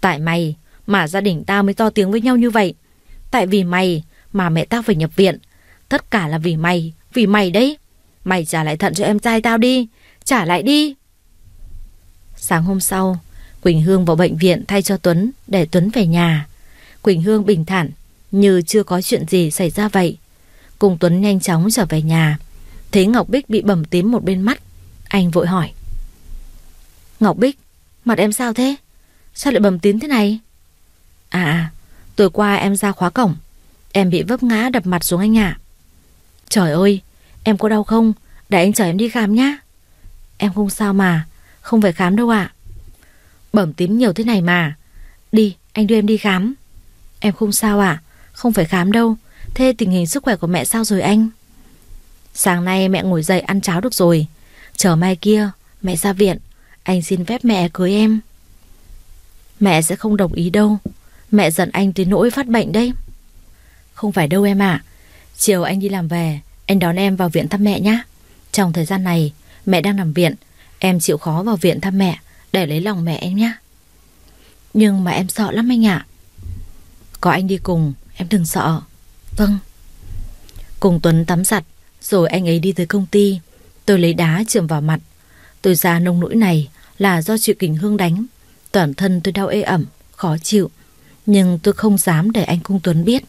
Tại mày mà gia đình tao mới to tiếng với nhau như vậy. Tại vì mày mà mẹ tao phải nhập viện. Tất cả là vì mày, vì mày đấy. Mày trả lại thận cho em trai tao đi, trả lại đi. Sáng hôm sau, Quỳnh Hương vào bệnh viện thay cho Tuấn để Tuấn về nhà. Quỳnh Hương bình thản, như chưa có chuyện gì xảy ra vậy. Cùng Tuấn nhanh chóng trở về nhà. Thấy Ngọc Bích bị bầm tím một bên mắt, anh vội hỏi. Ngọc Bích, mặt em sao thế? Sao lại bầm tím thế này? À, à, tối qua em ra khóa cổng. Em bị vấp ngã đập mặt xuống anh ạ. Trời ơi, em có đau không? Để anh chở em đi khám nhá. Em không sao mà, không phải khám đâu ạ. Bẩm tím nhiều thế này mà. Đi, anh đưa em đi khám. Em không sao ạ, không phải khám đâu. Thế tình hình sức khỏe của mẹ sao rồi anh? Sáng nay mẹ ngồi dậy ăn cháo được rồi. Chờ mai kia, mẹ ra viện. Anh xin phép mẹ cưới em. Mẹ sẽ không đồng ý đâu. Mẹ giận anh tới nỗi phát bệnh đấy. Không phải đâu em ạ. Chiều anh đi làm về, anh đón em vào viện thăm mẹ nhé. Trong thời gian này, mẹ đang nằm viện. Em chịu khó vào viện thăm mẹ để lấy lòng mẹ em nhé. Nhưng mà em sợ lắm anh ạ. Có anh đi cùng, em đừng sợ. Vâng. Cùng Tuấn tắm giặt, rồi anh ấy đi tới công ty. Tôi lấy đá chườm vào mặt. Tôi ra nông nỗi này là do chị Kình Hương đánh. Toàn thân tôi đau ê ẩm, khó chịu. Nhưng tôi không dám để anh Cung Tuấn biết.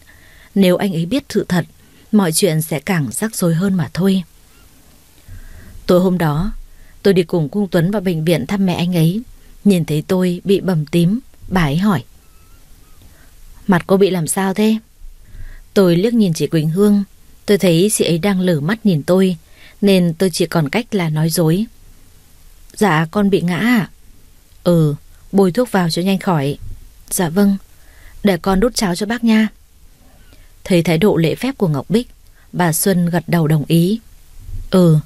Nếu anh ấy biết sự thật, mọi chuyện sẽ càng rắc rối hơn mà thôi. Tối hôm đó, tôi đi cùng Cung Tuấn vào bệnh viện thăm mẹ anh ấy. Nhìn thấy tôi bị bầm tím, bà ấy hỏi. Mặt cô bị làm sao thế? Tôi liếc nhìn chị Quỳnh Hương. Tôi thấy chị ấy đang lử mắt nhìn tôi, nên tôi chỉ còn cách là nói dối. Dạ con bị ngã à? Ừ, bôi thuốc vào cho nhanh khỏi. Dạ vâng, để con đút cháo cho bác nha. Thấy thái độ lễ phép của Ngọc Bích, bà Xuân gật đầu đồng ý. Ừ,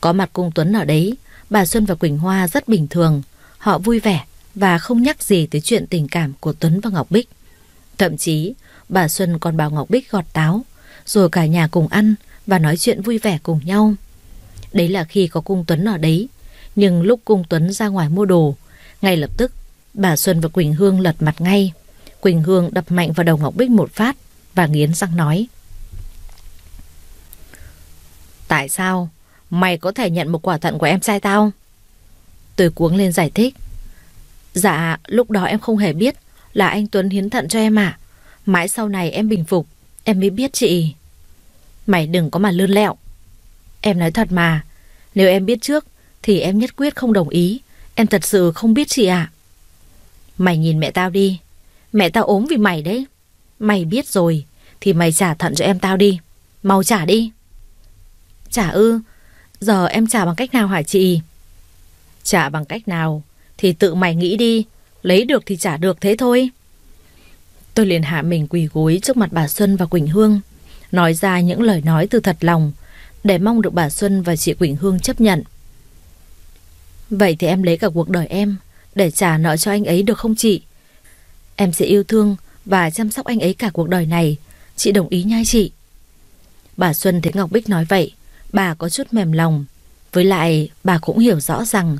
có mặt cung Tuấn ở đấy, bà Xuân và Quỳnh Hoa rất bình thường. Họ vui vẻ và không nhắc gì tới chuyện tình cảm của Tuấn và Ngọc Bích. Thậm chí, bà Xuân còn bảo Ngọc Bích gọt táo, rồi cả nhà cùng ăn và nói chuyện vui vẻ cùng nhau. Đấy là khi có cung Tuấn ở đấy. Nhưng lúc cung Tuấn ra ngoài mua đồ, ngay lập tức, bà Xuân và Quỳnh Hương lật mặt ngay. Quỳnh Hương đập mạnh vào đầu Ngọc Bích một phát và nghiến răng nói. Tại sao mày có thể nhận một quả thận của em trai tao? Tôi cuống lên giải thích. Dạ, lúc đó em không hề biết là anh Tuấn hiến thận cho em à. Mãi sau này em bình phục, em mới biết chị. Mày đừng có mà lươn lẹo. Em nói thật mà, nếu em biết trước thì em nhất quyết không đồng ý. Em thật sự không biết chị ạ. Mày nhìn mẹ tao đi. Mẹ tao ốm vì mày đấy. Mày biết rồi thì mày trả thận cho em tao đi. Mau trả đi. Trả ư? Giờ em trả bằng cách nào hả chị? Trả bằng cách nào thì tự mày nghĩ đi. Lấy được thì trả được thế thôi. Tôi liền hạ mình quỳ gối trước mặt bà Xuân và Quỳnh Hương. Nói ra những lời nói từ thật lòng để mong được bà Xuân và chị Quỳnh Hương chấp nhận. Vậy thì em lấy cả cuộc đời em để trả nợ cho anh ấy được không chị? Em sẽ yêu thương và chăm sóc anh ấy cả cuộc đời này. Chị đồng ý nha chị. Bà Xuân thấy Ngọc Bích nói vậy, bà có chút mềm lòng. Với lại bà cũng hiểu rõ rằng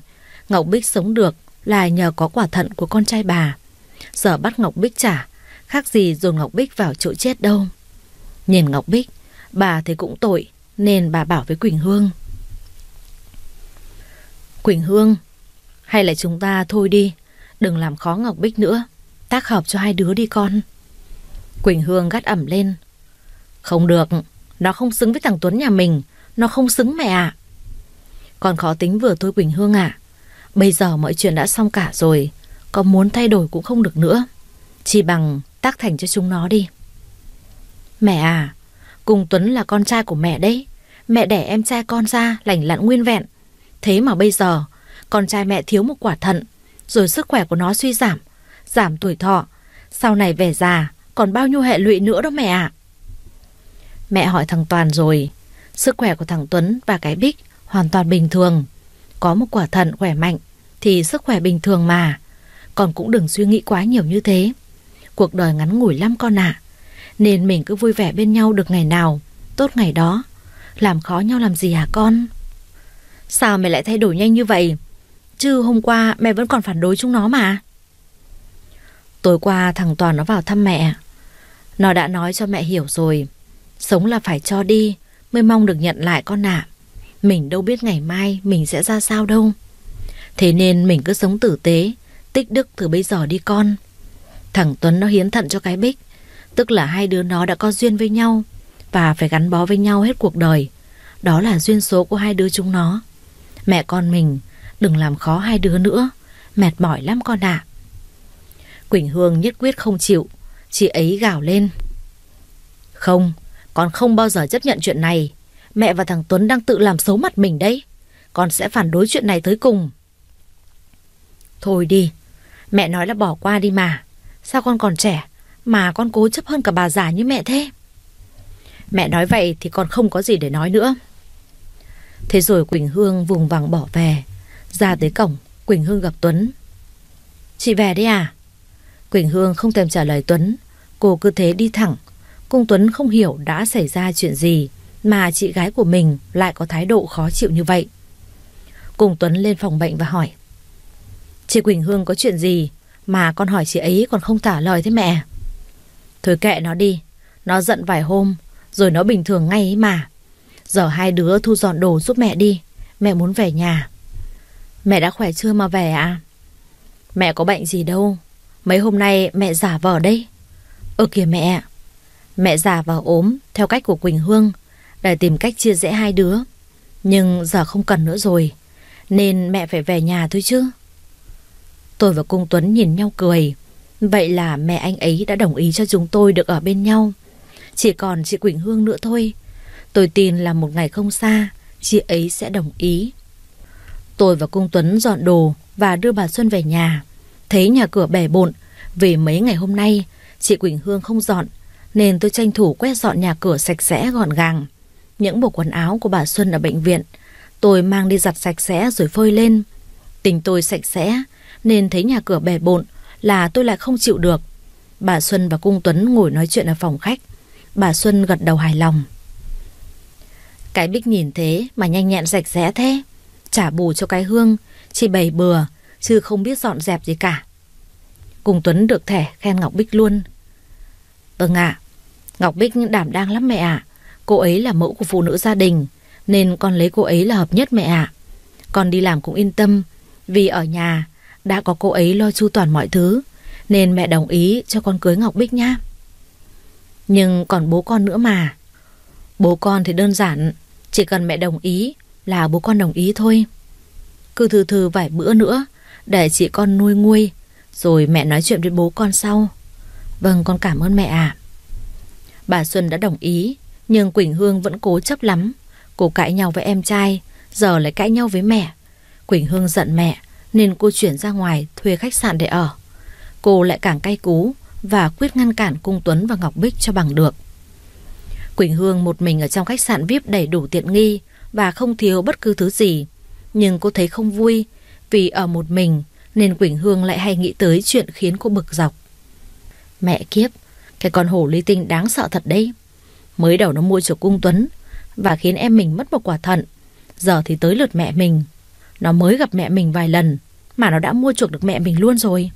Ngọc Bích sống được là nhờ có quả thận của con trai bà. Giờ bắt Ngọc Bích trả, khác gì dồn Ngọc Bích vào chỗ chết đâu. Nhìn Ngọc Bích, bà thấy cũng tội, nên bà bảo với Quỳnh Hương. Quỳnh Hương, hay là chúng ta thôi đi, đừng làm khó Ngọc Bích nữa. Tác hợp cho hai đứa đi con. Quỳnh Hương gắt ẩm lên. Không được, nó không xứng với thằng Tuấn nhà mình, nó không xứng mẹ ạ. Con khó tính vừa thôi Quỳnh Hương ạ. Bây giờ mọi chuyện đã xong cả rồi, có muốn thay đổi cũng không được nữa. Chỉ bằng tác thành cho chúng nó đi. Mẹ à, cùng Tuấn là con trai của mẹ đấy. Mẹ đẻ em trai con ra lành lặn nguyên vẹn. Thế mà bây giờ, con trai mẹ thiếu một quả thận, rồi sức khỏe của nó suy giảm, giảm tuổi thọ. Sau này về già, còn bao nhiêu hệ lụy nữa đó mẹ ạ. Mẹ hỏi thằng Toàn rồi, sức khỏe của thằng Tuấn và cái Bích hoàn toàn bình thường. Có một quả thận khỏe mạnh thì sức khỏe bình thường mà. Còn cũng đừng suy nghĩ quá nhiều như thế. Cuộc đời ngắn ngủi lắm con ạ. Nên mình cứ vui vẻ bên nhau được ngày nào, tốt ngày đó. Làm khó nhau làm gì hả con? Sao mẹ lại thay đổi nhanh như vậy? Chứ hôm qua mẹ vẫn còn phản đối chúng nó mà. Tối qua thằng Toàn nó vào thăm mẹ. Nó đã nói cho mẹ hiểu rồi. Sống là phải cho đi mới mong được nhận lại con ạ. Mình đâu biết ngày mai mình sẽ ra sao đâu. Thế nên mình cứ sống tử tế, tích đức từ bây giờ đi con. Thằng Tuấn nó hiến thận cho cái Bích, tức là hai đứa nó đã có duyên với nhau và phải gắn bó với nhau hết cuộc đời. Đó là duyên số của hai đứa chúng nó. Mẹ con mình đừng làm khó hai đứa nữa, mệt mỏi lắm con ạ. Quỳnh Hương nhất quyết không chịu, chị ấy gào lên. Không, con không bao giờ chấp nhận chuyện này. Mẹ và thằng Tuấn đang tự làm xấu mặt mình đấy. Con sẽ phản đối chuyện này tới cùng. Thôi đi, mẹ nói là bỏ qua đi mà. Sao con còn trẻ mà con cố chấp hơn cả bà già như mẹ thế? Mẹ nói vậy thì con không có gì để nói nữa. Thế rồi Quỳnh Hương vùng vằng bỏ về. Ra tới cổng, Quỳnh Hương gặp Tuấn. Chị về đấy à? Quỳnh Hương không thèm trả lời Tuấn. Cô cứ thế đi thẳng. Cung Tuấn không hiểu đã xảy ra chuyện gì mà chị gái của mình lại có thái độ khó chịu như vậy. Cung Tuấn lên phòng bệnh và hỏi. Chị Quỳnh Hương có chuyện gì mà con hỏi chị ấy còn không trả lời thế mẹ? Thôi kệ nó đi. Nó giận vài hôm rồi nó bình thường ngay ấy mà. Giờ hai đứa thu dọn đồ giúp mẹ đi. Mẹ muốn về nhà. Mẹ đã khỏe chưa mà về à? Mẹ có bệnh gì đâu. Mấy hôm nay mẹ giả vờ đây. Ơ kìa mẹ. Mẹ già và ốm theo cách của Quỳnh Hương để tìm cách chia rẽ hai đứa. Nhưng giờ không cần nữa rồi. Nên mẹ phải về nhà thôi chứ. Tôi và Cung Tuấn nhìn nhau cười. Vậy là mẹ anh ấy đã đồng ý cho chúng tôi được ở bên nhau. Chỉ còn chị Quỳnh Hương nữa thôi. Tôi tin là một ngày không xa, chị ấy sẽ đồng ý. Tôi và Cung Tuấn dọn đồ và đưa bà Xuân về nhà. Thấy nhà cửa bể bộn vì mấy ngày hôm nay chị Quỳnh Hương không dọn nên tôi tranh thủ quét dọn nhà cửa sạch sẽ gọn gàng. Những bộ quần áo của bà Xuân ở bệnh viện tôi mang đi giặt sạch sẽ rồi phơi lên. Tình tôi sạch sẽ nên thấy nhà cửa bể bộn là tôi lại không chịu được. Bà Xuân và Cung Tuấn ngồi nói chuyện ở phòng khách. Bà Xuân gật đầu hài lòng. Cái Bích nhìn thế mà nhanh nhẹn sạch sẽ thế. Trả bù cho cái Hương, chỉ bày bừa, chứ không biết dọn dẹp gì cả. Cùng Tuấn được thẻ khen Ngọc Bích luôn. Vâng ạ, Ngọc Bích đảm đang lắm mẹ ạ. Cô ấy là mẫu của phụ nữ gia đình, nên con lấy cô ấy là hợp nhất mẹ ạ. Con đi làm cũng yên tâm, vì ở nhà đã có cô ấy lo chu toàn mọi thứ, nên mẹ đồng ý cho con cưới Ngọc Bích nhá. Nhưng còn bố con nữa mà. Bố con thì đơn giản, chỉ cần mẹ đồng ý là bố con đồng ý thôi. Cứ thử thử vài bữa nữa để chị con nuôi nguôi, rồi mẹ nói chuyện với bố con sau. Vâng, con cảm ơn mẹ à. Bà Xuân đã đồng ý, nhưng Quỳnh Hương vẫn cố chấp lắm. Cô cãi nhau với em trai, giờ lại cãi nhau với mẹ. Quỳnh Hương giận mẹ, nên cô chuyển ra ngoài thuê khách sạn để ở. Cô lại càng cay cú và quyết ngăn cản Cung Tuấn và Ngọc Bích cho bằng được. Quỳnh Hương một mình ở trong khách sạn VIP đầy đủ tiện nghi và không thiếu bất cứ thứ gì. Nhưng cô thấy không vui vì ở một mình nên Quỳnh Hương lại hay nghĩ tới chuyện khiến cô bực dọc. Mẹ kiếp, cái con hổ ly tinh đáng sợ thật đấy. Mới đầu nó mua chuộc cung Tuấn và khiến em mình mất một quả thận. Giờ thì tới lượt mẹ mình. Nó mới gặp mẹ mình vài lần mà nó đã mua chuộc được mẹ mình luôn rồi.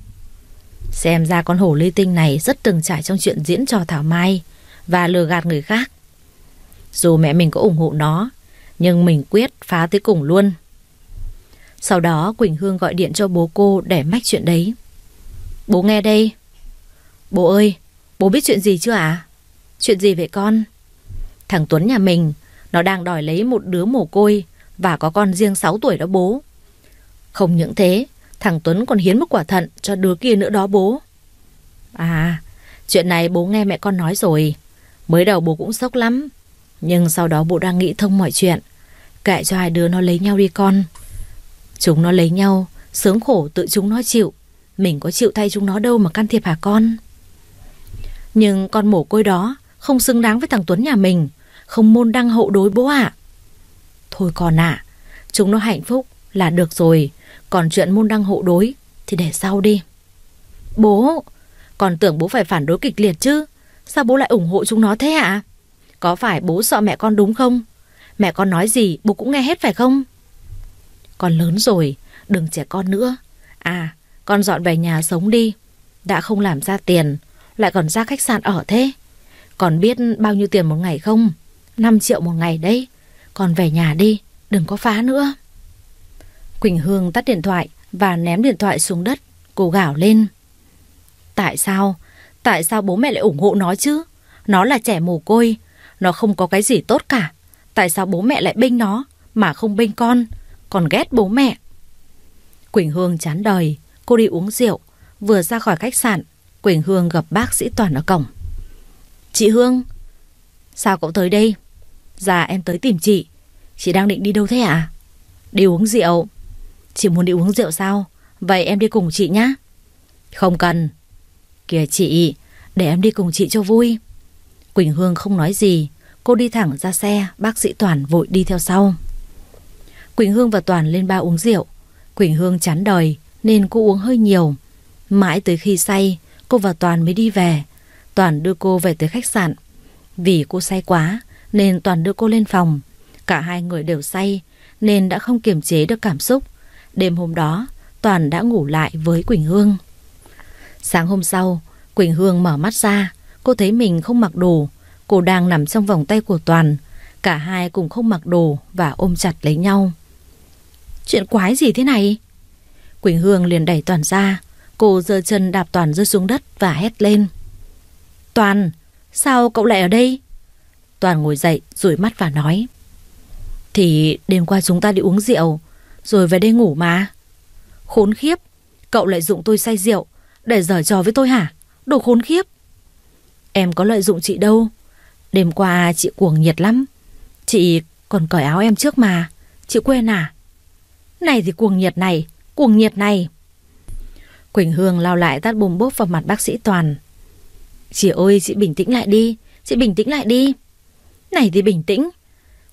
Xem ra con hổ ly tinh này rất từng trải trong chuyện diễn trò Thảo Mai và lừa gạt người khác. Dù mẹ mình có ủng hộ nó, nhưng mình quyết phá tới cùng luôn. Sau đó Quỳnh Hương gọi điện cho bố cô để mách chuyện đấy. Bố nghe đây. Bố ơi, bố biết chuyện gì chưa ạ? À? Chuyện gì vậy con? Thằng Tuấn nhà mình, nó đang đòi lấy một đứa mồ côi và có con riêng 6 tuổi đó bố. Không những thế, thằng Tuấn còn hiến một quả thận cho đứa kia nữa đó bố. À, chuyện này bố nghe mẹ con nói rồi. Mới đầu bố cũng sốc lắm. Nhưng sau đó bố đang nghĩ thông mọi chuyện Kệ cho hai đứa nó lấy nhau đi con Chúng nó lấy nhau Sướng khổ tự chúng nó chịu Mình có chịu thay chúng nó đâu mà can thiệp hả con nhưng con mổ côi đó Không xứng đáng với thằng Tuấn nhà mình, Không môn đăng hậu đối bố ạ. Thôi con ạ, Chúng nó hạnh phúc là được rồi, Còn chuyện môn đăng hộ đối Thì để sau đi. Bố, Còn tưởng bố phải phản đối kịch liệt chứ, Sao bố lại ủng hộ chúng nó thế ạ? Có phải bố sợ mẹ con đúng không? Mẹ con nói gì, bố cũng nghe hết phải không? Con lớn rồi, Đừng trẻ con nữa. À con dọn về nhà sống đi, Đã không làm ra tiền lại còn ra khách sạn ở thế. Còn biết bao nhiêu tiền một ngày không? 5 triệu một ngày đấy. Còn về nhà đi, Đừng có phá nữa. Quỳnh Hương tắt điện thoại Và ném điện thoại xuống đất Cô gào lên. Tại sao? Tại sao bố mẹ lại ủng hộ nó chứ? Nó là trẻ mồ côi. Nó không có cái gì tốt cả. Tại sao bố mẹ lại bênh nó Mà không bênh con? Còn ghét bố mẹ. Quỳnh Hương chán đời. Cô đi uống rượu, Vừa ra khỏi khách sạn Quỳnh Hương gặp bác sĩ Toàn ở cổng. Chị Hương, Sao cậu tới đây? Dạ em tới tìm chị. Chị đang định đi đâu thế ạ? À? Đi uống rượu. Chị muốn đi uống rượu sao? Vậy em đi cùng chị nhé. Không cần. Kìa chị, Để em đi cùng chị cho vui. Quỳnh Hương không nói gì. Cô đi thẳng ra xe, Bác sĩ Toàn vội đi theo sau. Quỳnh Hương và Toàn lên ba uống rượu. Quỳnh Hương chán đời, Nên cô uống hơi nhiều. Mãi tới khi say Cô và Toàn mới đi về. Toàn đưa cô về tới khách sạn. Vì cô say quá, Nên Toàn đưa cô lên phòng. Cả hai người đều say, Nên đã không kiềm chế được cảm xúc. Đêm hôm đó, Toàn đã ngủ lại với Quỳnh Hương. Sáng hôm sau, Quỳnh Hương mở mắt ra. Cô thấy mình không mặc đồ. Cô đang nằm trong vòng tay của Toàn. Cả hai cùng không mặc đồ Và ôm chặt lấy nhau. Chuyện quái gì thế này? Quỳnh Hương liền đẩy Toàn ra. Cô giơ chân đạp Toàn rơi xuống đất Và hét lên. Toàn, Sao cậu lại ở đây? Toàn ngồi dậy, rủi mắt và nói. Thì đêm qua chúng ta đi uống rượu, Rồi về đây ngủ mà. Khốn khiếp, Cậu lại dụng tôi say rượu, Để giở trò với tôi hả? Đồ khốn khiếp. Em có lợi dụng chị đâu, Đêm qua chị cuồng nhiệt lắm. Chị còn cởi áo em trước mà, Chị quên à? Này thì cuồng nhiệt này, Cuồng nhiệt này. Quỳnh Hương lao lại tát bùm bốp vào mặt bác sĩ Toàn. Chị ơi, chị bình tĩnh lại đi, Chị bình tĩnh lại đi. Này thì bình tĩnh.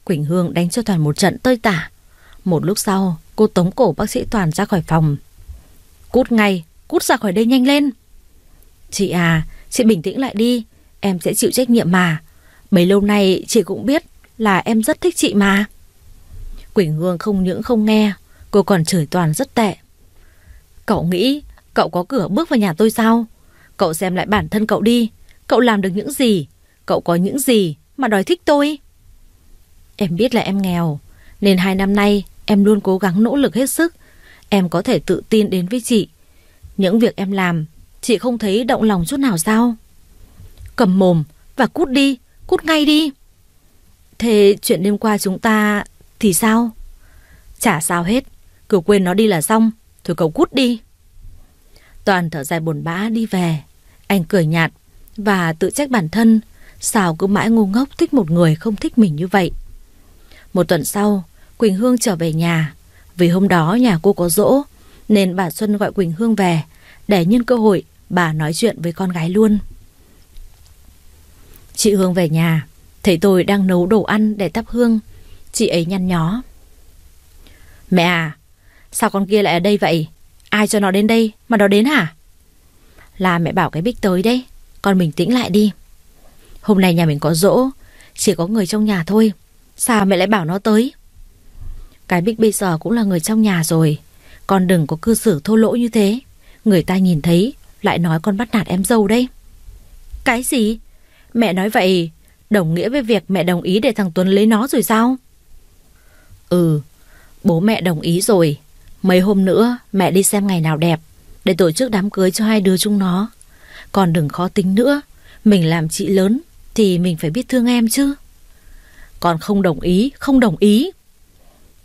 Quỳnh Hương đánh cho Toàn một trận tơi tả. Một lúc sau, cô tống cổ bác sĩ Toàn ra khỏi phòng. Cút ngay, Cút ra khỏi đây nhanh lên. Chị à Chị bình tĩnh lại đi, Em sẽ chịu trách nhiệm mà. Bấy lâu nay chị cũng biết là em rất thích chị mà. Quỳnh Hương không những không nghe, Cô còn chửi Toàn rất tệ. Cậu nghĩ Cậu có cửa bước vào nhà tôi sao? Cậu xem lại bản thân cậu đi. Cậu làm được những gì? Cậu có những gì mà đòi thích tôi? Em biết là em nghèo, Nên hai năm nay em luôn cố gắng nỗ lực hết sức. Em có thể tự tin đến với chị. Những việc em làm, Chị không thấy động lòng chút nào sao? Cầm mồm và cút đi, Cút ngay đi. Thế chuyện đêm qua chúng ta Thì sao? Chả sao hết, Cứ quên nó đi là xong, Thôi cậu cút đi. Toàn thở dài buồn bã đi về. Anh cười nhạt Và tự trách bản thân, Sao cứ mãi ngu ngốc thích một người không thích mình như vậy. Một tuần sau, Quỳnh Hương trở về nhà. Vì hôm đó nhà cô có dỗ Nên bà Xuân gọi Quỳnh Hương về Để nhân cơ hội bà nói chuyện với con gái luôn. Chị Hương về nhà, Thấy tôi đang nấu đồ ăn để thắp hương. Chị ấy nhăn nhó. Mẹ à Sao con kia lại ở đây vậy? Ai cho nó đến đây mà nó đến hả? Là mẹ bảo cái Bích tới đấy, Con mình tĩnh lại đi. Hôm nay nhà mình có dỗ Chỉ có người trong nhà thôi, Sao mẹ lại bảo nó tới? Cái Bích bây giờ cũng là người trong nhà rồi, Con đừng có cư xử thô lỗ như thế. Người ta nhìn thấy, Lại nói con bắt nạt em dâu đấy. Cái gì? Mẹ nói vậy, Đồng nghĩa với việc mẹ đồng ý để thằng Tuấn lấy nó rồi sao? Ừ Bố mẹ đồng ý rồi. Mấy hôm nữa, mẹ đi xem ngày nào đẹp, Để tổ chức đám cưới cho hai đứa chúng nó. Còn đừng khó tính nữa, Mình làm chị lớn Thì mình phải biết thương em chứ. Con không đồng ý, Không đồng ý.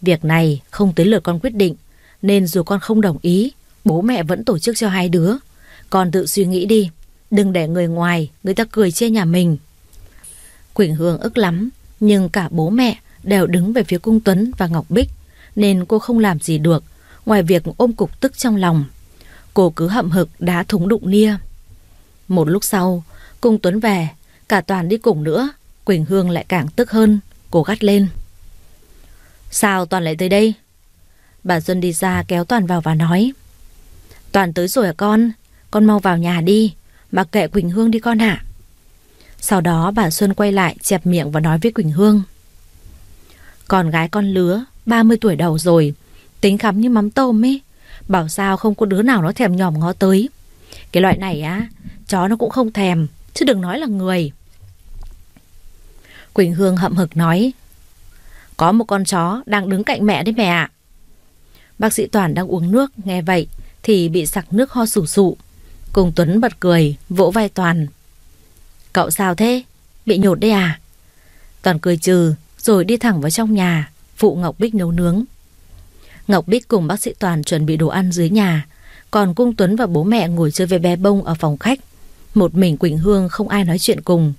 Việc này không tới lượt con quyết định, Nên dù con không đồng ý, Bố mẹ vẫn tổ chức cho hai đứa. Con tự suy nghĩ đi, Đừng để người ngoài, Người ta cười chê nhà mình. Quỳnh Hương ức lắm, Nhưng cả bố mẹ đều đứng về phía cung Tuấn và Ngọc Bích, Nên cô không làm gì được. Ngoài việc ôm cục tức trong lòng. Cô cứ hậm hực đá thúng đụng nia. Một lúc sau Cung Tuấn về, Cả toàn đi cùng nữa, Quỳnh Hương lại càng tức hơn Cô gắt lên. Sao Toàn lại tới đây? Bà Xuân đi ra kéo Toàn vào và nói. Toàn tới rồi à con? Con mau vào nhà đi Mặc kệ Quỳnh Hương đi con ạ. Sau đó bà Xuân quay lại chẹp miệng và nói với Quỳnh Hương. Con gái con lứa 30 tuổi đầu rồi Tính khắm như mắm tôm ấy. Bảo sao không có đứa nào nó thèm nhòm ngó tới. Cái loại này á, Chó nó cũng không thèm, Chứ đừng nói là người. Quỳnh Hương hậm hực nói, Có một con chó đang đứng cạnh mẹ đấy mẹ ạ. Bác sĩ Toàn đang uống nước, Nghe vậy thì bị sặc nước ho sủ sụ. Cùng Tuấn bật cười, Vỗ vai Toàn. Cậu sao thế? Bị nhột đấy à? Toàn cười trừ, Rồi đi thẳng vào trong nhà, Phụ Ngọc Bích nấu nướng. Ngọc Bích cùng bác sĩ Toàn chuẩn bị đồ ăn dưới nhà. Còn Cung Tuấn và bố mẹ ngồi chơi với bé bông ở phòng khách. Một mình Quỳnh Hương không ai nói chuyện cùng.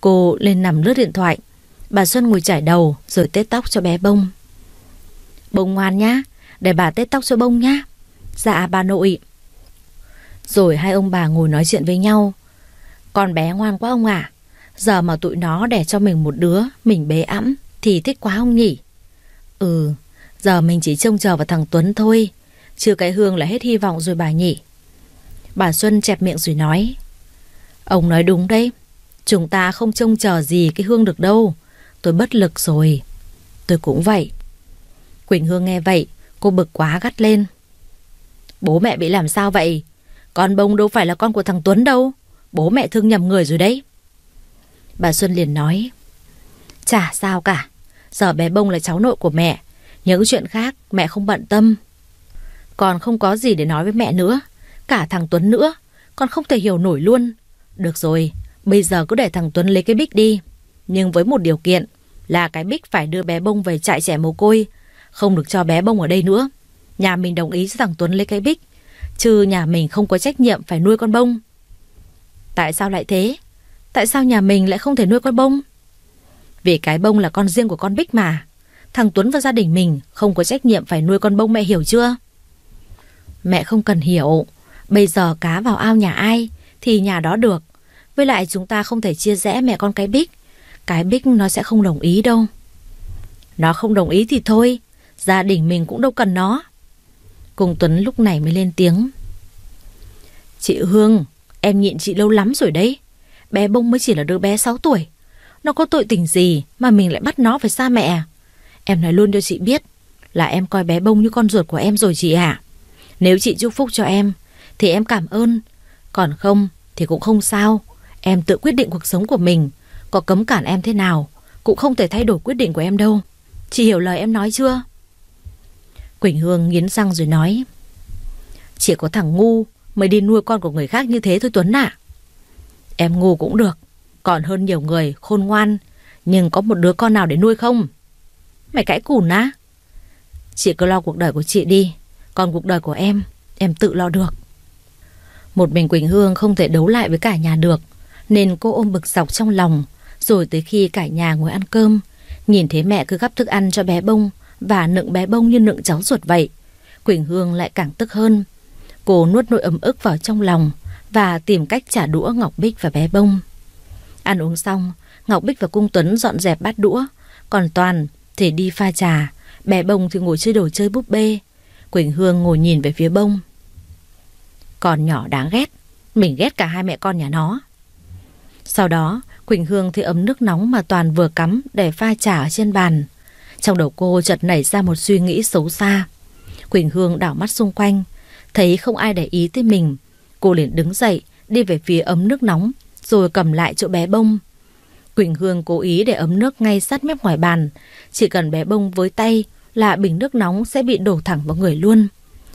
Cô lên nằm lướt điện thoại. Bà Xuân ngồi chải đầu, Rồi tết tóc cho bé bông. Bông ngoan nhá, Để bà tết tóc cho bông nhá. Dạ bà nội. Rồi hai ông bà ngồi nói chuyện với nhau. Con bé ngoan quá ông ạ. Giờ mà tụi nó đẻ cho mình một đứa, Mình bế ẵm, Thì thích quá ông nhỉ? Ừ Giờ mình chỉ trông chờ vào thằng Tuấn thôi. Chưa cái Hương là hết hy vọng rồi bà nhỉ. Bà Xuân chẹp miệng rồi nói. Ông nói đúng đấy. Chúng ta không trông chờ gì cái Hương được đâu. Tôi bất lực rồi. Tôi cũng vậy. Quỳnh Hương nghe vậy, Cô bực quá gắt lên. Bố mẹ bị làm sao vậy? Con bông đâu phải là con của thằng Tuấn đâu. Bố mẹ thương nhầm người rồi đấy. Bà Xuân liền nói. Chả sao cả. Giờ bé bông là cháu nội của mẹ. Những chuyện khác mẹ không bận tâm. Còn không có gì để nói với mẹ nữa. Cả thằng Tuấn nữa. Con không thể hiểu nổi luôn. Được rồi, Bây giờ cứ để thằng Tuấn lấy cái bích đi. Nhưng với một điều kiện, Là cái bích phải đưa bé bông về trại trẻ mồ côi. Không được cho bé bông ở đây nữa. Nhà mình đồng ý cho thằng Tuấn lấy cái bích. Chứ nhà mình không có trách nhiệm phải nuôi con bông. Tại sao lại thế? Tại sao nhà mình lại không thể nuôi con bông? Vì cái bông là con riêng của con Bích mà. Thằng Tuấn và gia đình mình không có trách nhiệm phải nuôi con bông mẹ hiểu chưa? Mẹ không cần hiểu. Bây giờ cá vào ao nhà ai Thì nhà đó được. Với lại chúng ta không thể chia rẽ mẹ con cái Bích. Cái Bích nó sẽ không đồng ý đâu. Nó không đồng ý thì thôi. Gia đình mình cũng đâu cần nó. Cùng Tuấn lúc này mới lên tiếng. Chị Hương, Em nhịn chị lâu lắm rồi đấy. Bé bông mới chỉ là đứa bé 6 tuổi. Nó có tội tình gì mà mình lại bắt nó phải xa mẹ? Em nói luôn cho chị biết Là em coi bé bông như con ruột của em rồi chị ạ. Nếu chị chúc phúc cho em, Thì em cảm ơn. Còn không thì cũng không sao. Em tự quyết định cuộc sống của mình, Có cấm cản em thế nào Cũng không thể thay đổi quyết định của em đâu. Chị hiểu lời em nói chưa? Quỳnh Hương nghiến răng rồi nói Chỉ có thằng ngu Mới đi nuôi con của người khác như thế thôi Tuấn ạ. Em ngu cũng được, Còn hơn nhiều người khôn ngoan, Nhưng có một đứa con nào để nuôi không? Mày cãi cùn á Chị cứ lo cuộc đời của chị đi Còn cuộc đời của em Em tự lo được Một mình Quỳnh Hương không thể đấu lại với cả nhà được Nên cô ôm bực dọc trong lòng Rồi tới khi cả nhà ngồi ăn cơm Nhìn thấy mẹ cứ gắp thức ăn cho bé bông và nựng bé bông như nựng cháu ruột vậy. Quỳnh Hương lại càng tức hơn. Cô nuốt nỗi ấm ức vào trong lòng và tìm cách trả đũa Ngọc Bích và bé bông. Ăn uống xong, Ngọc Bích và Cung Tuấn dọn dẹp bát đũa, còn Toàn thì đi pha trà, bé bông thì ngồi chơi đồ chơi búp bê. Quỳnh Hương ngồi nhìn về phía bông. Còn nhỏ đáng ghét, mình ghét cả hai mẹ con nhà nó. Sau đó, Quỳnh Hương thì ấm nước nóng mà Toàn vừa cắm để pha trà ở trên bàn. Trong đầu cô chợt nảy ra một suy nghĩ xấu xa. Quỳnh Hương đảo mắt xung quanh, thấy không ai để ý tới mình. Cô liền đứng dậy, đi về phía ấm nước nóng, rồi cầm lại chỗ bé bông. Quỳnh Hương cố ý để ấm nước ngay sát mép ngoài bàn. Chỉ cần bé bông với tay là bình nước nóng sẽ bị đổ thẳng vào người luôn.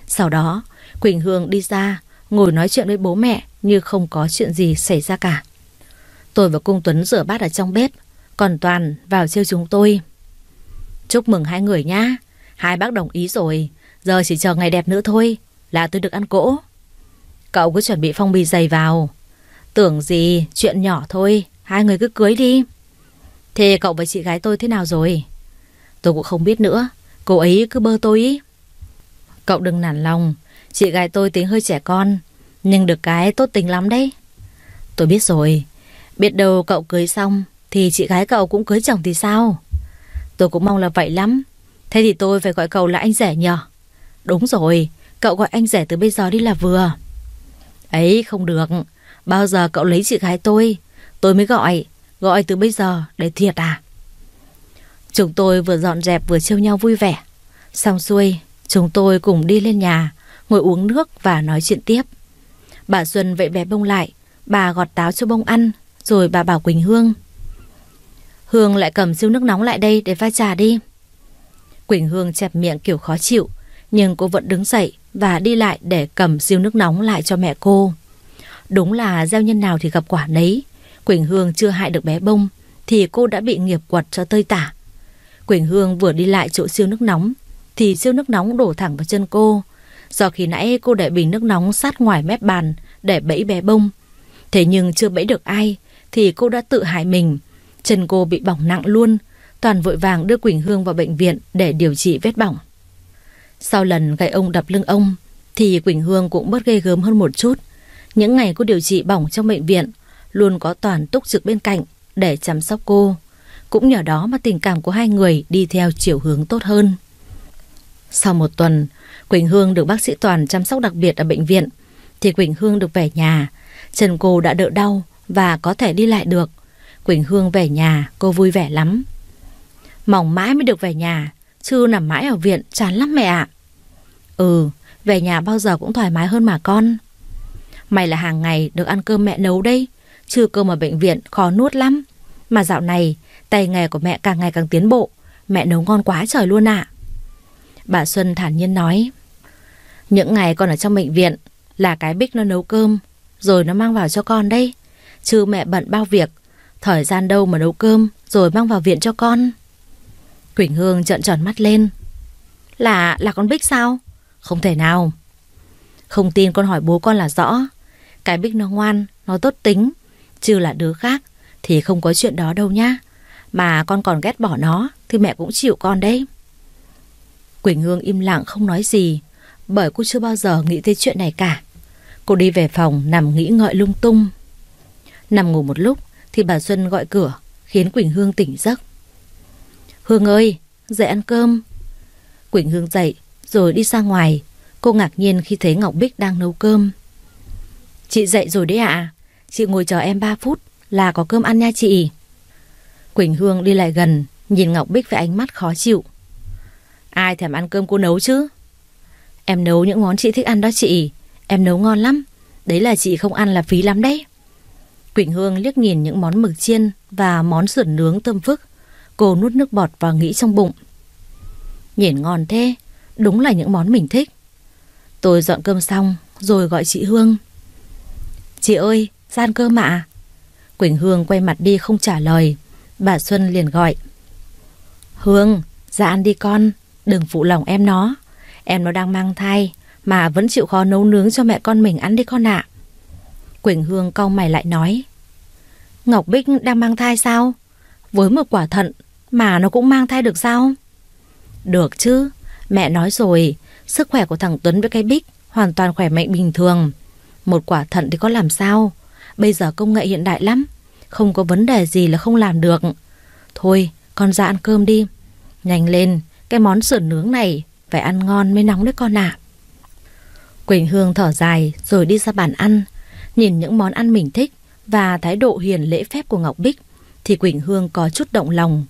Sau đó, Quỳnh Hương đi ra, ngồi nói chuyện với bố mẹ như không có chuyện gì xảy ra cả. Tôi và Cung Tuấn rửa bát ở trong bếp, còn Toàn vào chiêu chúng tôi. Chúc mừng hai người nhá. Hai bác đồng ý rồi. Giờ chỉ chờ ngày đẹp nữa thôi là tôi được ăn cỗ. Cậu cứ chuẩn bị phong bì dày vào. Tưởng gì chuyện nhỏ thôi, hai người cứ cưới đi. Thế cậu và chị gái tôi thế nào rồi? Tôi cũng không biết nữa. Cô ấy cứ bơ tôi ý. Cậu đừng nản lòng. Chị gái tôi tính hơi trẻ con. Nhưng được cái tốt tính lắm đấy. Tôi biết rồi. Biết đâu cậu cưới xong thì chị gái cậu cũng cưới chồng thì sao? Tôi cũng mong là vậy lắm. Thế thì tôi phải gọi cậu là anh rể nhờ? Đúng rồi, cậu gọi anh rể từ bây giờ đi là vừa. Ấy không được, bao giờ cậu lấy chị gái tôi, tôi mới gọi, gọi từ bây giờ để thiệt à? Chúng tôi vừa dọn dẹp vừa trêu nhau vui vẻ. Xong xuôi, chúng tôi cùng đi lên nhà, ngồi uống nước và nói chuyện tiếp. Bà Xuân vậy bé bông lại, bà gọt táo cho bông ăn, rồi bà bảo Quỳnh Hương. Hương lại cầm siêu nước nóng lại đây để pha trà đi. Quỳnh Hương chẹp miệng kiểu khó chịu, nhưng cô vẫn đứng dậy và đi lại để cầm siêu nước nóng lại cho mẹ cô. Đúng là gieo nhân nào thì gặp quả nấy. Quỳnh Hương chưa hại được bé bông thì cô đã bị nghiệp quật cho tơi tả. Quỳnh Hương vừa đi lại chỗ siêu nước nóng thì siêu nước nóng đổ thẳng vào chân cô. Do khi nãy cô để bình nước nóng sát ngoài mép bàn để bẫy bé bông. Thế nhưng chưa bẫy được ai thì cô đã tự hại mình. Chân cô bị bỏng nặng luôn. Toàn vội vàng đưa Quỳnh Hương vào bệnh viện để điều trị vết bỏng. Sau lần gậy ông đập lưng ông thì Quỳnh Hương cũng bớt ghê gớm hơn một chút. Những ngày cô điều trị bỏng trong bệnh viện luôn có Toàn túc trực bên cạnh để chăm sóc cô. Cũng nhờ đó mà tình cảm của hai người đi theo chiều hướng tốt hơn. Sau một tuần, Quỳnh Hương được bác sĩ Toàn chăm sóc đặc biệt ở bệnh viện, thì Quỳnh Hương được về nhà. Chân cô đã đỡ đau và có thể đi lại được. Quỳnh Hương về nhà, cô vui vẻ lắm. Mong mãi mới được về nhà, chứ nằm mãi ở viện chán lắm mẹ ạ. Ừ, về nhà bao giờ cũng thoải mái hơn mà con. Mày là hàng ngày được ăn cơm mẹ nấu đây, chứ cơm ở bệnh viện khó nuốt lắm. Mà dạo này, tay nghề của mẹ càng ngày càng tiến bộ, mẹ nấu ngon quá trời luôn ạ. Bà Xuân thản nhiên nói, những ngày con ở trong bệnh viện là cái bích nó nấu cơm, rồi nó mang vào cho con đây. Chứ mẹ bận bao việc, thời gian đâu mà nấu cơm rồi mang vào viện cho con. Quỳnh Hương trợn tròn mắt lên. Là, là con Bích sao? Không thể nào. Không tin con hỏi bố con là rõ. Cái Bích nó ngoan, nó tốt tính. Chứ là đứa khác thì không có chuyện đó đâu nhá. Mà con còn ghét bỏ nó thì mẹ cũng chịu con đấy. Quỳnh Hương im lặng không nói gì bởi cô chưa bao giờ nghĩ tới chuyện này cả. Cô đi về phòng nằm nghĩ ngợi lung tung. Nằm ngủ một lúc thì bà Xuân gọi cửa khiến Quỳnh Hương tỉnh giấc. Hương ơi, dậy ăn cơm. Quỳnh Hương dậy rồi đi ra ngoài. Cô ngạc nhiên khi thấy Ngọc Bích đang nấu cơm. Chị dậy rồi đấy ạ. Chị ngồi chờ em 3 phút là có cơm ăn nha chị. Quỳnh Hương đi lại gần, nhìn Ngọc Bích với ánh mắt khó chịu. Ai thèm ăn cơm cô nấu chứ? Em nấu những món chị thích ăn đó chị. Em nấu ngon lắm. Đấy là chị không ăn là phí lắm đấy. Quỳnh Hương liếc nhìn những món mực chiên và món sườn nướng tôm phức. Cô nuốt nước bọt và nghĩ trong bụng. Nhìn ngon thế, đúng là những món mình thích. Tôi dọn cơm xong rồi gọi chị Hương. Chị ơi, gian cơ mạ Quỳnh Hương quay mặt đi không trả lời. Bà Xuân liền gọi. Hương, ra ăn đi con, đừng phụ lòng em nó. Em nó đang mang thai mà vẫn chịu khó nấu nướng cho mẹ con mình ăn đi con ạ. Quỳnh Hương cau mày lại nói. Ngọc Bích đang mang thai sao? Với một quả thận mà nó cũng mang thai được sao? Được chứ, mẹ nói rồi, sức khỏe của thằng Tuấn với cái Bích hoàn toàn khỏe mạnh bình thường. Một quả thận thì có làm sao? Bây giờ công nghệ hiện đại lắm, không có vấn đề gì là không làm được. Thôi, con ra ăn cơm đi. Nhanh lên, cái món sườn nướng này phải ăn ngon mới nóng đấy con ạ. Quỳnh Hương thở dài rồi đi ra bàn ăn, nhìn những món ăn mình thích và thái độ hiền lễ phép của Ngọc Bích thì Quỳnh Hương có chút động lòng.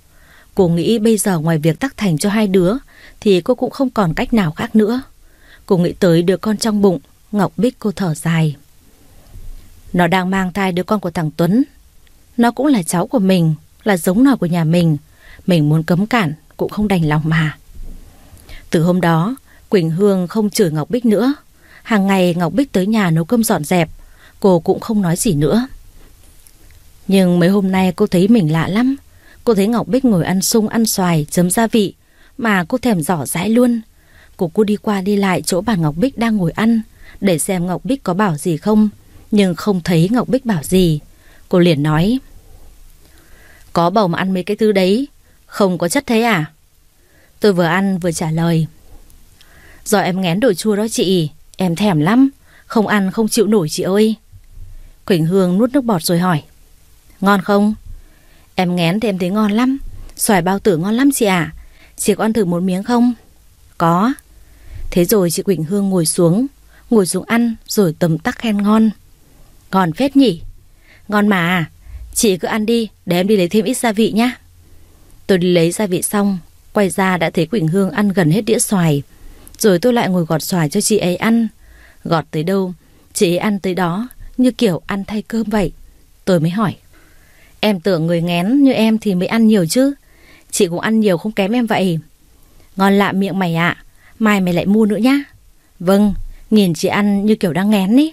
Cô nghĩ bây giờ ngoài việc tắc thành cho hai đứa thì cô cũng không còn cách nào khác nữa. Cô nghĩ tới đứa con trong bụng, Ngọc Bích cô thở dài. Nó đang mang thai đứa con của thằng Tuấn. Nó cũng là cháu của mình, là giống nòi của nhà mình. Mình muốn cấm cản cũng không đành lòng mà. Từ hôm đó, Quỳnh Hương không chửi Ngọc Bích nữa. Hàng ngày Ngọc Bích tới nhà nấu cơm dọn dẹp, cô cũng không nói gì nữa. Nhưng mấy hôm nay cô thấy mình lạ lắm. Cô thấy Ngọc Bích ngồi ăn sung ăn xoài chấm gia vị mà cô thèm rõ dãi luôn. Cô cô đi qua đi lại chỗ bàn Ngọc Bích đang ngồi ăn để xem Ngọc Bích có bảo gì không. Nhưng không thấy Ngọc Bích bảo gì. Cô liền nói, Có bầu mà ăn mấy cái thứ đấy, Không có chất thế à? Tôi vừa ăn vừa trả lời, Do em ngén đồ chua đó chị, Em thèm lắm, Không ăn không chịu nổi chị ơi. Quỳnh Hương nuốt nước bọt rồi hỏi, Ngon không? Em ngén thì em thấy ngon lắm, Xoài bao tử ngon lắm chị ạ. Chị có ăn thử một miếng không? Có. Thế rồi chị Quỳnh Hương ngồi xuống Ngồi xuống ăn rồi tầm tắc khen ngon. Ngon phết nhỉ? Ngon mà. Chị cứ ăn đi, để em đi lấy thêm ít gia vị nhá. Tôi đi lấy gia vị xong, Quay ra đã thấy Quỳnh Hương ăn gần hết đĩa xoài. Rồi tôi lại ngồi gọt xoài cho chị ấy ăn. Gọt tới đâu, Chị ấy ăn tới đó, Như kiểu ăn thay cơm vậy. Tôi mới hỏi. Em tưởng người ngén như em thì mới ăn nhiều chứ. Chị cũng ăn nhiều không kém em vậy. Ngon lạ miệng mày ạ. Mai mày lại mua nữa nhá. Vâng Nhìn chị ăn như kiểu đang ngén ý.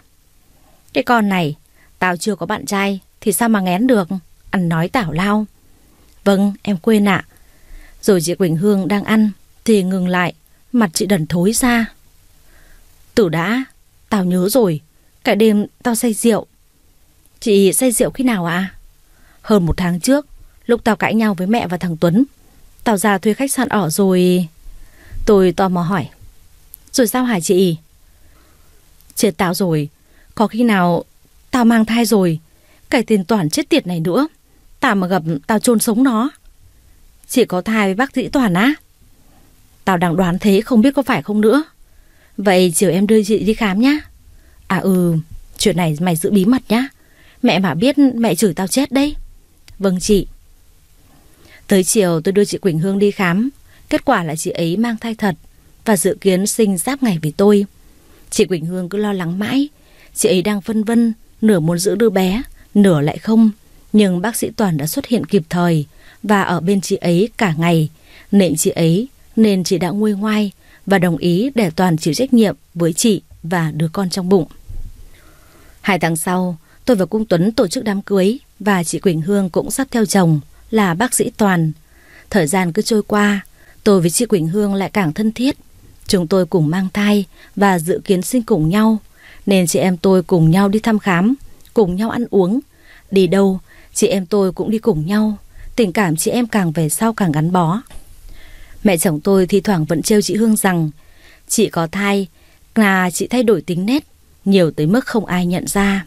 Cái con này, Tao chưa có bạn trai, Thì sao mà ngén được? Ăn nói tảo lao. Vâng em quên ạ. Rồi chị Quỳnh Hương đang ăn, Thì ngừng lại, Mặt chị đần thối ra. Tử đã, Tao nhớ rồi Cả đêm tao say rượu. Chị say rượu khi nào ạ? Hơn một tháng trước, Lúc tao cãi nhau với mẹ và thằng Tuấn, Tao ra thuê khách sạn ở rồi Tôi tò mò hỏi, Rồi sao hả chị? Chết tao rồi có khi nào tao mang thai rồi, Cái tên Toàn chết tiệt này nữa, Tao mà gặp, tao chôn sống nó. Chị có thai với bác sĩ Toàn á. Tao đang đoán thế không biết có phải không nữa. Vậy chiều em đưa chị đi khám nhá. À ừ Chuyện này mày giữ bí mật nhá. Mẹ mà biết mẹ chửi tao chết đấy. Vâng chị. Tới chiều tôi đưa chị Quỳnh Hương đi khám. Kết quả là chị ấy mang thai thật Và dự kiến sinh giáp ngày với tôi. Chị Quỳnh Hương cứ lo lắng mãi Chị ấy đang phân vân Nửa muốn giữ đứa bé Nửa lại không. Nhưng bác sĩ Toàn đã xuất hiện kịp thời Và ở bên chị ấy cả ngày. Nện chị ấy Nên chị đã nguôi ngoai Và đồng ý để Toàn chịu trách nhiệm với chị Và đứa con trong bụng. Hai tháng sau Tôi và Cung Tuấn tổ chức đám cưới Và chị Quỳnh Hương cũng sắp theo chồng Là bác sĩ Toàn. Thời gian cứ trôi qua Tôi với chị Quỳnh Hương lại càng thân thiết. Chúng tôi cùng mang thai và dự kiến sinh cùng nhau, nên chị em tôi cùng nhau đi thăm khám, cùng nhau ăn uống. Đi đâu, chị em tôi cũng đi cùng nhau, tình cảm chị em càng về sau càng gắn bó. Mẹ chồng tôi thì thoảng vẫn trêu chị Hương rằng chị có thai là chị thay đổi tính nét, nhiều tới mức không ai nhận ra.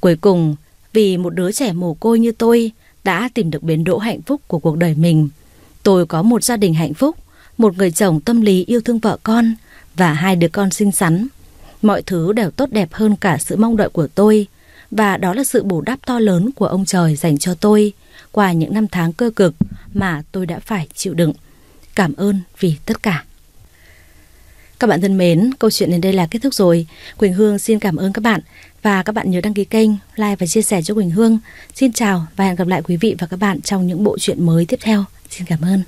Cuối cùng, vì một đứa trẻ mồ côi như tôi đã tìm được bến đỗ hạnh phúc của cuộc đời mình, tôi có một gia đình hạnh phúc một người chồng tâm lý yêu thương vợ con và hai đứa con xinh xắn. Mọi thứ đều tốt đẹp hơn cả sự mong đợi của tôi và đó là sự bù đắp to lớn của ông trời dành cho tôi qua những năm tháng cơ cực mà tôi đã phải chịu đựng. Cảm ơn vì tất cả. Các bạn thân mến, câu chuyện đến đây là kết thúc rồi. Quỳnh Hương xin cảm ơn các bạn và các bạn nhớ đăng ký kênh, like và chia sẻ cho Quỳnh Hương. Xin chào và hẹn gặp lại quý vị và các bạn trong những bộ truyện mới tiếp theo. Xin cảm ơn.